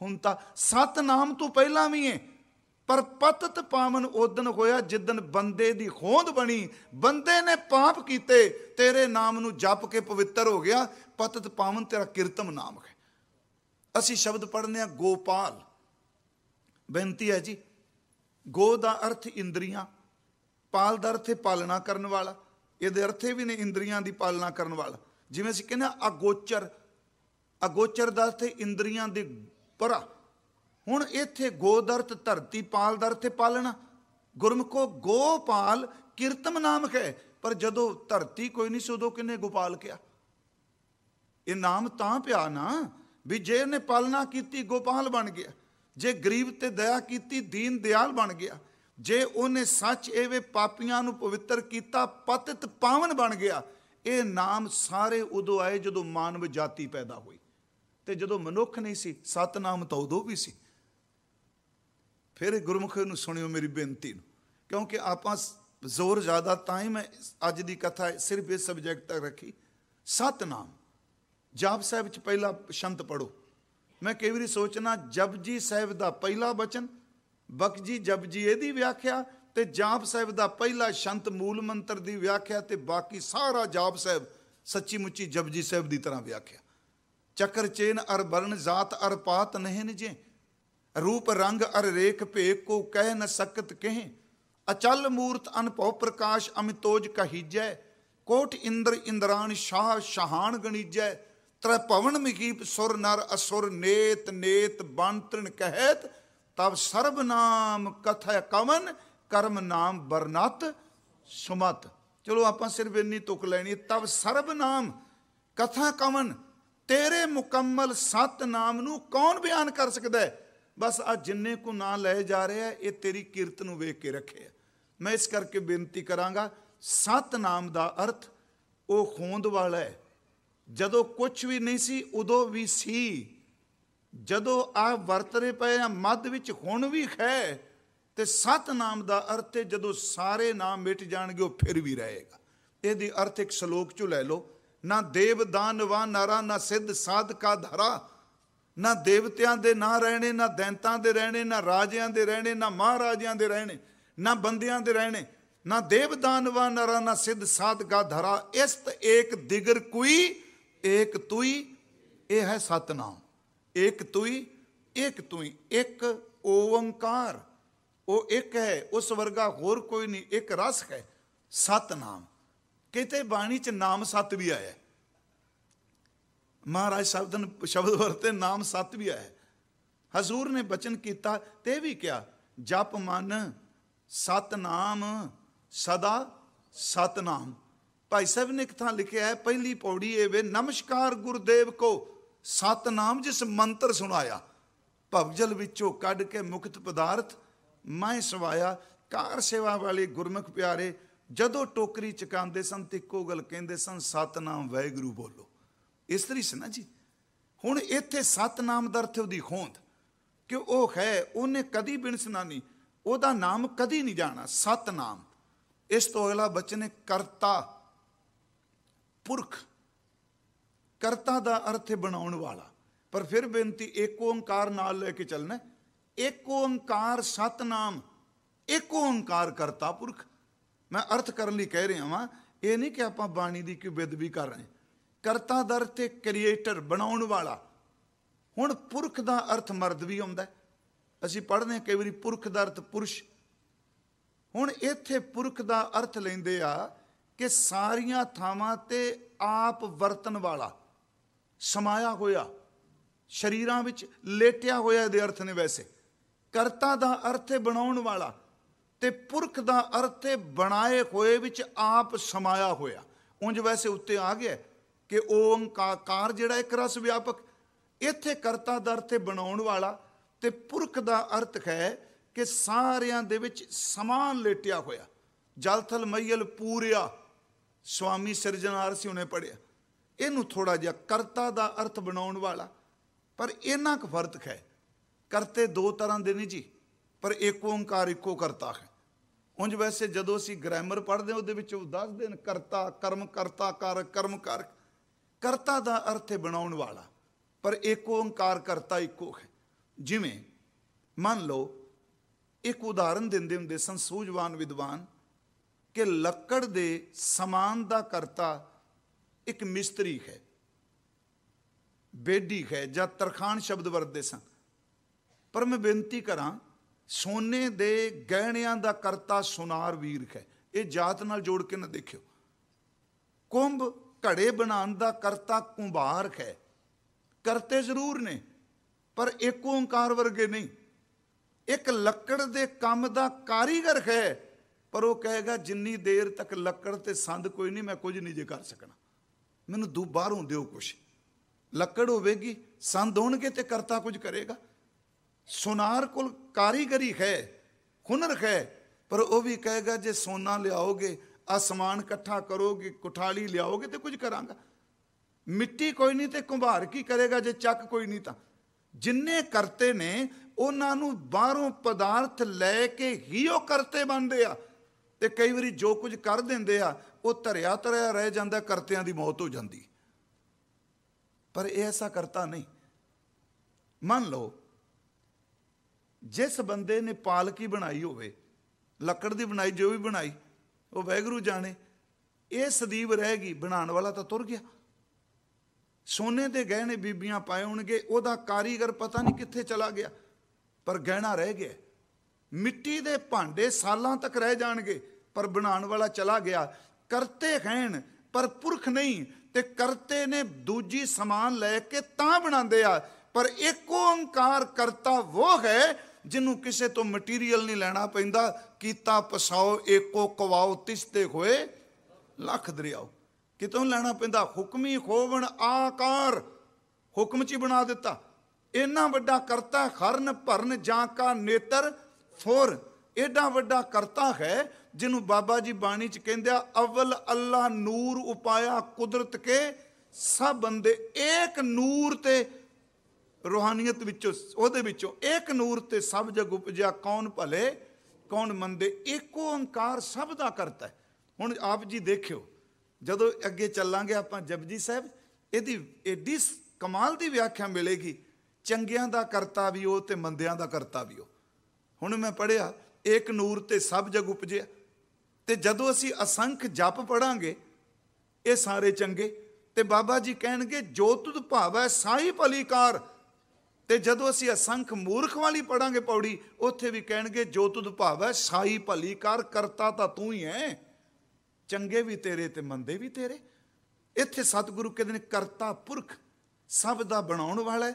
ਹੁਣ ਤਾਂ ਸਤ ਨਾਮ ਤੋਂ ਪਹਿਲਾਂ ਵੀ ਹੈ, ਪਰ ਪਤਤ ਪਾਵਨ ਉਦਨ ਹੋਇਆ ਜਿੱਦਨ ਬੰਦੇ ਦੀ ਹੋਂਦ ਬਣੀ। ਬੰਦੇ ਨੇ ਪਾਪ ਕੀਤੇ, ਤੇਰੇ ਨਾਮ ਨੂੰ ਜਪ ਕੇ ਪਵਿੱਤਰ ਹੋ ਗਿਆ, ਪਤਤ ਪਾਵਨ ਤੇਰਾ ਕੀਰਤਮ ਨਾਮ ਹੈ। ਅਸੀਂ ਸ਼ਬਦ ਪੜ੍ਹਨੇ ਆ ਗੋਪਾਲ। ਬੇਨਤੀ ਹੈ ਜੀ, ਗੋ ਦਾ ਅਰਥ ਇੰਦਰੀਆਂ, ਪਾਲ ਦਾ ਅਰਥ ਹੈ ਪਾਲਣਾ ਕਰਨ ਵਾਲਾ, ਇਹਦੇ ਅਰਥੇ ਵੀ ਨੇ ਇੰਦਰੀਆਂ ਦੀ ਪਾਲਣਾ ਕਰਨ ਵਾਲਾ। ਜਿਵੇਂ ਅਸੀਂ ਕਹਿੰਦੇ ਹਾਂ ਅਗੋਚਰ ਅਗੋਚਰ ਦਾ ਅਰਥ ਇੰਦਰੀਆਂ ਦੇ ਪਰਾ। ਹੁਣ ਇੱਥੇ ਗੋਦਰਤ ਧਰਤੀ, ਪਾਲ ਦਾ ਅਰਥ ਪਾਲਣਾ। ਗੁਰਮੁਖੋ, ਗੋਪਾਲ ਕੀਰਤਮ ਨਾਮ ਹੈ, ਪਰ ਜਦੋਂ ਧਰਤੀ ਕੋਈ ਨਹੀਂ ਸੀ ਉਦੋਂ ਕਿੰਨੇ ਗੋਪਾਲ ਕਿਹਾ? ਇਹ ਨਾਮ ਤਾਂ ਪਿਆ ਨਾ। ਵੀ ਜੇ ਇਹਨੇ ਪਾਲਣਾ ਕੀਤੀ, ਗੋਪਾਲ ਬਣ ਗਿਆ। ਜੇ ਗਰੀਬ ਤੇ ਦਇਆ ਕੀਤੀ, ਦੀਨ ਦਿਆਲ ਬਣ ਗਿਆ। ਜੇ ਉਹਨੇ ਸੱਚ ਏਵੇਂ ਪਾਪੀਆਂ ਨੂੰ ਪਵਿੱਤਰ ਕੀਤਾ, ਪਤਿਤ ਪਾਵਨ ਬਣ ਗਿਆ, ਇਹ ਨਾਮ ਸਾਰੇ ਉਦੋਂ ਆਏ ਜਦੋਂ ਮਾਨਵ ਜਾਤੀ ਪੈਦਾ ਹੋਈ। ਤੇ ਜਦੋਂ ਮਨੁੱਖ ਨਹੀਂ ਸੀ, ਸਤਨਾਮ ਤਾਂ ਉਦੋਂ ਵੀ ਸੀ। ਫਿਰ ਗੁਰਮੁਖ ਨੂੰ ਸੁਣਿਓ ਮੇਰੀ ਬੇਨਤੀ ਨੂੰ, ਕਿਉਂਕਿ ਆਪਾਂ ਜ਼ੋਰ ਜ਼ਿਆਦਾ ਤਾਂ ਹੀ ਮੈਂ ਅੱਜ ਦੀ ਕਥਾ ਸਿਰਫ ਇਸ ਸਬਜੈਕਟ ਤੱਕ ਰੱਖੀ। ਸਤਨਾਮ। ਜਾਪ ਸਾਹਿਬ ਚ ਪਹਿਲਾ ਸ਼ੰਤ ਪੜੋ ਮੈਂ ਕਈ ਵਾਰੀ ਸੋਚਣਾ ਜਪਜੀ ਸਾਹਿਬ ਦਾ ਪਹਿਲਾ ਬਚਨ ਬਖਜੀ ਜਪਜੀ ਇਹਦੀ ਵਿਆਖਿਆ ਤੇ ਜਾਪ ਸਾਹਿਬ ਦਾ ਪਹਿਲਾ ਸ਼ੰਤ ਮੂਲ ਮੰਤਰ ਦੀ ਵਿਆਖਿਆ ਤੇ ਬਾਕੀ ਸਾਰਾ ਜਾਪ ਸਾਹਿਬ ਸੱਚੀ ਮੁੱਚੀ ਜਪਜੀ ਸਾਹਿਬ ਦੀ ਤਰ੍ਹਾਂ ਵਿਆਖਿਆ। ਚੱਕਰ ਚੇਨ ਅਰ ਬਰਨ, ਜਾਤ ਅਰ ਪਾਤ ਨਹੀਂ ਨਿਜੇ ਰੂਪ ਰੰਗ ਅਰ ਰੇਖ ਭੇਕ ਕੋ ਕਹਿ ਨ ਸਕਤ ਕਹੇ। ਅਚਲ ਮੂਰਤ ਅਨਭਉ ਪ੍ਰਕਾਸ਼ ਅਮਿਤੋਜ ਕਹੀਜੈ। ਕੋਟ ਇੰਦਰ ਇੰਦਰਾਨ ਸ਼ਾਹ ਸ਼ਹਾਨ ਗਣੀਜੈ। ਤ੍ਰੈ ਭਵਨ ਮਹੀਪ ਸੁਰ ਨਰ ਅਸੁਰ ਨੇਤ ਨੇਤ ਬੰਤਰਨ ਕਹਿਤ ਤਬ ਸਰਬ ਨਾਮ ਕਥਾ ਕਵਨ, ਕਰਮ ਨਾਮ ਬਰਨਤ ਸੁਮਤ। ਚਲੋ ਆਪਾਂ ਸਿਰਫ ਇੰਨੀ ਤੁਕ ਲੈਣੀ ਤਬ ਸਰਬ ਨਾਮ ਕਥਾ ਕਵਨ, ਤੇਰੇ ਮੁਕੰਮਲ ਸਤ ਨਾਮ ਨੂੰ ਕੌਣ ਬਿਆਨ ਕਰ ਸਕਦਾ ਹੈ? ਬਸ ਆ ਜਿੰਨੇ ਕੋ ਨਾਂ ਲਏ ਜਾ ਰਿਹਾ ਇਹ ਤੇਰੀ ਕੀਰਤ ਨੂੰ ਵੇਖ ਕੇ ਰੱਖਿਆ ਮੈਂ ਇਸ ਕਰਕੇ ਬੇਨਤੀ ਕਰਾਂਗਾ, ਸਤ ਨਾਮ ਦਾ ਅਰਥ ਉਹ ਖੋਂਦ ਵਾਲਾ ਹੈ। ਜਦੋਂ ਕੁਝ ਵੀ ਨਹੀਂ ਸੀ, ਉਦੋਂ ਵੀ ਸੀ। ਜਦੋਂ ਆ ਵਰਤਰੇ ਪਏ ਆ, ਮੱਧ ਵਿੱਚ ਹੁਣ ਵੀ ਹੈ ਤੇ ਸਤ ਨਾਮ ਦਾ ਅਰਥ ਹੈ, ਜਦੋਂ ਸਾਰੇ ਨਾਮ ਮਿਟ ਜਾਣਗੇ, ਉਹ ਫਿਰ ਵੀ ਰਹੇਗਾ। ਇਹਦੀ ਅਰਥ ਇੱਕ ਸ਼ਲੋਕ ਚੋਂ ਲੈ ਲਓ। ਨਾ ਦੇਵ ਦਾਨਵਾ ਨਾਰਾ ਨਾ ਸਿੱਧ ਸਾਧਕਾ ਧਰਾ। ਨਾ ਦੇਵਤਿਆਂ ਦੇ ਨਾ ਰਹਿਣੇ, ਨਾ ਦੈਂਤਾਂ ਦੇ ਰਹਿਣੇ, ਨਾ ਰਾਜਿਆਂ ਦੇ ਰਹਿਣੇ, ਨਾ ਮਹਾਰਾਜਿਆਂ ਦੇ ਰਹਿਣੇ, ਨਾ ਬੰਦਿਆਂ ਦੇ ਰਹਿਣੇ। ਨਾ ਦੇਵ ਦਾਨਵਾ ਨਾਰਾ ਨਾ ਸਿੱਧ ਸਾਧਕਾ ਧਰਾ। ਇਸਤ ਏਕ ਦਿਗਰ ਕੋਈ ਏਕ ਤੁਈ, ਇਹ ਹੈ ਸਤਨਾਮ। ਏਕ ਤੁਈ ਏਕ ਤੁਈ ਇੱਕ ਓੰਕਾਰ। ਉਹ ਇੱਕ ਹੈ, ਉਸ ਵਰਗਾ ਹੋਰ ਕੋਈ ਨਹੀਂ, ਇੱਕ ਰਸ ਹੈ, ਸਤਨਾਮ। ਕਿਤੇ ਬਾਣੀ ਚ ਨਾਮ ਸਤ ਵੀ ਆਇਆ ਮਹਾਰਾਜ ਸ਼ਬਦ ਸ਼ਬਦ ਵਰਤੇ ਨਾਮ ਸਤ ਵੀ ਆਇਆ ਹਜ਼ੂਰ ਨੇ ਬਚਨ ਕੀਤਾ ਤੇ ਵੀ ਕਿਹਾ, ਜਪ ਮਨ ਸਤਨਾਮ, ਸਦਾ ਸਤਨਾਮ। ਭਾਈ ਸਾਹਿਬ ਨੇ ਇੱਕ ਥਾਂ ਲਿਖਿਆ ਹੈ, ਪਹਿਲੀ ਪੌੜੀ ਇਹ ਵੇ, ਨਮਸਕਾਰ ਗੁਰਦੇਵ ਕੋ, ਸਤਨਾਮ ਜਿਸ ਮੰਤਰ ਸੁਣਾਇਆ। ਭਵਜਲ ਵਿੱਚੋਂ ਕੱਢ ਕੇ ਮੁਕਤ ਪਦਾਰਥ ਮੈਂ ਸਵਾਇਆ। ਕਾਰ ਸੇਵਾ ਵਾਲੇ ਗੁਰਮੁਖ ਪਿਆਰੇ, ਜਦੋਂ ਟੋਕਰੀ ਚਕਾਉਂਦੇ ਸਨ, ਤੇ ਇੱਕੋ ਗੱਲ ਕਹਿੰਦੇ ਸਨ, ਸਤਨਾਮ ਵੈਗਰੂ ਬੋਲੋ। ਇਸ ਤਰੀ ਸੀ ਨਾ ਜੀ। ਹੁਣ ਇੱਥੇ ਸਤਨਾਮ ਦਾ ਅਰਥ ਉਹਦੀ ਖੋਂਦ। ਕਿ ਉਹ ਹੈ, ਉਹਨੇ ਕਦੀ ਬਿਨ ਨਹੀਂ, ਉਹਦਾ ਨਾਮ ਕਦੀ ਨਹੀਂ ਜਾਣਾ, ਸਤਨਾਮ। ਇਸ ਤੋਂ ਅਗਲਾ ਬਚਨ ਕਰਤਾ। ਪੁਰਖ। ਕਰਤਾ ਦਾ ਅਰਥ ਬਣਾਉਣ ਵਾਲਾ। ਪਰ ਫਿਰ ਬੇਨਤੀ ਏਕ ਓੰਕਾਰ ਨਾਲ ਲੈ ਕੇ ਚੱਲਣਾ ਏਕ ਓੰਕਾਰ ਸਤਨਾਮ ਏਕ ਓੰਕਾਰ ਕਰਤਾ ਪੁਰਖ। ਮੈਂ ਅਰਥ ਕਰਨ ਲਈ ਕਹਿ ਰਿਹਾ ਹਾਂ ਇਹ ਨਹੀਂ ਕਿ ਆਪਾਂ ਬਾਣੀ ਦੀ ਕੋਈ ਬੇਦਬੀ ਕਰ ਰਹੇ ਕਰਤਾ ਦਰ ਤੇ ਕ੍ਰੀਏਟਰ, ਬਣਾਉਣ ਵਾਲਾ। ਹੁਣ ਪੁਰਖ ਦਾ ਅਰਥ ਮਰਦ ਵੀ ਆਉਂਦਾ ਅਸੀਂ ਪੜ੍ਹਦੇ ਕਈ ਵਾਰੀ ਪੁਰਖ ਦਾ ਅਰਥ ਪੁਰਸ਼। ਹੁਣ ਇੱਥੇ ਪੁਰਖ ਦਾ ਅਰਥ ਲੈਂਦੇ ਆ ਕਿ ਸਾਰੀਆਂ ਥਾਵਾਂ ਤੇ ਆਪ ਵਰਤਨ ਵਾਲਾ, ਸਮਾਇਆ ਹੋਇਆ, ਸ਼ਰੀਰਾਂ ਵਿੱਚ ਲੇਟਿਆ ਹੋਇਆ ਇਹਦੇ ਅਰਥ ਨੇ ਵੈਸੇ। ਕਰਤਾ ਦਾ ਅਰਥ ਹੈ ਬਣਾਉਣ ਵਾਲਾ ਤੇ ਪੁਰਖ ਦਾ ਅਰਥ ਹੈ ਬਣਾਏ ਹੋਏ ਵਿੱਚ ਆਪ ਸਮਾਇਆ ਹੋਇਆ। ਉਂਝ ਵੈਸੇ ਉੱਤੇ ਆ ਗਿਆ ਕਿ ਓੰਕਾਰ ਜਿਹੜਾ ਇੱਕ ਰਸ ਵਿਆਪਕ, ਇੱਥੇ ਕਰਤਾ ਦਾ ਅਰਥ ਹੈ ਬਣਾਉਣ ਵਾਲਾ ਤੇ ਪੁਰਖ ਦਾ ਅਰਥ ਹੈ ਕਿ ਸਾਰਿਆਂ ਦੇ ਵਿੱਚ ਸਮਾਨ ਲੇਟਿਆ ਹੋਇਆ। ਜਲ ਥਲ ਮਈਲ ਪੂਰਿਆ ਸਵਾਮੀ ਸਿਰਜਣਹਾਰ ਸੀ ਉਹਨੇ ਪੜਿਆ ਇਹਨੂੰ ਥੋੜਾ ਜਿਹਾ ਕਰਤਾ ਦਾ ਅਰਥ ਬਣਾਉਣ ਵਾਲਾ। ਪਰ ਇਹਨਾਂ ਕੁ ਫ਼ਰਕ ਹੈ। ਕਰਤੇ ਦੋ ਤਰ੍ਹਾਂ ਦੇ ਨੇ ਜੀ, ਪਰ ਇੱਕ ਓੰਕਾਰ ਇੱਕੋ ਕਰਤਾ ਹੈ। ਉਂਝ ਵੈਸੇ ਜਦੋਂ ਅਸੀਂ ਗ੍ਰਾਮਰ ਪੜ੍ਹਦੇ ਹਾਂ, ਉਹਦੇ ਵਿੱਚ ਉਹ ਦੱਸਦੇ ਨੇ ਕਰਤਾ, ਕਰਮ ਕਰਤਾ, ਕਰ, ਕਰਮ ਕਰ। ਕਰਤਾ ਦਾ ਅਰਥ ਹੈ ਬਣਾਉਣ ਵਾਲਾ। ਪਰ ਇੱਕ ਓੰਕਾਰ ਕਰਤਾ ਇੱਕੋ ਹੈ। ਜਿਵੇਂ ਮੰਨ ਲਓ, ਇੱਕ ਉਦਾਹਰਨ ਦਿੰਦੇ ਹੁੰਦੇ ਸਨ ਸੂਝਵਾਨ ਵਿਦਵਾਨ। ਕਿ ਲੱਕੜ ਦੇ ਸਮਾਨ ਦਾ ਕਰਤਾ ਇੱਕ ਮਿਸਤਰੀ ਹੈ। ਬੇਡੀ ਹੈ ਜਾਂ ਤਰਖਾਨ ਸ਼ਬਦ ਵਰਤਦੇ ਸਨ। ਪਰ ਮੈਂ ਬੇਨਤੀ ਕਰਾਂ, ਸੋਨੇ ਦੇ ਗਹਿਣਿਆਂ ਦਾ ਕਰਤਾ ਸੁਨਾਰ ਵੀਰ ਹੈ। ਇਹ ਜਾਤ ਨਾਲ ਜੋੜ ਕੇ ਨਾ ਦੇਖਿਓ। ਕੁੰਭ ਘੜੇ ਬਣਾਉਣ ਦਾ ਕਰਤਾ ਕੁੰਭਾਰ ਹੈ। ਕਰਤੇ ਜ਼ਰੂਰ ਨੇ, ਪਰ ਇੱਕ ਓੰਕਾਰ ਵਰਗੇ ਨਹੀਂ। ਇੱਕ ਲੱਕੜ ਦੇ ਕੰਮ ਦਾ ਕਾਰੀਗਰ ਹੈ। ਪਰ ਉਹ ਕਹੇਗਾ, ਜਿੰਨੀ ਦੇਰ ਤੱਕ ਲੱਕੜ ਤੇ ਸੰਦ ਕੋਈ ਨਹੀਂ, ਮੈਂ ਕੁਝ ਨਹੀਂ ਜੇ ਕਰ ਸਕਣਾ। ਮੈਨੂੰ ਦੂ, ਬਾਹਰੋਂ ਦਿਓ ਕੁਛ। ਲੱਕੜ ਹੋਵੇਗੀ, ਸੰਦ ਹੋਣਗੇ ਤੇ ਕਰਤਾ ਕੁਝ ਕਰੇਗਾ। ਸੋਨਾਰ ਕੋਲ ਕਾਰੀਗਰੀ ਹੈ, ਹੁਨਰ ਹੈ, ਪਰ ਉਹ ਵੀ ਕਹੇਗਾ, ਜੇ ਸੋਨਾ ਲਿਆਓਗੇ, ਅਸਮਾਨ ਇਕੱਠਾ ਕਰੋਗੇ, ਕੁਠਾਲੀ ਲਿਆਓਗੇ ਤੇ ਕੁਝ ਕਰਾਂਗਾ। ਮਿੱਟੀ ਕੋਈ ਨਹੀਂ ਤੇ ਕੁੰਭਾਰ ਕੀ ਕਰੇਗਾ, ਜੇ ਚੱਕ ਕੋਈ ਨਹੀਂ ਤਾਂ? ਜਿੰਨੇ ਕਰਤੇ ਨੇ, ਉਹਨਾਂ ਨੂੰ ਬਾਹਰੋਂ ਪਦਾਰਥ ਲੈ ਕੇ ਹੀ ਉਹ ਕਰਤੇ ਬਣਦੇ ਆ। ਤੇ ਕਈ ਵਾਰੀ ਜੋ ਕੁਝ ਕਰ ਦਿੰਦੇ ਆ, ਉਹ ਧਰਿਆ ਧਰਿਆ ਰਹਿ ਜਾਂਦਾ, ਕਰਤਿਆਂ ਦੀ ਮੌਤ ਹੋ ਜਾਂਦੀ। ਪਰ ਇਹ ਐਸਾ ਕਰਤਾ ਨਹੀਂ। ਮੰਨ ਲਓ, ਜਿਸ ਬੰਦੇ ਨੇ ਪਾਲਕੀ ਬਣਾਈ ਹੋਵੇ, ਲੱਕੜ ਦੀ ਬਣਾਈ, ਜੋ ਵੀ ਬਣਾਈ, ਉਹ ਵੈਗਰੂ ਜਾਣੇ, ਇਹ ਸਦੀਵ ਰਹਿ ਗਈ, ਬਣਾਉਣ ਵਾਲਾ ਤਾਂ ਤੁਰ ਗਿਆ। ਸੋਨੇ ਦੇ ਗਹਿਣੇ ਬੀਬੀਆਂ ਪਾਏ ਹੋਣਗੇ, ਉਹਦਾ ਕਾਰੀਗਰ ਪਤਾ ਨਹੀਂ ਕਿੱਥੇ ਚਲਾ ਗਿਆ, ਪਰ ਗਹਿਣਾ ਰਹਿ ਗਿਆ। ਮਿੱਟੀ ਦੇ ਭਾਂਡੇ ਸਾਲਾਂ ਤੱਕ ਰਹਿ ਜਾਣਗੇ, ਪਰ ਬਣਾਉਣ ਵਾਲਾ ਚਲਾ ਗਿਆ। ਕਰਤੇ ਖੈਣ, ਪਰ ਪੁਰਖ ਨਹੀਂ, ਤੇ ਕਰਤੇ ਨੇ ਦੂਜੀ ਸਮਾਨ ਲੈ ਕੇ ਤਾਂ ਬਣਾਉਂਦੇ ਆ। ਪਰ ਇੱਕ ਓੰਕਾਰ ਕਰਤਾ ਉਹ ਹੈ, ਜਿਹਨੂੰ ਕਿਸੇ ਤੋਂ ਮਟੀਰੀਅਲ ਨਹੀਂ ਲੈਣਾ ਪੈਂਦਾ। ਕੀਤਾ ਪਸਾਓ, ਏਕੋ ਕਵਾਓ, ਤਿਸਤੇ ਹੋਏ ਲੱਖ ਦਰਿਆਓ। ਕਿਤੋਂ ਲੈਣਾ ਪੈਂਦਾ? ਹੁਕਮੀ ਖੋਵਣ ਆਕਾਰ। ਹੁਕਮ ਚ ਹੀ ਬਣਾ ਦਿੱਤਾ। ਇੰਨਾ ਵੱਡਾ ਕਰਤਾ ਖਰਨ ਭਰਨ ਜਾਂ ਕਾ ਨੇਤਰ ਫੋਰ ਐਡਾ ਵੱਡਾ ਕਰਤਾ ਹੈ ਜਿਹਨੂੰ ਬਾਬਾ ਜੀ ਬਾਣੀ ਚ ਕਹਿੰਦੇ ਆ, ਅਵਲ ਅੱਲਾ ਨੂਰ ਉਪਾਇਆ ਕੁਦਰਤ ਕੇ, ਸਭ ਬੰਦੇ ਏਕ ਨੂਰ ਤੇ ਰੋਹਾਨੀਅਤ ਵਿੱਚੋਂ, ਉਹਦੇ ਵਿੱਚੋਂ ਇੱਕ ਨੂਰ ਤੇ ਸਭ ਜਗ ਉਪਜਿਆ, ਕੌਣ ਭਲੇ, ਕੌਣ ਮੰਦੇ ਇੱਕੋ ਓੰਕਾਰ ਸਭ ਦਾ ਕਰਤਾ ਹੈ। ਹੁਣ ਆਪ ਜੀ ਦੇਖਿਓ, ਜਦੋਂ ਅੱਗੇ ਚੱਲਾਂਗੇ ਆਪਾਂ ਜਪਜੀ ਸਾਹਿਬ, ਇਹਦੀ ਐਡੀ ਕਮਾਲ ਦੀ ਵਿਆਖਿਆ ਮਿਲੇਗੀ। ਚੰਗਿਆਂ ਦਾ ਕਰਤਾ ਵੀ ਉਹ ਤੇ ਮੰਦਿਆਂ ਦਾ ਕਰਤਾ ਵੀ ਉਹ। ਹੁਣ ਮੈਂ ਪੜਿਆ ਏਕ ਨੂਰ ਤੇ ਸਭ ਜਗ ਉਪਜਿਆ। ਤੇ ਜਦੋਂ ਅਸੀਂ ਅਸੰਖ ਜਪ ਪੜਾਂਗੇ ਇਹ ਸਾਰੇ ਚੰਗੇ। ਤੇ ਬਾਬਾ ਜੀ ਕਹਿਣਗੇ, ਜੋ ਤੁਧ ਭਾਵੈ ਸਾਈ ਭਲੀਕਾਰ। ਤੇ ਜਦੋਂ ਅਸੀਂ ਅਸੰਖ ਮੂਰਖ ਵਾਲੀ ਪੜਾਂਗੇ ਪੌੜੀ, ਉੱਥੇ ਵੀ ਕਹਿਣਗੇ, ਜੋ ਤੁਧ ਭਾਵੈ ਸਾਈ ਭਲੀਕਾਰ, ਕਰਤਾ ਤਾਂ ਤੂੰ ਹੀ ਹੈ। ਚੰਗੇ ਵੀ ਤੇਰੇ ਤੇ ਮੰਦੇ ਵੀ ਤੇਰੇ। ਇੱਥੇ ਸਤਿਗੁਰੂ ਕਹਿੰਦੇ ਨੇ, ਕਰਤਾ ਪੁਰਖ, ਸਭ ਦਾ ਬਣਾਉਣ ਵਾਲਾ ਹੈ।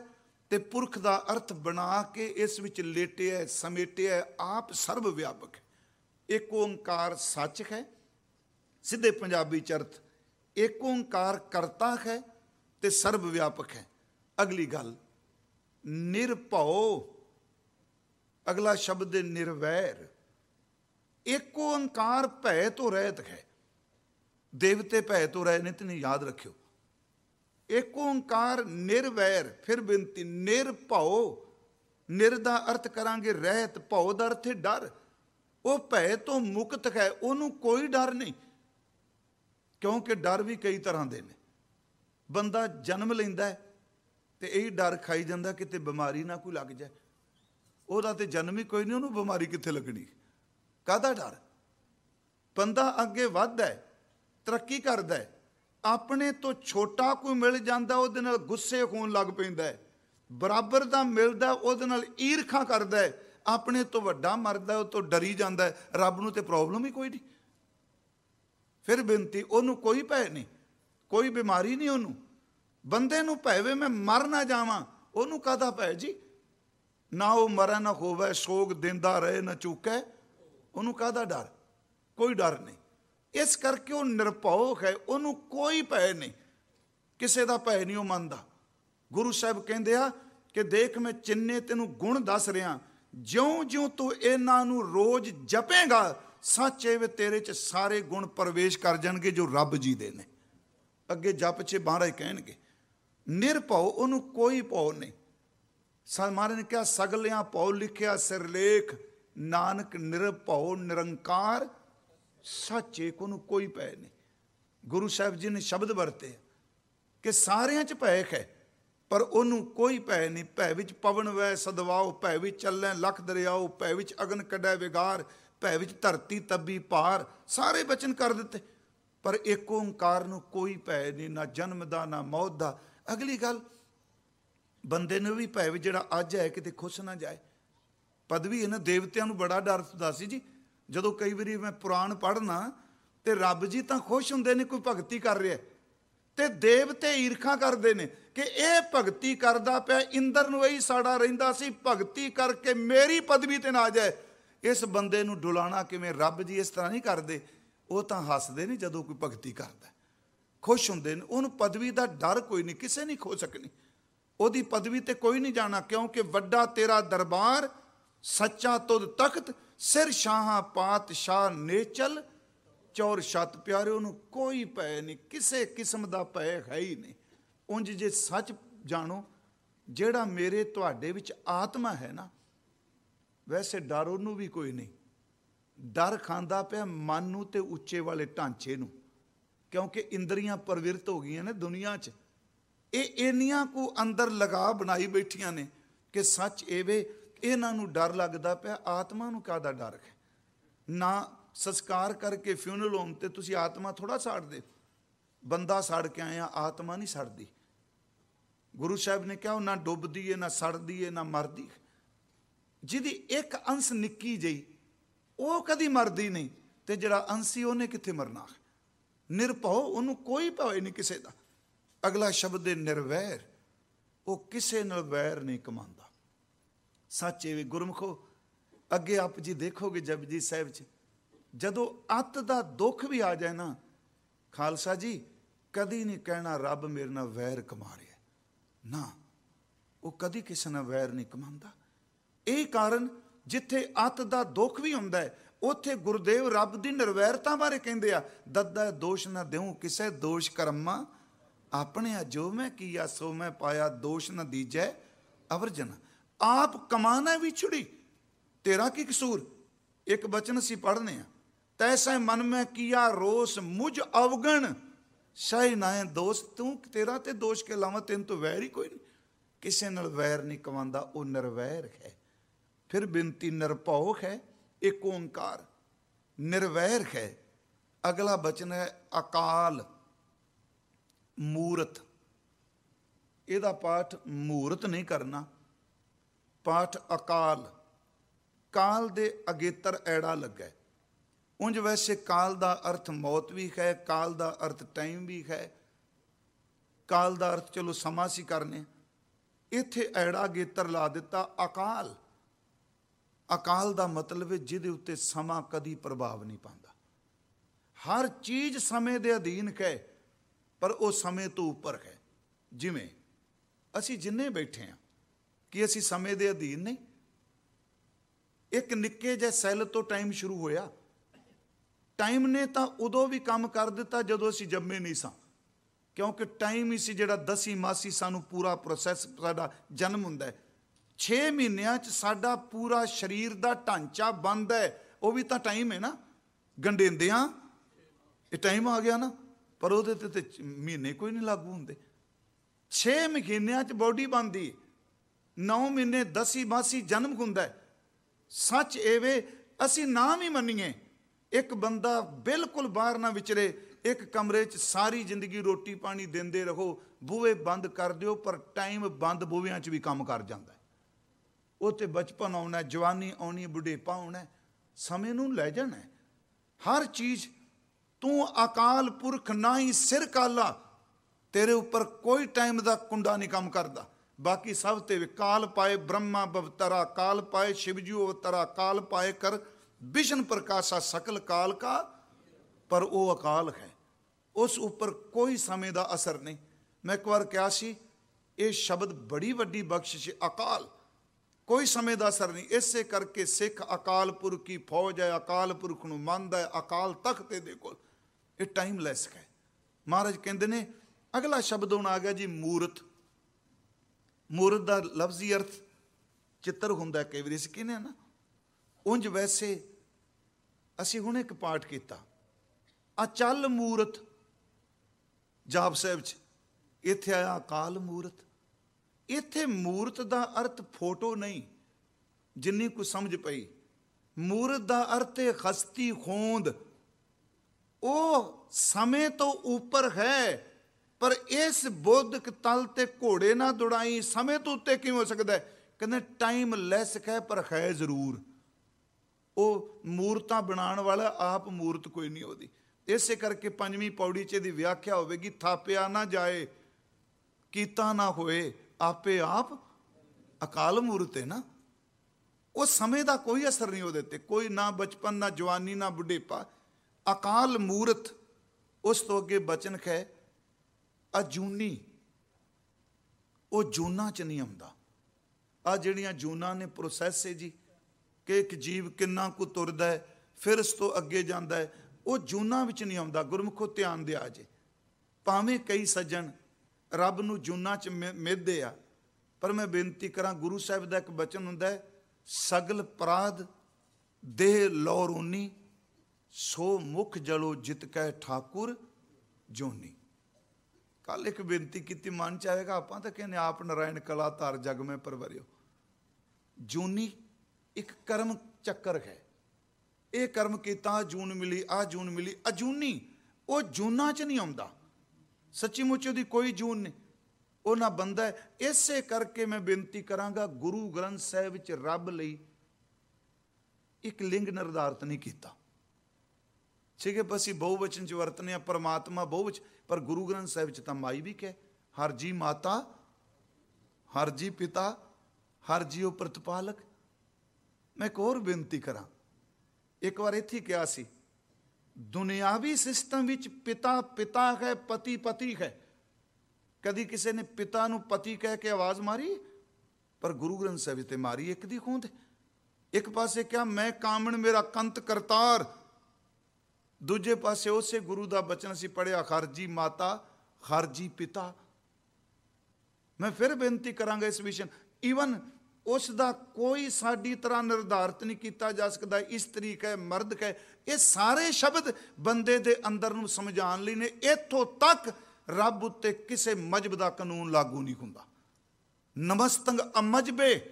ਤੇ ਪੁਰਖ ਦਾ ਅਰਥ ਬਣਾ ਕੇ ਇਸ ਵਿੱਚ ਲੇਟਿਆ, ਸਮੇਟਿਆ, ਆਪ ਸਰਬ ਵਿਆਪਕ ਹੈ। ਇੱਕ ਓੰਕਾਰ ਸੱਚ ਹੈ, ਸਿੱਧੇ ਪੰਜਾਬੀ ਚ ਅਰਥ, ਇੱਕ ਓੰਕਾਰ ਕਰਤਾ ਹੈ ਤੇ ਸਰਬ ਵਿਆਪਕ ਹੈ। ਅਗਲੀ ਗੱਲ, ਨਿਰਭਉ, ਅਗਲਾ ਸ਼ਬਦ ਹੈ ਨਿਰਵੈਰ, ਇੱਕ ਓੰਕਾਰ ਭੈ ਤੋਂ ਰਹਿਤ ਹੈ। ਦੇਵਤੇ ਭੈ ਤੋਂ ਰਹਿ ਨੇ ਤੇ ਨਹੀਂ ਯਾਦ ਰੱਖਿਓ। ਇੱਕ ਓੰਕਾਰ ਨਿਰਵੈਰ, ਫਿਰ ਬੇਨਤੀ, ਨਿਰਭਉ। ਨਿਰ ਦਾ ਅਰਥ ਕਰਾਂਗੇ ਰਹਿਤ, ਭਉ ਦਾ ਅਰਥ ਹੈ ਡਰ। ਉਹ ਭੈ ਤੋਂ ਮੁਕਤ ਹੈ, ਉਹਨੂੰ ਕੋਈ ਡਰ ਨਹੀਂ। ਕਿਉਂਕਿ ਡਰ ਵੀ ਕਈ ਤਰ੍ਹਾਂ ਦੇ ਨੇ। ਬੰਦਾ ਜਨਮ ਲੈਂਦਾ ਹੈ ਤੇ ਇਹ ਡਰ ਖਾਈ ਜਾਂਦਾ ਕਿਤੇ ਬਿਮਾਰੀ ਨਾ ਕੋਈ ਲੱਗ ਜਾਏ। ਉਹਦਾ ਤੇ ਜਨਮ ਹੀ ਕੋਈ ਨਹੀਂ, ਉਹਨੂੰ ਬਿਮਾਰੀ ਕਿੱਥੇ ਲੱਗਣੀ? ਕਾਹਦਾ ਡਰ? ਬੰਦਾ ਅੱਗੇ ਵੱਧਦਾ ਹੈ, ਤਰੱਕੀ ਕਰਦਾ ਹੈ। ਆਪਣੇ ਤੋਂ ਛੋਟਾ ਕੋਈ ਮਿਲ ਜਾਂਦਾ, ਉਹਦੇ ਨਾਲ ਗੁੱਸੇ ਹੋਣ ਲੱਗ ਪੈਂਦਾ ਹੈ। ਬਰਾਬਰ ਦਾ ਮਿਲਦਾ, ਉਹਦੇ ਨਾਲ ਈਰਖਾ ਕਰਦਾ ਹੈ। ਆਪਣੇ ਤੋਂ ਵੱਡਾ ਮਰਦਾ, ਉਹ ਤੋਂ ਡਰੀ ਜਾਂਦਾ ਹੈ। ਰੱਬ ਨੂੰ ਤੇ ਪ੍ਰੋਬਲਮ ਹੀ ਕੋਈ ਨਹੀਂ। ਫਿਰ ਬੇਨਤੀ, ਉਹਨੂੰ ਕੋਈ ਭੈ ਨਹੀਂ। ਕੋਈ ਬਿਮਾਰੀ ਨਹੀਂ ਉਹਨੂੰ। ਬੰਦੇ ਨੂੰ ਭੈਵੇ, ਮੈਂ ਮਰ ਨਾ ਜਾਵਾਂ। ਉਹਨੂੰ ਕਾਹਦਾ ਭੈ ਜੀ? ਨਾ ਉਹ ਮਰਨ ਨਾ ਹੋਵੇ ਸੋਗ ਦਿੰਦਾ ਰਹੇ, ਨਾ ਚੁੱਕੈ। ਉਹਨੂੰ ਕਾਹਦਾ ਡਰ? ਕੋਈ ਡਰ ਨਹੀਂ। ਇਸ ਕਰਕੇ ਉਹ ਨਿਰਭਉ ਹੈ, ਉਹਨੂੰ ਕੋਈ ਭੈ ਨਹੀਂ। ਕਿਸੇ ਦਾ ਭੈ ਨਹੀਂ ਉਹ ਮੰਨਦਾ। ਗੁਰੂ ਸਾਹਿਬ ਕਹਿੰਦੇ ਆ ਕਿ ਦੇਖ ਮੈਂ ਚਿੰਨੇ ਤੈਨੂੰ ਗੁਣ ਦੱਸ ਰਿਹਾ। ਜਿਉਂ-ਜਿਉਂ ਤੂੰ ਇਹਨਾਂ ਨੂੰ ਰੋਜ਼ ਜਪੇਗਾ, ਸੱਚੇ ਵੇ ਤੇਰੇ 'ਚ ਸਾਰੇ ਗੁਣ ਪ੍ਰਵੇਸ਼ ਕਰ ਜਾਣਗੇ ਜੋ ਰੱਬ ਜੀ ਦੇ ਨੇ। ਅੱਗੇ ਜਪ 'ਚ ਮਹਾਰਾਜ ਕਹਿਣਗੇ, ਨਿਰਭਉ, ਉਹਨੂੰ ਕੋਈ ਭਉ ਨਹੀਂ। ਮਹਾਰਾਜ ਨੇ ਕਿਹਾ, ਸਗਲਿਆਂ ਭਉ ਲਿਖਿਆ ਸਿਰਲੇਖ, ਨਾਨਕ ਨਿਰਭਉ, ਨਿਰੰਕਾਰ ਸੱਚੇ ਕੋ ਨੂੰ ਕੋਈ ਭੈ ਨਹੀਂ। ਗੁਰੂ ਸਾਹਿਬ ਜੀ ਨੇ ਸ਼ਬਦ ਵਰਤੇ ਕਿ ਸਾਰਿਆਂ 'ਚ ਭੈ ਹੈ, ਪਰ ਉਹਨੂੰ ਕੋਈ ਭੈ ਨਹੀਂ। ਭੈ ਵਿੱਚ ਪਵਨ ਵੈ, ਸਦਵਾਓ, ਭੈ ਵਿੱਚ ਚੱਲੈ, ਲਖ ਦਰਿਆਓ, ਭੈ ਵਿੱਚ ਅਗਨ ਕੱਢੈ, ਵਿਗਾਰ, ਭੈ ਵਿੱਚ ਧਰਤੀ ਤੱਬੀ ਪਾਰ ਸਾਰੇ ਬਚਨ ਕਰ ਦਿੱਤੇ। ਪਰ ਇੱਕ ਓੰਕਾਰ ਨੂੰ ਕੋਈ ਭੈ ਨਹੀਂ, ਨਾ ਜਨਮ ਦਾ, ਨਾ ਮੌਤ ਦਾ। ਅਗਲੀ ਗੱਲ, ਬੰਦੇ ਨੂੰ ਵੀ ਭੈ ਵੀ ਜਿਹੜਾ ਅੱਜ ਹੈ, ਕਿਤੇ ਖੁਸ਼ ਨਾ ਜਾਏ। ਪਦਵੀ ਇਹਨਾਂ ਦੇਵਤਿਆਂ ਨੂੰ ਬੜਾ ਡਰ ਹੁੰਦਾ ਸੀ ਜੀ। ਜਦੋਂ ਕਈ ਵਾਰੀ ਮੈਂ ਪੁਰਾਣ ਪੜ੍ਹਨਾ, ਤੇ ਰੱਬ ਜੀ ਤਾਂ ਖੁਸ਼ ਹੁੰਦੇ ਨੇ ਕੋਈ ਭਗਤੀ ਕਰ ਰਿਹਾ। ਤੇ ਦੇਵਤੇ ਈਰਖਾ ਕਰਦੇ ਨੇ ਕਿ ਇਹ ਭਗਤੀ ਕਰਦਾ ਪਿਆ, ਇੰਦਰ ਨੂੰ ਇਹੀ ਸਾੜਾ ਰਹਿੰਦਾ ਸੀ, ਭਗਤੀ ਕਰਕੇ ਮੇਰੀ ਪਦਵੀ ਤੇ ਨਾ ਜਾਏ। ਇਸ ਬੰਦੇ ਨੂੰ ਡੁਲਾਣਾ ਕਿਵੇਂ? ਰੱਬ ਜੀ ਇਸ ਤਰ੍ਹਾਂ ਨਹੀਂ ਕਰਦੇ। ਉਹ ਤਾਂ ਹੱਸਦੇ ਨੇ ਜਦੋਂ ਕੋਈ ਭਗਤੀ ਕਰਦਾ। ਖੁਸ਼ ਹੁੰਦੇ ਨੇ। ਉਹਨੂੰ ਪਦਵੀ ਦਾ ਡਰ ਕੋਈ ਨਹੀਂ, ਕਿਸੇ ਨਹੀਂ ਖੋ ਸਕਣੀ। ਉਹਦੀ ਪਦਵੀ ਤੇ ਕੋਈ ਨਹੀਂ ਜਾਣਾ, ਕਿਉਂਕਿ ਵੱਡਾ ਤੇਰਾ ਦਰਬਾਰ ਸੱਚਾ ਤੁਧ ਤਖਤ ਸਿਰ ਸ਼ਾਹਾਂ ਪਾਤਸ਼ਾਹ ਨੇਚਲ, ਚੌਰ ਛੱਤ ਪਿਆਰੇ ਉਹਨੂੰ ਕੋਈ ਪੈ ਨਹੀਂ, ਕਿਸੇ ਕਿਸਮ ਦਾ ਪੈ ਹੈ ਹੀ ਨਹੀਂ। ਉਂਝ ਜੇ ਸੱਚ ਜਾਣੋ, ਜਿਹੜਾ ਮੇਰੇ ਤੁਹਾਡੇ ਵਿੱਚ ਆਤਮਾ ਹੈ ਨਾ, ਵੈਸੇ ਡਰ ਉਹਨੂੰ ਵੀ ਕੋਈ ਨਹੀਂ। ਡਰ ਖਾਂਦਾ ਪਿਆ ਮਨ ਨੂੰ ਤੇ ਉੱਚੇ ਵਾਲੇ ਢਾਂਚੇ ਨੂੰ, ਕਿਉਂਕਿ ਇੰਦਰੀਆਂ ਪਰਵਿਰਤ ਹੋ ਗਈਆਂ ਨੇ ਦੁਨੀਆ 'ਚ। ਇਹ ਇੰਨੀਆਂ ਕੋ ਅੰਦਰ ਲਗਾ ਬਣਾਈ ਬੈਠੀਆਂ ਨੇ ਕਿ ਸੱਚ ਏਵੇ ਇਹਨਾਂ ਨੂੰ ਡਰ ਲੱਗਦਾ ਪਿਆ, ਆਤਮਾ ਨੂੰ ਕਾਦਾ ਡਰ ਹੈ? ਨਾ ਸੰਸਕਾਰ ਕਰਕੇ ਫਿਊਨਲ ਹੋਮ ਤੇ ਤੁਸੀਂ ਆਤਮਾ ਥੋੜਾ ਸਾੜਦੇ ਬੰਦਾ ਸੜ ਕੇ ਆਇਆ, ਆਤਮਾ ਨਹੀਂ ਸੜਦੀ। ਗੁਰੂ ਸਾਹਿਬ ਨੇ ਕਿਹਾ, ਉਹ ਨਾ ਡੁੱਬਦੀ ਏ, ਨਾ ਸੜਦੀ ਏ, ਨਾ ਮਰਦੀ ਜਿਹਦੀ ਇੱਕ ਅੰਸ਼ ਨਿੱਕੀ ਜਈ ਉਹ ਕਦੀ ਮਰਦੀ ਨਹੀਂ ਤੇ ਜਿਹੜਾ ਅੰਸ ਸੀ, ਉਹਨੇ ਕਿੱਥੇ ਮਰਨਾ ਨਿਰਭਉ, ਉਹਨੂੰ ਕੋਈ ਭੈ ਨਹੀਂ ਕਿਸੇ ਦਾ। ਅਗਲਾ ਸ਼ਬਦ ਹੈ ਨਿਰਵੈਰ। ਉਹ ਕਿਸੇ ਨਾਲ ਵੈਰ ਨਹੀਂ ਕਮਾਉਂਦਾ। ਸੱਚੇ ਵੀ ਗੁਰਮਖੋ, ਅੱਗੇ ਆਪ ਜੀ ਦੇਖੋਗੇ ਜਪਜੀ ਸਾਹਿਬ 'ਚ, ਜਦੋਂ ਅੱਤ ਦਾ ਦੁੱਖ ਵੀ ਆ ਜਾਏ ਨਾ, ਖਾਲਸਾ ਜੀ, ਕਦੀ ਨਹੀਂ ਕਹਿਣਾ ਰੱਬ ਮੇਰੇ ਨਾਲ ਵੈਰ ਕਮਾ ਰਿਹਾ। ਨਾ, ਉਹ ਕਦੀ ਕਿਸੇ ਨਾਲ ਵੈਰ ਨਹੀਂ ਕਮਾਉਂਦਾ। ਇਹ ਕਾਰਨ ਜਿੱਥੇ ਅੱਤ ਦਾ ਦੁੱਖ ਵੀ ਹੁੰਦਾ ਹੈ, ਉੱਥੇ ਗੁਰਦੇਵ ਰੱਬ ਦੀ ਨਿਰਵੈਰਤਾ ਬਾਰੇ ਕਹਿੰਦੇ ਆ, ਦੱਦਾ ਦੋਸ਼ ਨਾ ਦੇਉ ਕਿਸੇ ਦੋਸ਼ ਕਰਮਾ, ਆਪਣੇ ਆ ਜੋ ਮੈਂ ਕੀਆ, ਸੋ ਮੈਂ ਪਾਇਆ ਦੋਸ਼ ਨਾ ਦੀਜੈ ਅਵਰਜਨ। ਆਪ ਕਮਾਨਾ ਵੀ ਛੁੜੀ। ਤੇਰਾ ਕੀ ਕਸੂਰ? ਇੱਕ ਬਚਨ ਅਸੀਂ ਪੜ੍ਹਨੇ ਆ। ਤੈਸੈ ਮਨ ਮੈਂ ਕੀਆ ਰੋਸ, ਮੁਝ ਅਵਗਣ। ਸ਼ਾਇ ਨਾਏ ਦੋਸਤ, ਤੂੰ ਤੇਰਾ ਤੇ ਦੋਸ਼ ਕੇ ਲਾਵਾਂ ਤੈਨੂੰ ਤੋਂ ਵੈਰ ਹੀ ਕੋਈ ਨਹੀਂ ਕਿਸੇ ਨਾਲ ਵੈਰ ਨਹੀਂ ਕਵਾਂਦਾ, ਉਹ ਨਿਰਵੈਰ ਹੈ। ਫਿਰ ਬਿੰਤੀ ਨਿਰਭਉ ਹੈ, ਇੱਕ ਓੰਕਾਰ। ਨਿਰਵੈਰ ਹੈ। ਅਗਲਾ ਬਚਨ ਹੈ, ਅਕਾਲ। ਮੂਰਤ। ਇਹਦਾ ਪਾਠ ਮੂਰਤ ਨਹੀਂ ਕਰਨਾ। ਪਾਠ ਅਕਾਲ। ਕਾਲ ਦੇ ਅਗੇਤਰ ਐੜਾ ਲੱਗਾ। ਉਂਝ ਵੈਸੇ ਕਾਲ ਦਾ ਅਰਥ ਮੌਤ ਵੀ ਹੈ, ਕਾਲ ਦਾ ਅਰਥ ਟਾਈਮ ਵੀ ਹੈ। ਕਾਲ ਦਾ ਅਰਥ ਚਲੋ ਸਮਾਂ ਸੀ ਕਰਨੇ। ਇੱਥੇ ਐੜਾ ਅਗੇਤਰ ਲਾ ਦਿੱਤਾ ਅਕਾਲ। ਅਕਾਲ ਦਾ ਮਤਲਬ ਹੈ ਜਿਹਦੇ ਉੱਤੇ ਸਮਾਂ ਕਦੀ ਪ੍ਰਭਾਵ ਨਹੀਂ ਪਾਉਂਦਾ। ਹਰ ਚੀਜ਼ ਸਮੇਂ ਦੇ ਅਧੀਨ ਹੈ, ਪਰ ਉਹ ਸਮੇਂ ਤੋਂ ਉੱਪਰ ਹੈ। ਜਿਵੇਂ ਅਸੀਂ ਜਿੰਨੇ ਬੈਠੇ ਆ ਕਿ ਅਸੀਂ ਸਮੇਂ ਦੇ ਅਧੀਨ ਨਹੀਂ। ਇੱਕ ਨਿੱਕੇ ਜਿਹੇ ਸੈੱਲ ਤੋਂ ਟਾਈਮ ਸ਼ੁਰੂ ਹੋਇਆ। ਟਾਈਮ ਨੇ ਤਾਂ ਉਦੋਂ ਵੀ ਕੰਮ ਕਰ ਦਿੱਤਾ ਜਦੋਂ ਅਸੀਂ ਜੰਮੇ ਨਹੀਂ ਸਾਂ। ਕਿਉਂਕਿ ਟਾਈਮ ਹੀ ਸੀ ਜਿਹੜਾ ਦਸੀ ਮਾਸੀ ਸਾਨੂੰ ਪੂਰਾ ਪ੍ਰੋਸੈਸ ਸਾਡਾ ਜਨਮ ਹੁੰਦਾ ਹੈ। 6 ਮਹੀਨਿਆਂ 'ਚ ਸਾਡਾ ਪੂਰਾ ਸਰੀਰ ਦਾ ਢਾਂਚਾ ਬੰਦ ਹੈ। ਉਹ ਵੀ ਤਾਂ ਟਾਈਮ ਹੈ ਨਾ। ਗੰਡੇਂਦਿਆਂ ਇਹ ਟਾਈਮ ਆ ਗਿਆ ਨਾ। ਪਰ ਉਹਦੇ ਤੇ ਤੇ ਮਹੀਨੇ ਕੋਈ ਨਹੀਂ ਲਾਗੂ ਹੁੰਦੇ। 6 ਮਹੀਨਿਆਂ 'ਚ ਬਾਡੀ ਬਣਦੀ 9 ਮਹੀਨੇ ਦਸੀ ਬਾਸੀ ਜਨਮ ਹੁੰਦਾ ਸੱਚ ਏਵੇ ਅਸੀਂ ਨਾ ਵੀ ਮੰਨੀਏ। ਇੱਕ ਬੰਦਾ ਬਿਲਕੁਲ ਬਾਹਰ ਨਾ ਵਿਚਰੇ, ਇੱਕ ਕਮਰੇ 'ਚ ਸਾਰੀ ਜ਼ਿੰਦਗੀ ਰੋਟੀ ਪਾਣੀ ਦਿੰਦੇ ਰਹੋ, ਬੂਹੇ ਬੰਦ ਕਰ ਦਿਓ, ਪਰ ਟਾਈਮ ਬੰਦ ਬੂਹਿਆਂ 'ਚ ਵੀ ਕੰਮ ਕਰ ਜਾਂਦਾ ਉਹ ਤੇ ਬਚਪਨ ਆਉਣਾ ਜਵਾਨੀ ਆਉਣੀ ਬੁਢੇਪਾ ਆਉਣਾ ਸਮੇਂ ਨੂੰ ਲੈ ਜਾਣਾ ਹਰ ਚੀਜ਼, ਤੂੰ ਅਕਾਲ ਪੁਰਖ ਨਾ ਹੀ ਸਿਰ ਕਾਲਾ, ਤੇਰੇ ਉੱਪਰ ਕੋਈ ਟਾਈਮ ਦਾ ਕੁੰਡਾ ਨਹੀਂ ਕੰਮ ਕਰਦਾ। ਬਾਕੀ ਸਭ ਤੇ ਕਾਲ ਪਾਏ ਬ੍ਰਹਮਾ ਬਵਤਰਾ, ਕਾਲ ਪਾਏ ਸ਼ਿਵਜੂ ਅਵਤਰਾ, ਕਾਲ ਪਾਏ ਕਰ ਵਿਸ਼ਨ ਪ੍ਰਕਾਸ਼ਾ ਸਕਲ ਕਾਲ ਕਾ, ਪਰ ਉਹ ਅਕਾਲ ਹੈ। ਉਸ ਉੱਪਰ ਕੋਈ ਸਮੇਂ ਦਾ ਅਸਰ ਨਹੀਂ। ਮੈਂ ਇੱਕ ਵਾਰ ਕਿਹਾ ਸੀ, ਇਹ ਸ਼ਬਦ ਬੜੀ ਵੱਡੀ ਬਖਸ਼ਿਸ਼ ਅਕਾਲ। ਕੋਈ ਸਮੇਂ ਦਾ ਅਸਰ ਨਹੀਂ। ਇਸੇ ਕਰਕੇ ਸਿੱਖ ਅਕਾਲ ਪੁਰਖ ਕੀ ਫੌਜ ਹੈ, ਅਕਾਲ ਪੁਰਖ ਨੂੰ ਮੰਨਦਾ ਹੈ, ਅਕਾਲ ਤਖਤ ਤੇ ਦੇ ਕੋਲ। ਇਹ ਟਾਈਮਲੈਸ ਹੈ। ਮਹਾਰਾਜ ਕਹਿੰਦੇ ਨੇ, ਅਗਲਾ ਸ਼ਬਦ ਹੁਣ ਆ ਗਿਆ ਜੀ, ਮੂਰਤ। ਮੂਰਤ ਦਾ ਲਫ਼ਜ਼ੀ ਅਰਥ ਚਿੱਤਰ ਹੁੰਦਾ ਕਈ ਵਾਰੀ, ਅਸੀਂ ਕਹਿੰਦੇ ਆ ਨਾ, ਉਂਝ ਵੈਸੇ ਅਸੀਂ ਹੁਣ ਇੱਕ ਪਾਠ ਕੀਤਾ। ਅਚਲ ਮੂਰਤ, ਜਾਪ ਸਾਹਿਬ ਚ, ਇੱਥੇ ਆਇਆ ਅਕਾਲ ਮੂਰਤ। ਇੱਥੇ ਮੂਰਤ ਦਾ ਅਰਥ ਫੋਟੋ ਨਹੀਂ, ਜਿੰਨੀ ਕੁ ਸਮਝ ਪਈ। ਮੂਰਤ ਦਾ ਅਰਥ ਹੈ ਖਸਤੀ ਖੋਂਦ। ਉਹ ਸਮੇਂ ਤੋਂ ਉੱਪਰ ਹੈ ਪਰ ਇਸ ਬੋਧਕ ਤਲ ਤੇ ਘੋੜੇ ਨਾ ਦੁੜਾਈ, ਸਮੇਂ ਤੋਂ ਉੱਤੇ ਕਿਵੇਂ ਹੋ ਸਕਦਾ ਕਹਿੰਦੇ ਟਾਈਮ ਲੈਸ ਹੈ ਪਰ ਹੈ ਜ਼ਰੂਰ। ਉਹ ਮੂਰਤਾਂ ਬਣਾਉਣ ਵਾਲਾ ਆਪ ਮੂਰਤ ਕੋਈ ਨਹੀਂ ਉਹਦੀ। ਇਸੇ ਕਰਕੇ ਪੰਜਵੀਂ ਪੌੜੀ 'ਚ ਇਹਦੀ ਵਿਆਖਿਆ ਹੋਵੇਗੀ, ਥਾਪਿਆ ਨਾ ਜਾਏ, ਕੀਤਾ ਨਾ ਹੋਏ, ਆਪੇ ਆਪ ਅਕਾਲ ਮੂਰਤ ਹੈ ਨਾ। ਉਹ ਸਮੇਂ ਦਾ ਕੋਈ ਅਸਰ ਨਹੀਂ ਉਹਦੇ ਤੇ। ਕੋਈ ਨਾ ਬਚਪਨ, ਨਾ ਜਵਾਨੀ, ਨਾ ਬੁਢੇਪਾ। ਅਕਾਲ ਮੂਰਤ, ਉਸ ਤੋਂ ਅੱਗੇ ਬਚਨ ਹੈ ਅਜੂਨੀ ਉਹ ਜੂਨਾ ਚ ਨਹੀਂ ਆਉਂਦਾ। ਆ ਜਿਹੜੀਆਂ ਜੂਨਾ ਨੇ ਪ੍ਰੋਸੈਸ ਹੈ ਜੀ, ਕਿ ਇੱਕ ਜੀਵ ਕਿੰਨਾ ਕੁ ਤੁਰਦਾ ਹੈ, ਫਿਰ ਇਸ ਤੋਂ ਅੱਗੇ ਜਾਂਦਾ ਹੈ, ਉਹ ਜੂਨਾ ਵਿੱਚ ਨਹੀਂ ਆਉਂਦਾ, ਗੁਰਮੁਖੋ ਧਿਆਨ ਦਿਆ ਜੇ। ਭਾਵੇਂ ਕਈ ਸੱਜਣ ਰੱਬ ਨੂੰ ਜੂਨਾ ਚ ਮਿ- ਮਿੱਧਦੇ ਆ, ਪਰ ਮੈਂ ਬੇਨਤੀ ਕਰਾਂ, ਗੁਰੂ ਸਾਹਿਬ ਦਾ ਇੱਕ ਬਚਨ ਹੁੰਦਾ ਹੈ, ਸਗਲ ਪ੍ਰਾਦ, ਦੇਹ ਲੋਰੂਨੀ, ਸੋ ਮੁਖ ਜਲੋ ਜਿਤ ਕੈ ਠਾਕੁਰ ਜੋਨੀ। ਕੱਲ ਇੱਕ ਬੇਨਤੀ ਕੀਤੀ, ਮਨ ਚ ਆਏਗਾ ਆਪਾਂ ਤਾਂ ਕਹਿੰਦੇ ਆਪ ਨਰਾਇਣ ਕਲਾ ਧਾਰ ਜਗ ਮੈਂ ਪਰਵਰਿਓ। ਜੂਨੀ ਇੱਕ ਕਰਮ ਚੱਕਰ ਹੈ। ਇਹ ਕਰਮ ਕੀਤਾ, ਆਹ ਜੂਨ ਮਿਲੀ ਆ ਜੂਨ ਮਿਲੀ, ਅਜੂਨੀ, ਉਹ ਜੂਨਾ ਚ ਨਹੀਂ ਆਉਂਦਾ। ਸੱਚੀ ਮੁੱਚ ਉਹਦੀ ਕੋਈ ਜੂਨ ਨਹੀਂ। ਉਹ ਨਾ ਬੰਦਾ ਇਸੇ ਕਰਕੇ ਮੈਂ ਬੇਨਤੀ ਕਰਾਂਗਾ, ਗੁਰੂ ਗ੍ਰੰਥ ਸਾਹਿਬ ਵਿੱਚ ਰੱਬ ਲਈ ਇੱਕ ਲਿੰਗ ਨਿਰਧਾਰਤ ਨਹੀਂ ਕੀਤਾ। ਠੀਕ ਹੈ ਅਸੀਂ ਬਹੁਵਚਨ ਚ ਵਰਤਨੇ ਆ, ਪਰਮਾਤਮਾ ਬਹੁਵਚ ਪਰ ਗੁਰੂ ਗ੍ਰੰਥ ਸਾਹਿਬ ਚ ਤਾਂ ਮਾਈ ਵੀ ਕਹੇ, ਹਰ ਜੀ ਮਾਤਾ, ਹਰ ਜੀ ਪਿਤਾ, ਹਰ ਜੀ ਉਹ ਪ੍ਰਤਪਾਲਕ। ਮੈਂ ਇੱਕ ਹੋਰ ਬੇਨਤੀ ਕਰਾਂ। ਇੱਕ ਵਾਰ ਇੱਥੇ ਕਿਹਾ ਸੀ, ਦੁਨਿਆਵੀ ਸਿਸਟਮ ਵਿੱਚ ਪਿਤਾ ਪਿਤਾ ਹੈ, ਪਤੀ ਪਤੀ ਹੈ। ਕਦੀ ਕਿਸੇ ਨੇ ਪਿਤਾ ਨੂੰ ਪਤੀ ਕਹਿ ਕੇ ਆਵਾਜ਼ ਮਾਰੀ? ਪਰ ਗੁਰੂ ਗ੍ਰੰਥ ਸਾਹਿਬ ਤੇ ਮਾਰੀ ਇੱਕ ਦੀ ਖੂੰਦ। ਇੱਕ ਪਾਸੇ ਕਿਹਾ, ਮੈਂ ਕਾਮਣ ਮੇਰਾ ਕੰਤ ਕਰਤਾਰ ਦੂਜੇ ਪਾਸੇ ਉਸੇ ਗੁਰੂ ਦਾ ਬਚਨ ਅਸੀਂ ਪੜਿਆ ਖਰਜੀ ਮਾਤਾ, ਖਰਜੀ ਪਿਤਾ। ਮੈਂ ਫਿਰ ਬੇਨਤੀ ਕਰਾਂਗਾ ਇਸ ਵਿਸ਼ੇ ਈਵਨ ਉਸ ਦਾ ਕੋਈ ਸਾਡੀ ਤਰ੍ਹਾਂ ਨਿਰਧਾਰਤ ਨਹੀਂ ਕੀਤਾ ਜਾ ਸਕਦਾ। ਇਸਤਰੀ ਕਹੇ ਮਰਦ ਕਹੇ, ਇਹ ਸਾਰੇ ਸ਼ਬਦ ਬੰਦੇ ਦੇ ਅੰਦਰ ਨੂੰ ਸਮਝਾਉਣ ਲਈ ਨੇ। ਇੱਥੋਂ ਤੱਕ ਰੱਬ ਉੱਤੇ ਕਿਸੇ ਮਜਬ ਦਾ ਕਾਨੂੰਨ ਲਾਗੂ ਨਹੀਂ ਹੁੰਦਾ। ਨਮਸਤੰਗ ਅਮਜਬੇ,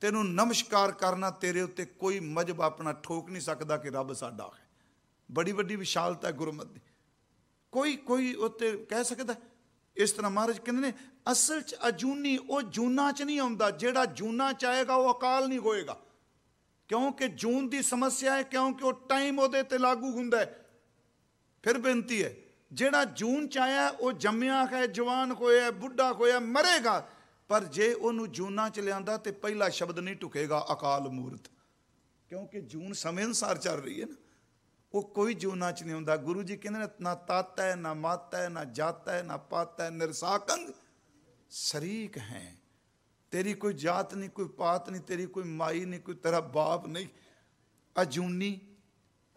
ਤੈਨੂੰ ਨਮਸਕਾਰ ਕਰਨਾ ਤੇਰੇ ਉੱਤੇ ਕੋਈ ਮਜਬ ਆਪਣਾ ਠੋਕ ਨਹੀਂ ਸਕਦਾ ਕਿ ਰੱਬ ਸਾਡਾ ਹੈ। ਬੜੀ ਵੱਡੀ ਵਿਸ਼ਾਲਤਾ ਗੁਰਮਤ ਦੀ। ਕੋਈ ਕੋਈ ਉੱਤੇ ਕਹਿ ਸਕਦਾ ਇਸ ਤਰ੍ਹਾਂ ਮਹਾਰਾਜ ਕਹਿੰਦੇ ਨੇ, ਅਸਲ ਚ ਅਜੂਨੀ, ਉਹ ਜੂਨਾ ਚ ਨਹੀਂ ਆਉਂਦਾ, ਜਿਹੜਾ ਜੂਨਾ ਚ ਆਏਗਾ, ਉਹ ਅਕਾਲ ਨਹੀਂ ਹੋਏਗਾ। ਕਿਉਂਕਿ ਜੂਨ ਦੀ ਸਮੱਸਿਆ ਹੈ, ਕਿਉਂਕਿ ਉਹ ਟਾਈਮ ਉਹਦੇ ਤੇ ਲਾਗੂ ਹੁੰਦਾ ਹੈ। ਫਿਰ ਬੇਨਤੀ ਹੈ, ਜਿਹੜਾ ਜੂਨ ਚ ਆਇਆ, ਉਹ ਜੰਮਿਆ ਹੈ, ਜਵਾਨ ਹੋਇਆ ਬੁੱਢਾ ਹੋਇਆ, ਮਰੇਗਾ। ਪਰ ਜੇ ਉਹਨੂੰ ਜੂਨਾ ਚ ਲਿਆਂਦਾ, ਤੇ ਪਹਿਲਾ ਸ਼ਬਦ ਨਹੀਂ ਟੁਕੇਗਾ, ਅਕਾਲ ਮੂਰਤ। ਕਿਉਂਕਿ ਜੂਨ ਸਮੇਂ ਅਨੁਸਾਰ ਚੱਲ ਰਹੀ ਹੈ ਨਾ। ਉਹ ਕੋਈ ਜੂਨਾ ਚ ਨਹੀਂ ਹੁੰਦਾ। ਗੁਰੂ ਜੀ ਕਹਿੰਦੇ ਨੇ, ਨਾ ਤਾਤਾ ਹੈ, ਨਾ ਮਾਤਾ ਹੈ, ਨਾ ਜਾਤਾ ਹੈ, ਨਾ ਪਾਤਾ ਹੈ, ਨਿਰਸਾਕੰਗ ਸ਼ਰੀਕ ਹੈ। ਤੇਰੀ ਕੋਈ ਜਾਤ ਨਹੀਂ, ਕੋਈ ਪਾਤ ਨਹੀਂ, ਤੇਰੀ ਕੋਈ ਮਾਈ ਨਹੀਂ, ਕੋਈ ਤੇਰਾ ਬਾਪ ਨਹੀਂ। ਅਜੂਨੀ।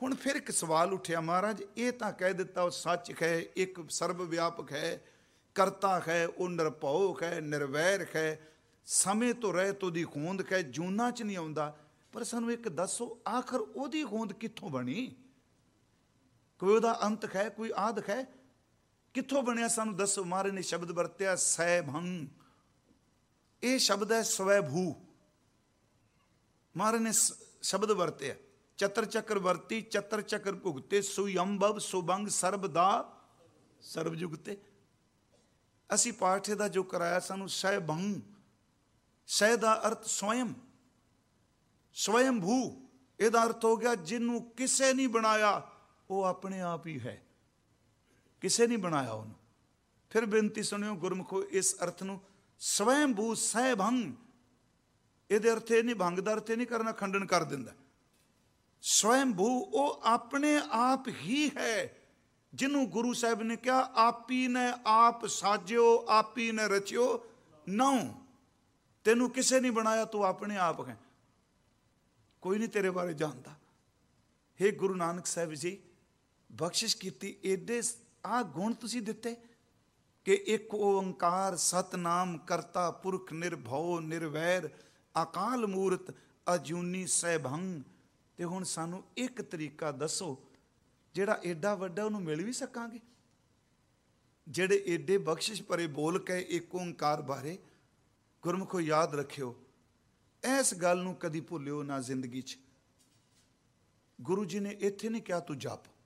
ਹੁਣ ਫਿਰ ਇੱਕ ਸਵਾਲ ਉੱਠਿਆ ਮਹਾਰਾਜ, ਇਹ ਤਾਂ ਕਹਿ ਦਿੱਤਾ, ਉਹ ਸੱਚ ਹੈ, ਇੱਕ ਸਰਬ ਵਿਆਪਕ ਹੈ, ਕਰਤਾ ਹੈ, ਉਹ ਨਿਰਭਉ ਹੈ, ਨਿਰਵੈਰ ਹੈ। ਸਮੇਂ ਤੋਂ ਰਹਿ ਤੋਂ ਦੀ ਹੋਂਦ ਹੈ, ਜੂਨਾ ਚ ਨਹੀਂ ਆਉਂਦਾ। ਪਰ ਸਾਨੂੰ ਇੱਕ ਦੱਸੋ, ਆਖਰ ਉਹਦੀ ਹੋਂਦ ਕਿੱਥੋਂ ਬਣੀ? ਕੋਈ ਉਹਦਾ ਅੰਤ ਹੈ, ਕੋਈ ਆਦ ਹੈ? ਕਿੱਥੋਂ ਬਣਿਆ ਸਾਨੂੰ ਦੱਸੋ? ਮਹਾਰਾਜ ਨੇ ਸ਼ਬਦ ਵਰਤਿਆ, ਸੈਭੰ। ਇਹ ਸ਼ਬਦ ਹੈ ਸਵੈਭੂ। ਮਹਾਰਾਜ ਨੇ ਸ਼ਬਦ ਵਰਤਿਆ। ਚਤਰ ਚੱਕਰ ਵਰਤੀ, ਚਤਰ ਚੱਕਰ ਭੁਗਤੇ, ਸੁਯੰਭਵ ਸੁਬੰਗ ਸਰਬ ਦਾ ਸਰਬ ਜੁਗਤੇ ਅਸੀਂ ਪਾਠ ਦਾ ਜੋ ਕਰਾਇਆ ਸਾਨੂੰ ਸੈਭੰ। ਸੈ ਦਾ ਅਰਥ ਸਵਯੰ। ਸਵਯੰ ਭੂ ਇਹਦਾ ਅਰਥ ਹੋ ਗਿਆ ਜਿਹਨੂੰ ਕਿਸੇ ਨਹੀਂ ਬਣਾਇਆ ਉਹ ਆਪਣੇ ਆਪ ਹੀ ਹੈ। ਕਿਸੇ ਨਹੀਂ ਬਣਾਇਆ ਉਹਨੂੰ। ਫਿਰ ਬੇਨਤੀ ਸੁਣਿਓ, ਗੁਰਮੁਖੋ, ਇਸ ਅਰਥ ਨੂੰ ਸਵੈੰ ਭੂ ਸਹਿਭੰ ਇਹਦੇ ਅਰਥ ਇਹ ਨਹੀਂ, ਭੰਗ ਦਾ ਅਰਥ ਨਹੀਂ ਕਰਨਾ, ਖੰਡਨ ਕਰ ਦਿੰਦਾ। ਸਵੈੰ ਭੂ ਉਹ ਆਪਣੇ ਆਪ ਹੀ ਹੈ। ਜਿਹਨੂੰ ਗੁਰੂ ਸਾਹਿਬ ਨੇ ਕਿਹਾ, ਆਪੀ ਨੇ ਆਪ ਸਾਜਿਓ, ਆਪੀ ਨੇ ਰਚਿਓ। ਨਉ ਤੈਨੂੰ ਕਿਸੇ ਨਹੀਂ ਬਣਾਇਆ, ਤੂੰ ਆਪਣੇ ਆਪ ਹੈ। ਕੋਈ ਨਹੀਂ ਤੇਰੇ ਬਾਰੇ ਜਾਣਦਾ। हे ਗੁਰੂ ਨਾਨਕ ਸਾਹਿਬ ਜੀ ਬਖਸ਼ਿਸ਼ ਕੀਤੀ ਏਡੇ ਆ ਗੁਣ ਤੁਸੀਂ ਦਿੱਤੇ ਕਿ ਇੱਕ ਓੰਕਾਰ ਸਤਨਾਮ ਕਰਤਾ ਪੁਰਖ ਨਿਰਭਉ ਨਿਰਵੈਰ ਅਕਾਲ ਮੂਰਤ ਅਜੂਨੀ ਸਹਿਭੰਗ ਤੇ ਹੁਣ ਸਾਨੂੰ ਇੱਕ ਤਰੀਕਾ ਦੱਸੋ, ਜਿਹੜਾ ਐਡਾ ਵੱਡਾ ਉਹਨੂੰ ਮਿਲ ਵੀ ਸਕਾਂਗੇ? ਜਿਹੜੇ ਏਡੇ ਬਖਸ਼ਿਸ਼ ਭਰੇ ਬੋਲ ਕੇ ਇੱਕ ਓੰਕਾਰ ਬਾਰੇ, ਗੁਰਮੁਖੋ ਯਾਦ ਰੱਖਿਓ, ਇਸ ਗੱਲ ਨੂੰ ਕਦੀ ਭੁੱਲਿਓ ਨਾ ਜ਼ਿੰਦਗੀ 'ਚ। ਗੁਰੂ ਜੀ ਨੇ ਇੱਥੇ ਨਹੀਂ ਕਿਹਾ ਤੂੰ ਜਪ।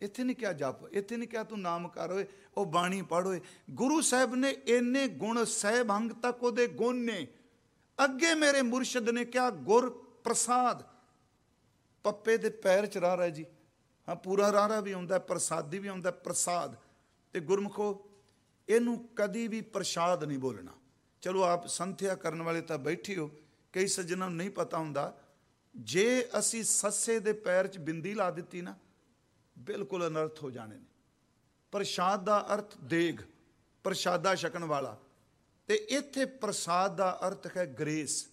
ਇੱਥੇ ਨਹੀਂ ਕਿਹਾ ਜਪ, ਇੱਥੇ ਨਹੀਂ ਕਿਹਾ ਤੂੰ ਨਾਮ ਕਰ ਓਏ, ਉਹ ਬਾਣੀ ਪੜ੍ਹ ਓਏ। ਗੁਰੂ ਸਾਹਿਬ ਨੇ ਇੰਨੇ ਗੁਣ ਸਹਿਬੰਗ ਤੱਕ ਉਹਦੇ ਗੁਣ ਨੇ। ਅੱਗੇ ਮੇਰੇ ਮੁਰਸ਼ਿਦ ਨੇ ਕਿਹਾ, ਗੁਰ ਪ੍ਰਸਾਦ। ਪੱਪੇ ਦੇ ਪੈਰ ਚ ਰਾਹ ਜੀ। ਹਾਂ, ਪੂਰਾ ਰਾਰਾ ਵੀ ਆਉਂਦਾ, ਪ੍ਰਸਾਦੀ ਵੀ ਆਉਂਦਾ, ਪ੍ਰਸਾਦ। ਤੇ ਗੁਰਮਖੋ, ਇਹਨੂੰ ਕਦੀ ਵੀ ਪ੍ਰਸ਼ਾਦ ਨਹੀਂ ਬੋਲਣਾ। ਚਲੋ, ਆਪ ਸੰਥਿਆ ਕਰਨ ਵਾਲੇ ਤਾਂ ਬੈਠੇ ਹੋ। ਕਈ ਸੱਜਣਾਂ ਨੂੰ ਨਹੀਂ ਪਤਾ ਹੁੰਦਾ, ਜੇ ਅਸੀਂ ਸੱਸੇ ਦੇ ਪੈਰ 'ਚ ਬਿੰਦੀ ਲਾ ਦਿੱਤੀ ਨਾ ਬਿਲਕੁਲ ਅਨਰਥ ਹੋ ਜਾਣੇ ਨੇ। ਪ੍ਰਸ਼ਾਦ ਦਾ ਅਰਥ ਦੇਗ, ਪ੍ਰਸ਼ਾਦਾ ਛਕਣ ਵਾਲਾ। ਤੇ ਇੱਥੇ ਪ੍ਰਸਾਦ ਦਾ ਅਰਥ ਹੈ ਗ੍ਰੇਸ,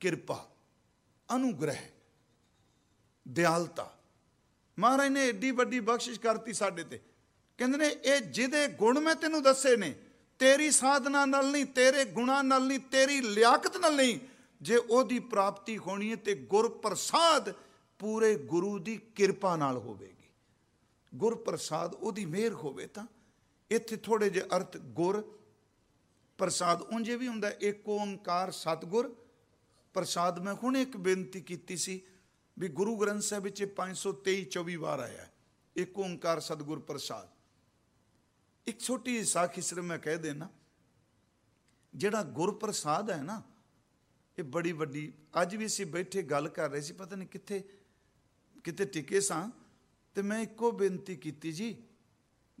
ਕਿਰਪਾ, ਅਨੁਗ੍ਰਹਿ, ਦਿਆਲਤਾ। ਮਹਾਰਾਜ ਨੇ ਏਡੀ ਵੱਡੀ ਬਖਸ਼ਿਸ਼ ਕਰਤੀ ਸਾਡੇ ਤੇ। ਕਹਿੰਦੇ ਨੇ, ਇਹ ਜਿਹਦੇ ਗੁਣ ਮੈਂ ਤੈਨੂੰ ਦੱਸੇ ਨੇ, ਤੇਰੀ ਸਾਧਨਾ ਨਾਲ ਨਹੀਂ, ਤੇਰੇ ਗੁਣਾ ਨਾਲ ਨਹੀਂ, ਤੇਰੀ ਲਿਆਕਤ ਨਾਲ ਨਹੀਂ, ਜੇ ਉਹਦੀ ਪ੍ਰਾਪਤੀ ਹੋਣੀ ਹੈ ਤੇ ਗੁਰ ਪ੍ਰਸਾਦ ਪੂਰੇ ਗੁਰੂ ਦੀ ਕਿਰਪਾ ਨਾਲ ਹੋਵੇਗੀ। ਗੁਰ ਪ੍ਰਸਾਦ ਉਹਦੀ ਮਿਹਰ ਹੋਵੇ ਤਾਂ। ਇੱਥੇ ਥੋੜੇ ਜਿਹੇ ਅਰਥ ਗੁਰ, ਪ੍ਰਸਾਦ ਉਂਝੇ ਵੀ ਹੁੰਦਾ ਏਕ ਓੰਕਾਰ ਸਤਗੁਰ, ਪ੍ਰਸਾਦ ਮੈਂ ਹੁਣ ਇੱਕ ਬੇਨਤੀ ਕੀਤੀ ਸੀ ਵੀ ਗੁਰੂ ਗ੍ਰੰਥ ਸਾਹਿਬ ਵਿੱਚ 523 24 ਵਾਰ ਆਇਆ ਏਕ ਓੰਕਾਰ ਸਤਗੁਰ ਪ੍ਰਸਾਦ। ਇੱਕ ਛੋਟੀ ਜਿਹੀ ਸਾਖੀ ਸਿਰ ਮੈਂ ਕਹਿ ਦੇਣਾ, ਜਿਹੜਾ ਗੁਰ ਪ੍ਰਸਾਦ ਹੈ ਨਾ, ਇਹ ਬੜੀ ਵੱਡੀ, ਅੱਜ ਵੀ ਅਸੀਂ ਬੈਠੇ ਗੱਲ ਕਰ ਰਹੇ ਸੀ, ਪਤਾ ਨਹੀਂ ਕਿੱਥੇ ਕਿਤੇ ਟਿਕੇ ਸਾਂ। ਤੇ ਮੈਂ ਇੱਕੋ ਬੇਨਤੀ ਕੀਤੀ ਜੀ,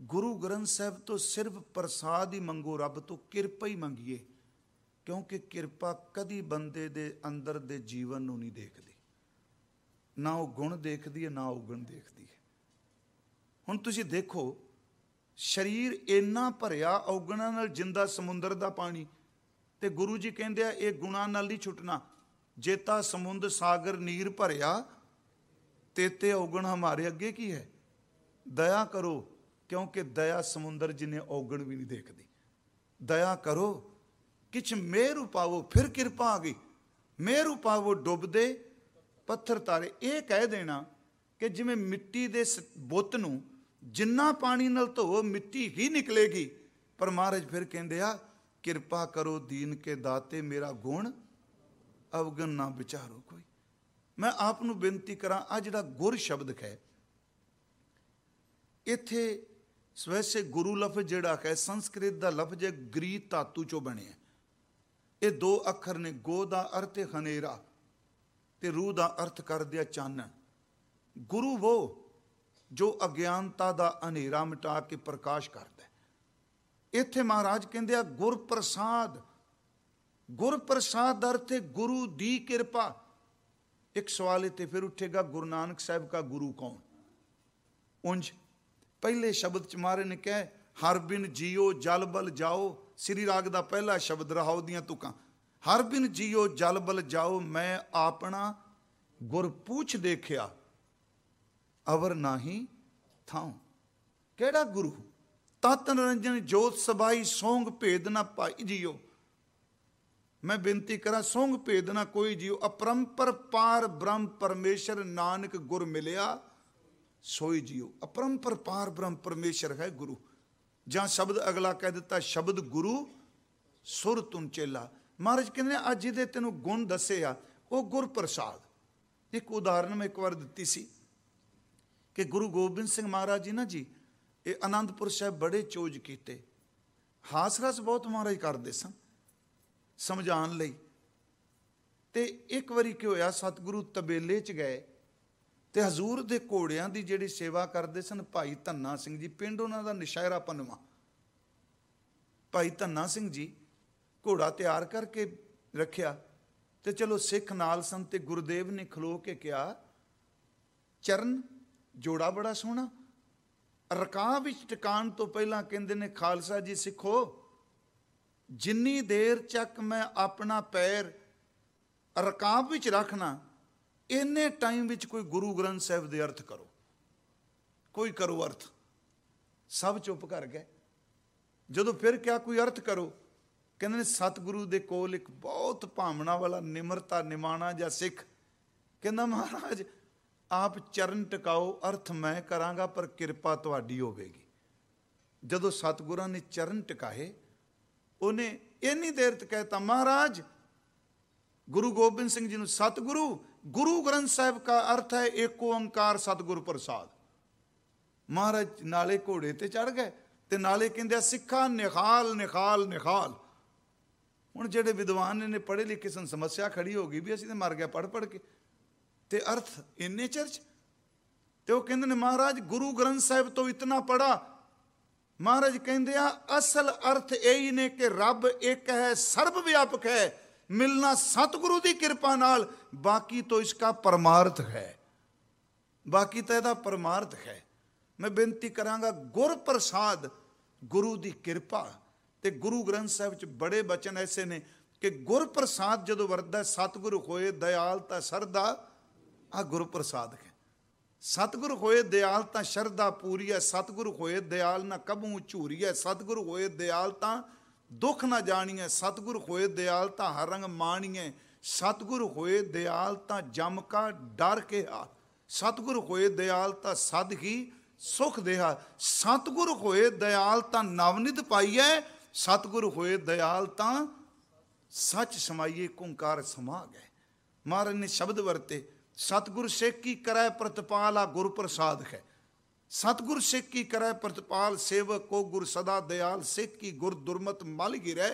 ਗੁਰੂ ਗ੍ਰੰਥ ਸਾਹਿਬ ਤੋਂ ਸਿਰਫ ਪ੍ਰਸਾਦ ਹੀ ਮੰਗੋ, ਰੱਬ ਤੋਂ ਕਿਰਪਾ ਹੀ ਮੰਗੀਏ, ਕਿਉਂਕਿ ਕਿਰਪਾ ਕਦੀ ਬੰਦੇ ਦੇ ਅੰਦਰ ਦੇ ਜੀਵਨ ਨੂੰ ਨਹੀਂ ਦੇਖਦੀ। ਨਾ ਉਹ ਗੁਣ ਦੇਖਦੀ ਹੈ, ਨਾ ਉਹ ਗੁਣ ਦੇਖਦੀ ਹੈ। ਹੁਣ ਤੁਸੀਂ ਦੇਖੋ, ਸਰੀਰ ਇੰਨਾ ਭਰਿਆ, ਔਗਣਾਂ ਨਾਲ ਜਿੰਦਾ ਸਮੁੰਦਰ ਦਾ ਪਾਣੀ, ਤੇ ਗੁਰੂ ਜੀ ਕਹਿੰਦੇ ਆ, ਇਹ ਗੁਣਾ ਨਾਲ ਨਹੀਂ ਛੁੱਟਣਾ। ਜੇਤਾ ਸਮੁੰਦ, ਸਾਗਰ, ਨੀਰ ਭਰਿਆ ਤੇਤੇ ਔਗਣ ਹਮਾਰੇ ਅੱਗੇ ਕੀ ਹੈ? ਦਇਆ ਕਰੋ, ਕਿਉਂਕਿ ਦਇਆ ਸਮੁੰਦਰ ਜਿਨੇ ਔਗਣ ਵੀ ਨਹੀਂ ਦੇਖਦੀ। ਦਇਆ ਕਰੋ, ਕਿਛ ਮੇਰ ਉਪਾਵੋ, ਫਿਰ ਕਿਰਪਾ ਆ ਗਈ। ਮੇਰ ਉਪਾਵੋ ਡੁੱਬਦੇ, ਪੱਥਰ ਤਾਰੇ। ਇਹ ਕਹਿ ਦੇਣਾ ਕਿ ਜਿਵੇਂ ਮਿੱਟੀ ਦੇ ਬੁੱਤ ਨੂੰ ਜਿੰਨਾ ਪਾਣੀ ਨਾਲ ਧੋਵੋ, ਮਿੱਟੀ ਹੀ ਨਿਕਲੇਗੀ। ਪਰ ਮਹਾਰਾਜ ਫਿਰ ਕਹਿੰਦੇ ਆ, ਕਿਰਪਾ ਕਰੋ ਦੀਨ ਕੇ ਦਾਤੇ ਮੇਰਾ ਗੁਣ ਅਵਗਨ ਨਾ ਵਿਚਾਰੋ। ਮੈਂ ਆਪ ਨੂੰ ਬੇਨਤੀ ਕਰਾਂ ਆ ਜਿਹੜਾ ਗੁਰ ਸ਼ਬਦ ਹੈ, ਇੱਥੇ ਸਵੈਸੇ ਗੁਰੂ ਲਫ਼ਜ਼ ਜਿਹੜਾ ਹੈ, ਸੰਸਕ੍ਰਿਤ ਦਾ ਲਫ਼ਜ਼ ਹੈ ਗ੍ਰੀ ਧਾਤੂ ਚੋਂ ਬਣਿਆ ਇਹ ਦੋ ਅੱਖਰ ਨੇ, ਗੋ ਦਾ ਅਰਥ ਹੈ ਹਨੇਰਾ ਤੇ ਰੂਹ ਦਾ ਅਰਥ ਕਰ ਦਿਆ ਚਾਨਣ। ਗੁਰੂ ਉਹ ਜੋ ਅਗਿਆਨਤਾ ਦਾ ਹਨੇਰਾ ਮਿਟਾ ਕੇ ਪ੍ਰਕਾਸ਼ ਕਰਦਾ ਇੱਥੇ ਮਹਾਰਾਜ ਕਹਿੰਦੇ ਆ ਗੁਰ ਪ੍ਰਸਾਦ ਗੁਰ ਪ੍ਰਸਾਦ ਅਰਥ ਹੈ ਗੁਰੂ ਦੀ ਕਿਰਪਾ। ਇੱਕ ਸਵਾਲ ਇੱਥੇ ਫਿਰ ਉੱਠੇਗਾ, ਗੁਰੂ ਨਾਨਕ ਸਾਹਿਬ ਦਾ ਗੁਰੂ ਕੌਣ? ਉੰਜ ਪਹਿਲੇ ਸ਼ਬਦ ਚ ਮਾਰੇ ਨੇ ਕਹੇ, ਹਰ ਬਿਨ ਜੀਓ ਜਲ ਬਲ ਜਾਓ, ਸ੍ਰੀ ਰਾਗ ਦਾ ਪਹਿਲਾ ਸ਼ਬਦ ਰਹਾਉ ਦੀਆਂ ਤੁਕਾਂ। ਹਰ ਬਿਨ ਜੀਓ ਜਲ ਬਲ ਜਾਓ, ਮੈਂ ਆਪਣਾ ਗੁਰ ਪੂਛ ਦੇਖਿਆ, ਅਵਰ ਨਾਹੀ ਥਾਉ। ਕਿਹੜਾ ਗੁਰੂ? ਤਤ ਨਿਰੰਜਨ ਜੋਤ ਸਬਾਈ ਸੋੰਗ ਭੇਦ ਨਾ ਪਾਈ ਜੀਓ। ਮੈਂ ਬੇਨਤੀ ਕਰਾਂ, ਸੋੰਗ ਭੇਦ ਨਾ ਕੋਈ ਜੀਓ। ਅਪਰੰਪਰ ਪਾਰ ਬ੍ਰਹਮ ਪਰਮੇਸ਼ਰ ਨਾਨਕ ਗੁਰ ਮਿਲਿਆ, ਸੋਈ ਜੀਓ। ਅਪਰੰਪਰ ਪਾਰ ਬ੍ਰਹਮ ਪਰਮੇਸ਼ਰ ਹੈ ਗੁਰੂ। ਜਾਂ ਸ਼ਬਦ ਅਗਲਾ ਕਹਿ ਦਿੱਤਾ, ਸ਼ਬਦ ਗੁਰੂ, ਸੁਰ ਤੁਨ ਚੇਲਾ। ਮਹਾਰਾਜ ਕਹਿੰਦੇ ਨੇ, ਅੱਜ ਜਿਹਦੇ ਤੈਨੂੰ ਗੁਣ ਦੱਸੇ ਆ, ਉਹ ਗੁਰ ਪ੍ਰਸਾਦ। ਇੱਕ ਉਦਾਹਰਨ ਮੈਂ ਇੱਕ ਵਾਰ ਦਿੱਤੀ ਸੀ ਕਿ ਗੁਰੂ ਗੋਬਿੰਦ ਸਿੰਘ ਮਹਾਰਾਜ ਜੀ ਨਾ ਜੀ, ਇਹ ਆਨੰਦਪੁਰ ਸਾਹਿਬ ਬੜੇ ਚੋਜ ਕੀਤੇ। ਹਾਸ ਰਸ ਬਹੁਤ ਮਹਾਰਾਜ ਕਰਦੇ ਸਨ। ਸਮਝਾਉਣ ਲਈ। ਤੇ ਇੱਕ ਵਾਰੀ ਕੀ ਹੋਇਆ, ਸਤਿਗੁਰੂ ਤਬੇਲੇ 'ਚ ਗਏ ਤੇ ਹਜ਼ੂਰ ਦੇ ਘੋੜਿਆਂ ਦੀ ਜਿਹੜੀ ਸੇਵਾ ਕਰਦੇ ਸਨ, ਭਾਈ ਧੰਨਾ ਸਿੰਘ ਜੀ, ਪਿੰਡ ਉਹਨਾਂ ਦਾ ਨਿਸ਼ਾਇਰਾ ਪਨਵਾ। ਭਾਈ ਧੰਨਾ ਸਿੰਘ ਜੀ ਘੋੜਾ ਤਿਆਰ ਕਰਕੇ ਰੱਖਿਆ ਤੇ ਚਲੋ ਸਿੱਖ ਨਾਲ ਸਨ ਤੇ ਗੁਰਦੇਵ ਨੇ ਖਲੋ ਕੇ ਕਿਹਾ, ਚਰਨ, ਜੋੜਾ ਬੜਾ ਸੋਹਣਾ। ਰਕਾਂ ਵਿੱਚ ਟਿਕਾਣ ਤੋਂ ਪਹਿਲਾਂ ਕਹਿੰਦੇ ਨੇ, ਖਾਲਸਾ ਜੀ ਸਿੱਖੋ। ਜਿੰਨੀ ਦੇਰ ਚੱਕ ਮੈਂ ਆਪਣਾ ਪੈਰ ਰਕਾਬ ਵਿੱਚ ਰੱਖਣਾ, ਇੰਨੇ ਟਾਈਮ ਵਿੱਚ ਕੋਈ ਗੁਰੂ ਗ੍ਰੰਥ ਸਾਹਿਬ ਦੇ ਅਰਥ ਕਰੋ। ਕੋਈ ਕਰੋ ਅਰਥ। ਸਭ ਚੁੱਪ ਕਰ ਗਏ। ਜਦੋਂ ਫਿਰ ਕਿਹਾ ਕੋਈ ਅਰਥ ਕਰੋ? ਕਹਿੰਦੇ ਨੇ, ਸਤਿਗੁਰੂ ਦੇ ਕੋਲ ਇੱਕ ਬਹੁਤ ਭਾਵਨਾ ਵਾਲਾ ਨਿਮਰਤਾ ਨਿਮਾਣਾ ਜਾਂ ਸਿੱਖ ਕਹਿੰਦਾ, ਮਹਾਰਾਜ, ਆਪ ਚਰਨ ਟਿਕਾਓ, ਅਰਥ ਮੈਂ ਕਰਾਂਗਾ, ਪਰ ਕਿਰਪਾ ਤੁਹਾਡੀ ਹੋਵੇਗੀ। ਜਦੋਂ ਸਤਿਗੁਰਾਂ ਨੇ ਚਰਨ ਟਿਕਾਏ ਉਹਨੇ ਇੰਨੀ ਦੇਰ ਤੱਕ ਕਹਿਤਾ ਮਹਾਰਾਜ ਗੁਰੂ ਗੋਬਿੰਦ ਸਿੰਘ ਜੀ ਨੂੰ ਸਤਿਗੁਰੂ ਗੁਰੂ ਗ੍ਰੰਥ ਸਾਹਿਬ ਦਾ ਅਰਥ ਹੈ ਏਕ ਓੰਕਾਰ ਸਤਿਗੁਰ ਪ੍ਰਸਾਦ। ਮਹਾਰਾਜ ਨਾਲੇ ਘੋੜੇ ਤੇ ਚੜ ਗਏ ਤੇ ਨਾਲੇ ਕਹਿੰਦੇ ਆ, ਸਿੱਖਾ ਨਿਖਾਲ ਨਿਖਾਲ ਨਿਖਾਲ ਹੁਣ ਜਿਹੜੇ ਵਿਦਵਾਨ ਨੇ ਪੜ੍ਹੇ ਲਿਖੇ ਸਨ ਸਮੱਸਿਆ ਖੜੀ ਹੋ ਗਈ ਵੀ ਅਸੀਂ ਤੇ ਮਰ ਗਿਆ ਪੜ ਪੜ ਕੇ। ਤੇ ਅਰਥ ਇੰਨੇ ਚਰਚ ਤੇ ਉਹ ਕਹਿੰਦੇ ਨੇ ਮਹਾਰਾਜ ਗੁਰੂ ਗ੍ਰੰਥ ਸਾਹਿਬ ਤੋਂ ਇਤਨਾ ਪੜਾ ਮਹਾਰਾਜ ਕਹਿੰਦੇ ਆ, ਅਸਲ ਅਰਥ ਇਹ ਹੀ ਨੇ ਕਿ ਰੱਬ ਇੱਕ ਹੈ, ਸਰਬ ਵਿਆਪਕ ਹੈ, ਮਿਲਣਾ ਸਤਿਗੁਰੂ ਦੀ ਕਿਰਪਾ ਨਾਲ, ਬਾਕੀ ਤੋਂ ਇਸਕਾ ਪਰਮਾਰਥ ਹੈ। ਬਾਕੀ ਤਾਂ ਇਹਦਾ ਪਰਮਾਰਥ ਹੈ। ਮੈਂ ਬੇਨਤੀ ਕਰਾਂਗਾ, ਗੁਰ ਪ੍ਰਸਾਦ, ਗੁਰੂ ਦੀ ਕਿਰਪਾ, ਤੇ ਗੁਰੂ ਗ੍ਰੰਥ ਸਾਹਿਬ ਚ ਬੜੇ ਬਚਨ ਐਸੇ ਨੇ ਕਿ ਗੁਰ ਪ੍ਰਸਾਦ ਜਦੋਂ ਵਰਦਾ ਸਤਿਗੁਰੂ ਹੋਏ, ਦਇਆਲ ਤਾਂ ਸਰਦਾ ਆ ਗੁਰੂ ਪ੍ਰਸਾਦ ਹੈ। ਸਤਿਗੁਰ ਹੋਏ ਦਿਆਲ ਤਾਂ ਸ਼ਰਧਾ ਪੂਰੀ ਹੈ, ਸਤਿਗੁਰ ਹੋਏ ਦਿਆਲ ਨਾ ਕਬੂ ਝੂਰੀ ਹੈ, ਸਤਿਗੁਰ ਹੋਏ ਦਿਆਲ ਤਾਂ ਦੁੱਖ ਨਾ ਜਾਣੀਏ ਸਤਿਗੁਰ ਹੋਏ ਦਿਆਲ ਤਾਂ ਹਰ ਰੰਗ ਮਾਣੀਏ ਸਤਿਗੁਰ ਹੋਏ ਦਿਆਲ ਤਾਂ ਜਮ ਕਾ ਡਰ ਕੇ ਆ ਸਤਿਗੁਰ ਹੋਏ ਦਿਆਲ ਤਾਂ ਸਦ ਹੀ ਸੁਖ ਦੇਹਾ, ਸਤਿਗੁਰ ਹੋਏ ਦਿਆਲ ਤਾਂ ਨਵਨਿਤ ਪਾਈਐ, ਸਤਿਗੁਰ ਹੋਏ ਦਿਆਲ ਤਾਂ ਸੱਚ ਸਮਾਈਏ ਕੁੰਕਾਰ ਸਮਾ ਗਏ ਮਹਾਰਾਜ ਨੇ ਸ਼ਬਦ ਵਰਤੇ ਸਤਿਗੁਰ ਸਿੱਖ ਕੀ ਕਰੈ ਪ੍ਰਤਪਾਲ ਆ ਗੁਰ ਪ੍ਰਸਾਦ ਹੈ। ਸਤਿਗੁਰ ਸਿੱਖ ਕੀ ਕਰੈ ਪ੍ਰਤਪਾਲ ਸੇਵਕ ਕੋ ਗੁਰ ਸਦਾ ਦਿਆਲ, ਸਿੱਖ ਕੀ ਗੁਰ ਦੁਰਮਤ ਮਲ ਗਿਰੈ।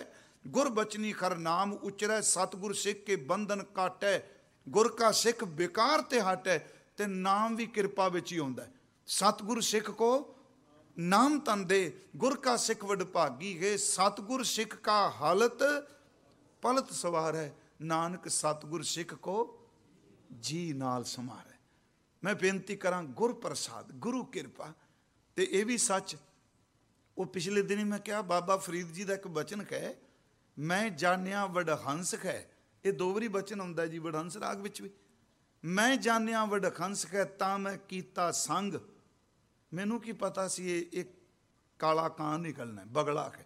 ਗੁਰ ਬਚਨੀ ਖਰ ਨਾਮ ਉਚਰੈ, ਸਤਿਗੁਰ ਸਿੱਖ ਕੇ ਬੰਧਨ ਕਾਟੈ। ਗੁਰ ਕਾ ਸਿੱਖ ਬੇਕਾਰ ਤੇ ਹਟੈ, ਤੇ ਨਾਮ ਵੀ ਕਿਰਪਾ ਵਿੱਚ ਹੀ ਆਉਂਦਾ ਹੈ। ਸਤਿਗੁਰ ਸਿੱਖ ਕੋ ਨਾਮ ਤੰਦੇ ਗੁਰ ਕਾ ਸਿੱਖ ਵਡਭਾਗੀ ਹੈ। ਸਤਿਗੁਰ ਸਿੱਖ ਕਾ ਹਾਲਤ ਪਲਤ ਸਵਾਰ ਹੈ। ਨਾਨਕ ਸਤਿਗੁਰ ਸਿੱਖ ਕੋ ਜੀ ਨਾਲ ਸਮਾਰੇ ਮੈਂ ਬੇਨਤੀ ਕਰਾਂ ਗੁਰ ਪ੍ਰਸਾਦ, ਗੁਰੂ ਕਿਰਪਾ। ਤੇ ਇਹ ਵੀ ਸੱਚ, ਉਹ ਪਿਛਲੇ ਦਿਨੀ ਮੈਂ ਕਿਹਾ, ਬਾਬਾ ਫਰੀਦ ਜੀ ਦਾ ਇੱਕ ਬਚਨ ਹੈ ਮੈਂ ਜਾਣਿਆ ਵਡਹੰਸ ਹੈ ਇਹ ਦੋ ਵਾਰੀ ਬਚਨ ਹੁੰਦਾ ਜੀ, ਵਡਹੰਸ ਰਾਗ ਵਿੱਚ ਵੀ। ਮੈਂ ਜਾਣਿਆ ਵਡਹੰਸ ਹੈ ਤਾਂ ਮੈਂ ਕੀਤਾ ਸੰਗ। ਮੈਨੂੰ ਕੀ ਪਤਾ ਸੀ ਇਹ ਇੱਕ ਕਾਲਾ ਕਾਂ ਨਿਕਲਣਾ, ਬਗਲਾ ਹੈ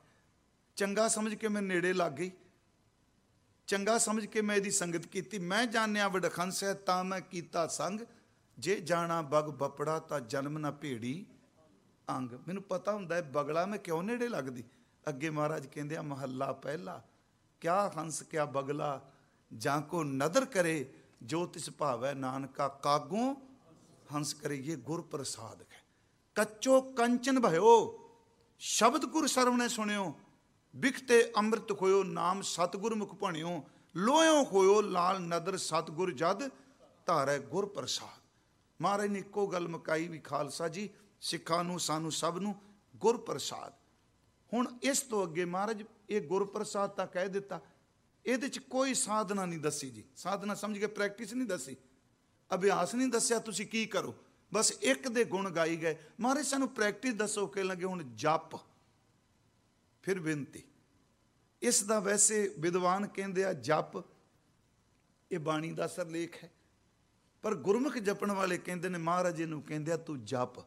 ਚੰਗਾ ਸਮਝ ਕੇ ਮੈਂ ਨੇੜੇ ਲੱਗ ਗਈ। ਚੰਗਾ ਸਮਝ ਕੇ ਮੈਂ ਇਹਦੀ ਸੰਗਤ ਕੀਤੀ। ਮੈਂ ਜਾਣਿਆ ਵਡਖੰਸ ਹੈ, ਤਾਂ ਮੈਂ ਕੀਤਾ ਸੰਗ। ਜੇ ਜਾਣਾ ਬਗ ਬਪੜਾ, ਤਾਂ ਜਨਮ ਨਾ ਭੇੜੀ ਅੰਗ। ਮੈਨੂੰ ਪਤਾ ਹੁੰਦਾ ਹੈ, ਬਗਲਾ ਮੈਂ ਕਿਉਂ ਨੇੜੇ ਲੱਗਦੀ? ਅੱਗੇ ਮਹਾਰਾਜ ਕਹਿੰਦੇ ਆ, ਮਹੱਲਾ ਪਹਿਲਾ। ਕਿਆ ਹੰਸ ਕਿਆ ਬਗਲਾ, ਜਾਂ ਕੋ ਨਦਰ ਕਰੇ, ਜੋ ਤਿਸ ਭਾਵੈ ਨਾਨਕਾ। ਕਾਗੋਂ ਹੰਸ ਕਰੇ ਇਹ ਗੁਰ ਪ੍ਰਸਾਦ ਹੈ ਕੱਚੋ ਕੰਚਨ ਭਇਓ, ਸ਼ਬਦ ਗੁਰ ਸਰਵਣੇ ਸੁਣਿਓ। ਬਿਖਤੇ ਅੰਮ੍ਰਿਤ ਹੋਇਓ ਨਾਮ ਸਤਗੁਰ ਮੁਖ ਭਣਿਓ, ਲੋਇਓ ਹੋਇਓ ਲਾਲ ਨਦਰ ਸਤਗੁਰ ਜਦ ਧਾਰੈ ਗੁਰ ਪ੍ਰਸਾਦ। ਮਹਾਰਾਜ ਨੇ ਇੱਕੋ ਗੱਲ ਮਕਾਈ ਵੀ, ਖਾਲਸਾ ਜੀ, ਸਿੱਖਾਂ ਨੂੰ, ਸਾਨੂੰ ਸਭ ਨੂੰ ਗੁਰ ਪ੍ਰਸਾਦ। ਹੁਣ ਇਸ ਤੋਂ ਅੱਗੇ ਮਹਾਰਾਜ, ਇਹ ਗੁਰ ਪ੍ਰਸਾਦ ਤਾਂ ਕਹਿ ਦਿੱਤਾ, ਇਹਦੇ ਚ ਕੋਈ ਸਾਧਨਾ ਨਹੀਂ ਦੱਸੀ ਜੀ। ਸਾਧਨਾ ਸਮਝ ਕੇ ਪ੍ਰੈਕਟਿਸ ਨਹੀਂ ਦੱਸੀ। ਅਭਿਆਸ ਨਹੀਂ ਦੱਸਿਆ, ਤੁਸੀਂ ਕੀ ਕਰੋ? ਬਸ ਇੱਕ ਦੇ ਗੁਣ ਗਾਈ ਗਏ। ਮਹਾਰਾਜ, ਸਾਨੂੰ ਪ੍ਰੈਕਟਿਸ ਦੱਸੋ ਕਿ ਲੱਗੇ ਹੁਣ ਜਪ। ਫਿਰ ਬੇਨਤੀ। ਇਸ ਦਾ ਵੈਸੇ ਵਿਦਵਾਨ ਕਹਿੰਦੇ ਆ, ਜਪ ਇਹ ਬਾਣੀ ਦਾ ਸਰਲੇਖ ਹੈ। ਪਰ ਗੁਰਮੁਖ ਜਪਣ ਵਾਲੇ ਕਹਿੰਦੇ ਨੇ, ਮਹਾਰਾਜ ਨੂੰ ਕਹਿੰਦੇ ਆ, ਤੂੰ ਜਪ,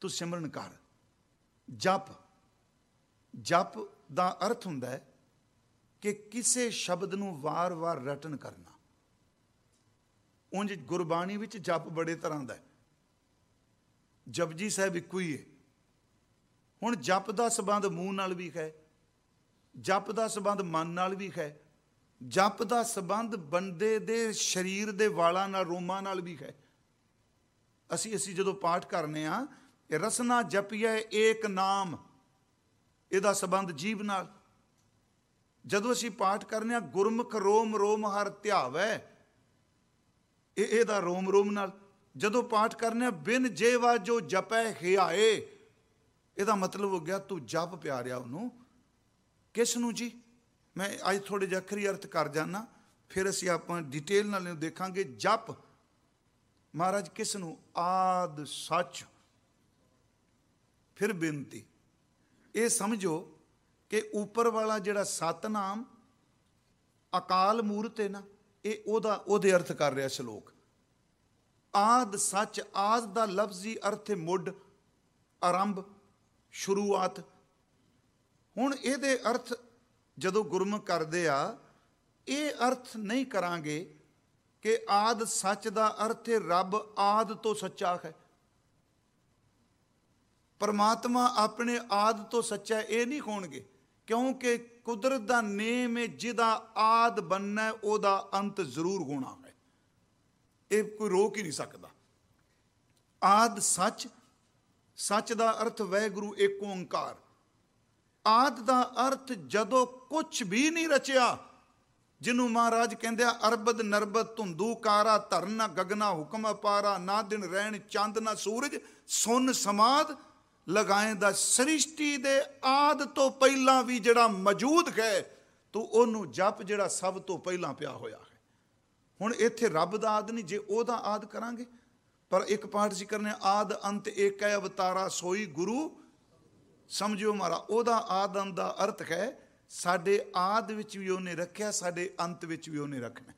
ਤੂੰ ਸਿਮਰਨ ਕਰ। ਜਪ ਜਪ ਦਾ ਅਰਥ ਹੁੰਦਾ ਹੈ ਕਿ ਕਿਸੇ ਸ਼ਬਦ ਨੂੰ ਵਾਰ-ਵਾਰ ਰਟਨ ਕਰਨਾ। ਉਂਝ ਗੁਰਬਾਣੀ ਵਿੱਚ ਜਪ ਬੜੇ ਤਰ੍ਹਾਂ ਦਾ ਹੈ। ਜਪਜੀ ਸਾਹਿਬ ਇੱਕੋ ਹੀ ਹੈ। ਹੁਣ ਜਪ ਦਾ ਸਬੰਧ ਮੂੰਹ ਨਾਲ ਵੀ ਹੈ, ਜਪ ਦਾ ਸਬੰਧ ਮਨ ਨਾਲ ਵੀ ਹੈ, ਜਪ ਦਾ ਸਬੰਧ ਬੰਦੇ ਦੇ ਸਰੀਰ ਦੇ ਵਾਲਾਂ ਨਾਲ, ਰੋਮਾਂ ਨਾਲ ਵੀ ਹੈ। ਅਸੀਂ ਅਸੀਂ ਜਦੋਂ ਪਾਠ ਕਰਨੇ ਆ ਰਸਨਾ ਜਪੀਐ ਏਕ ਨਾਮ, ਇਹਦਾ ਸਬੰਧ ਜੀਵ ਨਾਲ। ਜਦੋਂ ਅਸੀਂ ਪਾਠ ਕਰਨੇ ਆ, ਗੁਰਮੁਖ ਰੋਮ ਰੋਮ ਹਰ ਧਿਆਵੈ, ਇਹ, ਇਹਦਾ ਰੋਮ ਰੋਮ ਨਾਲ। ਜਦੋਂ ਪਾਠ ਕਰਨੇ ਆ, ਬਿਨ ਜੇਵਾ ਜੋ ਜਪੈ ਹਿਆਏ ਇਹਦਾ ਮਤਲਬ ਹੋ ਗਿਆ ਤੂੰ ਜਪ ਪਿਆਰਿਆ ਉਹਨੂੰ। ਕਿਸ ਨੂੰ ਜੀ? ਮੈਂ ਅੱਜ ਥੋੜੇ ਜਿਹਾ ਅਖਰੀ ਅਰਥ ਕਰ ਜਾਣਾ ਫਿਰ ਅਸੀਂ ਆਪਾਂ ਡਿਟੇਲ ਨਾਲ ਇਹਨੂੰ ਦੇਖਾਂਗੇ। ਜਪ। ਮਹਾਰਾਜ, ਕਿਸ ਨੂੰ? ਆਦ ਸੱਚ। ਫਿਰ ਬੇਨਤੀ। ਇਹ ਸਮਝੋ ਕਿ ਉੱਪਰ ਵਾਲਾ ਜਿਹੜਾ ਸਤਨਾਮ ਅਕਾਲ ਮੂਰਤ ਹੈ ਨਾ, ਇਹ ਉਹਦਾ, ਉਹਦੇ ਅਰਥ ਕਰ ਰਿਹਾ ਸ਼ਲੋਕ। ਆਦ ਸੱਚ, ਆਦ ਦਾ ਲਫ਼ਜ਼ੀ ਅਰਥ ਮੁੱਢ, ਆਰੰਭ। ਸ਼ੁਰੂਆਤ। ਹੁਣ ਇਹਦੇ ਅਰਥ ਜਦੋਂ ਗੁਰਮੁਖ ਕਰਦੇ ਆ, ਇਹ ਅਰਥ ਨਹੀਂ ਕਰਾਂਗੇ ਕਿ ਆਦ ਸੱਚ ਦਾ ਅਰਥ ਹੈ, ਰੱਬ ਆਦ ਤੋਂ ਸੱਚਾ ਹੈ। ਪਰਮਾਤਮਾ ਆਪਣੇ ਆਦ ਤੋਂ ਸੱਚਾ ਇਹ ਨਹੀਂ ਹੋਣਗੇ, ਕਿਉਂਕਿ ਕੁਦਰਤ ਦਾ ਨੇਮ ਹੈ, ਜਿਹਦਾ ਆਦ ਬੰਨਾ ਉਹਦਾ ਅੰਤ ਜ਼ਰੂਰ ਹੋਣਾ ਹੈ। ਇਹ ਕੋਈ ਰੋਕ ਹੀ ਨਹੀਂ ਸਕਦਾ। ਆਦ ਸੱਚ ਸੱਚ ਦਾ ਅਰਥ ਵੈਗੁਰੂ ਏਕ ਓੰਕਾਰ। ਆਦ ਦਾ ਅਰਥ ਜਦੋਂ ਕੁਝ ਵੀ ਨਹੀਂ ਰਚਿਆ, ਜਿਹਨੂੰ ਮਹਾਰਾਜ ਕਹਿੰਦੇ ਆ, ਅਰਬਦ ਨਰਬਦ ਧੁੰਦੂ ਕਾਰਾ ਧਰਨਾ ਗਗਨਾ ਹੁਕਮ ਅਪਾਰਾ ਨਾ ਦਿਨ ਰਹਿਣ ਚੰਦ ਨਾ ਸੂਰਜ, ਸੁਨ ਸਮਾਦ, ਲਗਾਏ ਦਾ ਸ੍ਰਿਸ਼ਟੀ ਦੇ ਆਦ ਤੋਂ ਪਹਿਲਾਂ ਵੀ ਜਿਹੜਾ ਮੌਜੂਦ ਹੈ, ਤੂੰ ਉਹਨੂੰ ਜਪ ਜਿਹੜਾ ਸਭ ਤੋਂ ਪਹਿਲਾਂ ਪਿਆ ਹੋਇਆ ਹੈ। ਹੁਣ ਇੱਥੇ ਰੱਬ ਦਾ ਆਦ ਨਹੀਂ, ਜੇ ਉਹਦਾ ਆਦ ਕਰਾਂਗੇ ਪਰ ਇੱਕ ਪਾਠ ਸੀ ਕਰਨੇ ਆਦ ਅੰਤ ਏਕੈ ਅਵਤਾਰਾ ਸੋਈ ਗੁਰੂ। ਸਮਝਿਓ ਮਾਰਾ, ਉਹਦਾ ਆਦ ਦਾ ਅਰਥ ਹੈ, ਸਾਡੇ ਆਦ ਵਿੱਚ ਵੀ ਉਹਨੇ ਰੱਖਿਆ, ਸਾਡੇ ਅੰਤ ਵਿੱਚ ਵੀ ਉਹਨੇ ਰੱਖਣਾ।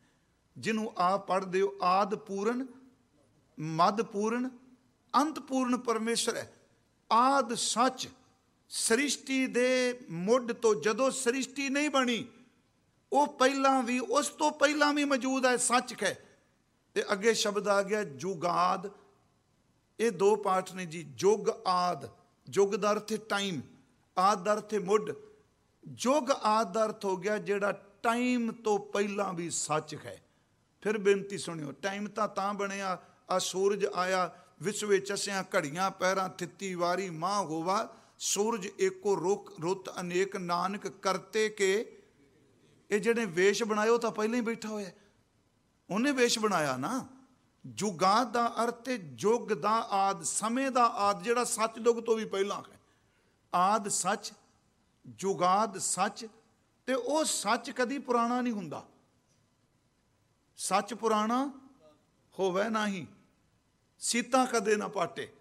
ਜਿਹਨੂੰ ਆਪ ਪੜ੍ਹਦੇ ਹੋ, ਆਦ ਪੂਰਨ, ਮਦ ਪੂਰਨ, ਅੰਤ ਪੂਰਨ ਪਰਮੇਸ਼ਰ ਹੈ। ਆਦ ਸੱਚ, ਸ੍ਰਿਸ਼ਟੀ ਦੇ ਮੁੱਢ ਤੋਂ ਜਦੋਂ ਸ੍ਰਿਸ਼ਟੀ ਨਹੀਂ ਬਣੀ, ਉਹ ਪਹਿਲਾਂ ਵੀ, ਉਸ ਤੋਂ ਪਹਿਲਾਂ ਵੀ ਮੌਜੂਦ ਹੈ, ਸੱਚ ਹੈ। ਤੇ ਅੱਗੇ ਸ਼ਬਦ ਆ ਗਿਆ ਜੁਗਾਦ। ਇਹ ਦੋ ਪਾਠ ਨੇ ਜੀ, ਜੁਗ ਆਦ। ਜੁਗ ਦਾ ਅਰਥ ਹੈ ਟਾਈਮ ਆਦ ਦਾ ਅਰਥ ਹੈ ਮੁੱਢ। ਜੁਗ ਆਦ ਦਾ ਅਰਥ ਹੋ ਗਿਆ ਜਿਹੜਾ ਟਾਈਮ ਤੋਂ ਪਹਿਲਾਂ ਵੀ ਸੱਚ ਹੈ। ਫਿਰ ਬੇਨਤੀ ਸੁਣਿਓ ਟਾਈਮ ਤਾਂ ਤਾਂ ਬਣਿਆ, ਆ ਸੂਰਜ ਆਇਆ ਵਿਸ਼ਵ ਚਸਿਆਂ ਘੜੀਆਂ ਪੈਰਾਂ, ਥਿੱਤੀ ਵਾਰੀ ਮਾਂ ਹੋਵਾ। ਸੂਰਜ ਏਕੋ ਰੁਕ ਰੁੱਤ ਅਨੇਕ ਨਾਨਕ ਕਰਤੇ ਕੇ। ਇਹ ਜਿਹੜੇ ਵੇਸ਼ ਬਣਾਇਓ ਤਾਂ ਪਹਿਲਾਂ ਹੀ ਬੈਠਾ ਹੋਇਆ। ਉਹਨੇ ਵੇਸ਼ ਬਣਾਇਆ ਨਾ। ਜੁਗਾਦ ਦਾ ਅਰਥ ਹੈ ਜੁਗ ਦਾ ਆਦ, ਸਮੇਂ ਦਾ ਆਦ, ਜਿਹੜਾ ਸੱਚ ਯੁਗ ਤੋਂ ਵੀ ਪਹਿਲਾਂ ਹੈ। ਆਦ ਸੱਚ, ਜੁਗਾਦ ਸੱਚ, ਤੇ ਉਹ ਸੱਚ ਕਦੀ ਪੁਰਾਣਾ ਨਹੀਂ ਹੁੰਦਾ। ਸੱਚ ਪੁਰਾਣਾ ਹੋਵੇ ਨਹੀਂ, ਸੀਤਾ ਕਦੇ ਨਾ ਪਾਟੇ।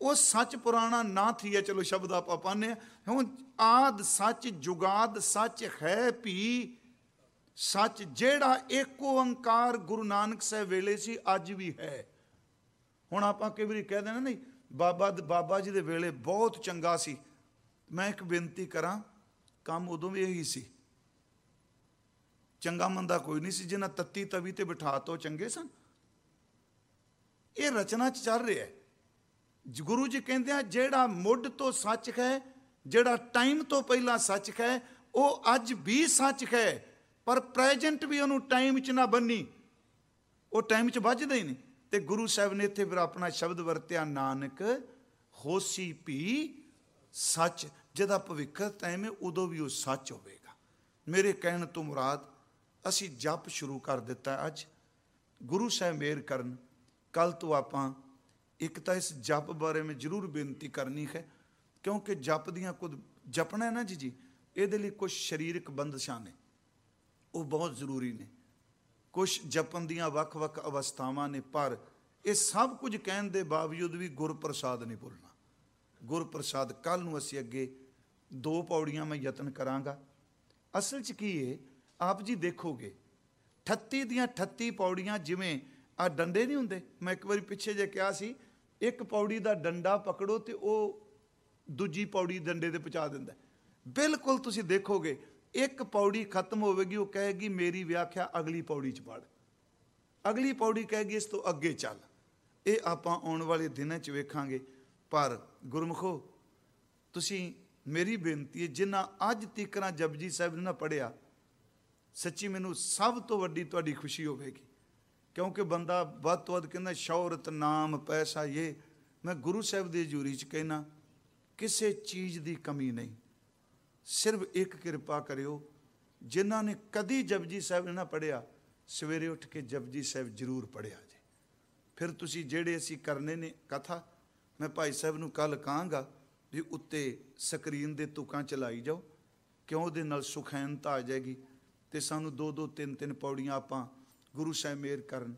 ਉਹ ਸੱਚ ਪੁਰਾਣਾ ਨਾ ਥੀਏ, ਚਲੋ ਸ਼ਬਦ ਆਪਾਂ ਪਾਣੇ ਹੁਣ ਆਦ ਸੱਚ, ਜੁਗਾਦ ਸੱਚ ਹੈ ਵੀ ਸੱਚ ਜਿਹੜਾ ਏਕ ਓੰਕਾਰ ਗੁਰੂ ਨਾਨਕ ਸਾਹਿਬ ਵੇਲੇ ਸੀ, ਅੱਜ ਵੀ ਹੈ। ਹੁਣ ਆਪਾਂ ਕਈ ਵਾਰੀ ਕਹਿ ਦੇਣਾ ਨਹੀਂ, ਬਾਬਾ ਬਾਬਾ ਜੀ ਦੇ ਵੇਲੇ ਬਹੁਤ ਚੰਗਾ ਸੀ। ਮੈਂ ਇੱਕ ਬੇਨਤੀ ਕਰਾਂ, ਕੰਮ ਉਦੋਂ ਵੀ ਇਹੀ ਸੀ। ਚੰਗਾ ਮੰਦਾ ਕੋਈ ਨਹੀਂ ਸੀ, ਜਿਹਨਾਂ ਤੱਤੀ ਤਵੀ ਤੇ ਬਿਠਾ ਤੋ ਚੰਗੇ ਸਨ। ਇਹ ਰਚਨਾ ਚ ਚੱਲ ਰਿਹਾ ਹੈ। ਗੁਰੂ ਜੀ ਕਹਿੰਦੇ ਆ, ਜਿਹੜਾ ਮੁੱਢ ਤੋਂ ਸੱਚ ਹੈ, ਜਿਹੜਾ ਟਾਈਮ ਤੋਂ ਪਹਿਲਾਂ ਸੱਚ ਹੈ, ਉਹ ਅੱਜ ਵੀ ਸੱਚ ਹੈ। ਪਰ ਪ੍ਰੈਜੈਂਟ ਵੀ ਉਹਨੂੰ ਟਾਈਮ 'ਚ ਨਾ ਬੰਨੀ। ਉਹ ਟਾਈਮ 'ਚ ਵੱਜਦੇ ਹੀ ਨਹੀਂ। ਤੇ ਗੁਰੂ ਸਾਹਿਬ ਨੇ ਇੱਥੇ ਫਿਰ ਆਪਣਾ ਸ਼ਬਦ ਵਰਤਿਆ, ਨਾਨਕ, ਹੋਸੀ ਪੀ, ਸੱਚ। ਜਿਹਦਾ ਭਵਿੱਖ ਟਾਈਮ ਹੈ ਉਦੋਂ ਵੀ ਉਹ ਸੱਚ ਹੋਵੇਗਾ। ਮੇਰੇ ਕਹਿਣ ਤੋਂ ਮੁਰਾਦ, ਅਸੀਂ ਜਪ ਸ਼ੁਰੂ ਕਰ ਦਿੱਤਾ ਅੱਜ। ਗੁਰੂ ਸਾਹਿਬ ਮੇਰ ਕਰਨ। ਕੱਲ ਤੋਂ ਆਪਾਂ ਇੱਕ ਤਾਂ ਇਸ ਜਪ ਬਾਰੇ ਮੈਂ ਜ਼ਰੂਰ ਬੇਨਤੀ ਕਰਨੀ ਹੈ, ਕਿਉਂਕਿ ਜਪ ਦੀਆਂ ਕੁਝ ਜਪਣਾ ਹੈ ਨਾ ਜੀ ਜੀ, ਇਹਦੇ ਲਈ ਕੁਝ ਸਰੀਰਕ ਬੰਦਸ਼ਾਂ ਨੇ। ਉਹ ਬਹੁਤ ਜ਼ਰੂਰੀ ਨੇ। ਕੁਝ ਜਪਨ ਦੀਆਂ ਵੱਖ-ਵੱਖ ਅਵਸਥਾਵਾਂ ਨੇ, ਪਰ ਇਹ ਸਭ ਕੁਝ ਕਹਿਣ ਦੇ ਬਾਵਜੂਦ ਵੀ ਗੁਰਪ੍ਰਸਾਦ ਨਹੀਂ ਭੁੱਲਣਾ। ਗੁਰਪ੍ਰਸਾਦ ਕੱਲ ਨੂੰ ਅਸੀਂ ਅੱਗੇ ਦੋ ਪੌੜੀਆਂ ਮੈਂ ਯਤਨ ਕਰਾਂਗਾ। ਅਸਲ 'ਚ ਕੀ ਹੈ ਆਪ ਜੀ ਦੇਖੋਗੇ 38 ਦੀਆਂ 38 ਪੌੜੀਆਂ ਜਿਵੇਂ ਆ ਡੰਡੇ ਨਹੀਂ ਹੁੰਦੇ? ਮੈਂ ਇੱਕ ਵਾਰੀ ਪਿੱਛੇ ਜੇ ਕਿਹਾ ਸੀ, ਇੱਕ ਪੌੜੀ ਦਾ ਡੰਡਾ ਪਕੜੋ ਤੇ ਉਹ ਦੂਜੀ ਪੌੜੀ ਡੰਡੇ ਤੇ ਪਹੁੰਚਾ ਦਿੰਦਾ। ਬਿਲਕੁਲ ਤੁਸੀਂ ਦੇਖੋਗੇ ਇੱਕ ਪੌੜੀ ਖਤਮ ਹੋਵੇਗੀ, ਉਹ ਕਹੇਗੀ, ਮੇਰੀ ਵਿਆਖਿਆ ਅਗਲੀ ਪੌੜੀ 'ਚ ਪੜ ਅਗਲੀ ਪੌੜੀ ਕਹੇਗੀ, ਇਸ ਤੋਂ ਅੱਗੇ ਚੱਲ। ਇਹ ਆਪਾਂ ਆਉਣ ਵਾਲੇ ਦਿਨਾਂ 'ਚ ਵੇਖਾਂਗੇ। ਪਰ ਗੁਰਮਖੋ, ਤੁਸੀਂ ਮੇਰੀ ਬੇਨਤੀ ਹੈ ਜਿਨ੍ਹਾਂ ਅੱਜ ਤੀਕਰਾਂ ਜਪਜੀ ਸਾਹਿਬ ਨੇ ਨਾ ਪੜਿਆ ਸੱਚੀ ਮੈਨੂੰ ਸਭ ਤੋਂ ਵੱਡੀ ਤੁਹਾਡੀ ਖੁਸ਼ੀ ਹੋਵੇਗੀ। ਕਿਉਂਕਿ ਬੰਦਾ ਵੱਧ ਤੋਂ ਵੱਧ ਕਹਿੰਦਾ, ਸ਼ੌਹਰਤ, ਨਾਮ, ਪੈਸਾ ਇਹ ਮੈਂ ਗੁਰੂ ਸਾਹਿਬ ਦੀ ਹਜ਼ੂਰੀ 'ਚ ਕਹਿਣਾ ਕਿਸੇ ਚੀਜ਼ ਦੀ ਕਮੀ ਨਹੀਂ। ਸਿਰਫ ਇੱਕ ਕਿਰਪਾ ਕਰਿਓ, ਜਿਨ੍ਹਾਂ ਨੇ ਕਦੀ ਜਪਜੀ ਸਾਹਿਬ ਨਾ ਪੜਿਆ ਸਵੇਰੇ ਉੱਠ ਕੇ ਜਪਜੀ ਸਾਹਿਬ ਜ਼ਰੂਰ ਪੜਿਆ ਜੇ। ਫਿਰ ਤੁਸੀਂ ਜਿਹੜੇ ਅਸੀਂ ਕਰਨੇ ਨੇ ਕਥਾ, ਮੈਂ ਭਾਈ ਸਾਹਿਬ ਨੂੰ ਕੱਲ ਕਹਾਂਗਾ ਵੀ ਉੱਤੇ ਸਕਰੀਨ ਦੇ ਤੁਕਾਂ ਚਲਾਈ ਜਾਓ, ਕਿਉਂ ਉਹਦੇ ਨਾਲ ਸੁਖੈਨਤਾ ਆ ਜਾਏਗੀ ਤੇ ਸਾਨੂੰ ਦੋ ਦੋ ਤਿੰਨ ਤਿੰਨ ਪੌੜੀਆਂ ਆਪਾਂ ਗੁਰੂ ਸਾਹਿਬ ਮੇਰ ਕਰਨ,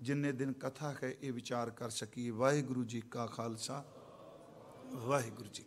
ਜਿੰਨੇ ਦਿਨ ਕਥਾ ਹੈ ਇਹ ਵਿਚਾਰ ਕਰ ਸਕੀਏ। ਵਾਹਿਗੁਰੂ ਜੀ ਕਾ ਖਾਲਸਾ, ਵਾਹਿਗੁਰੂ ਜੀ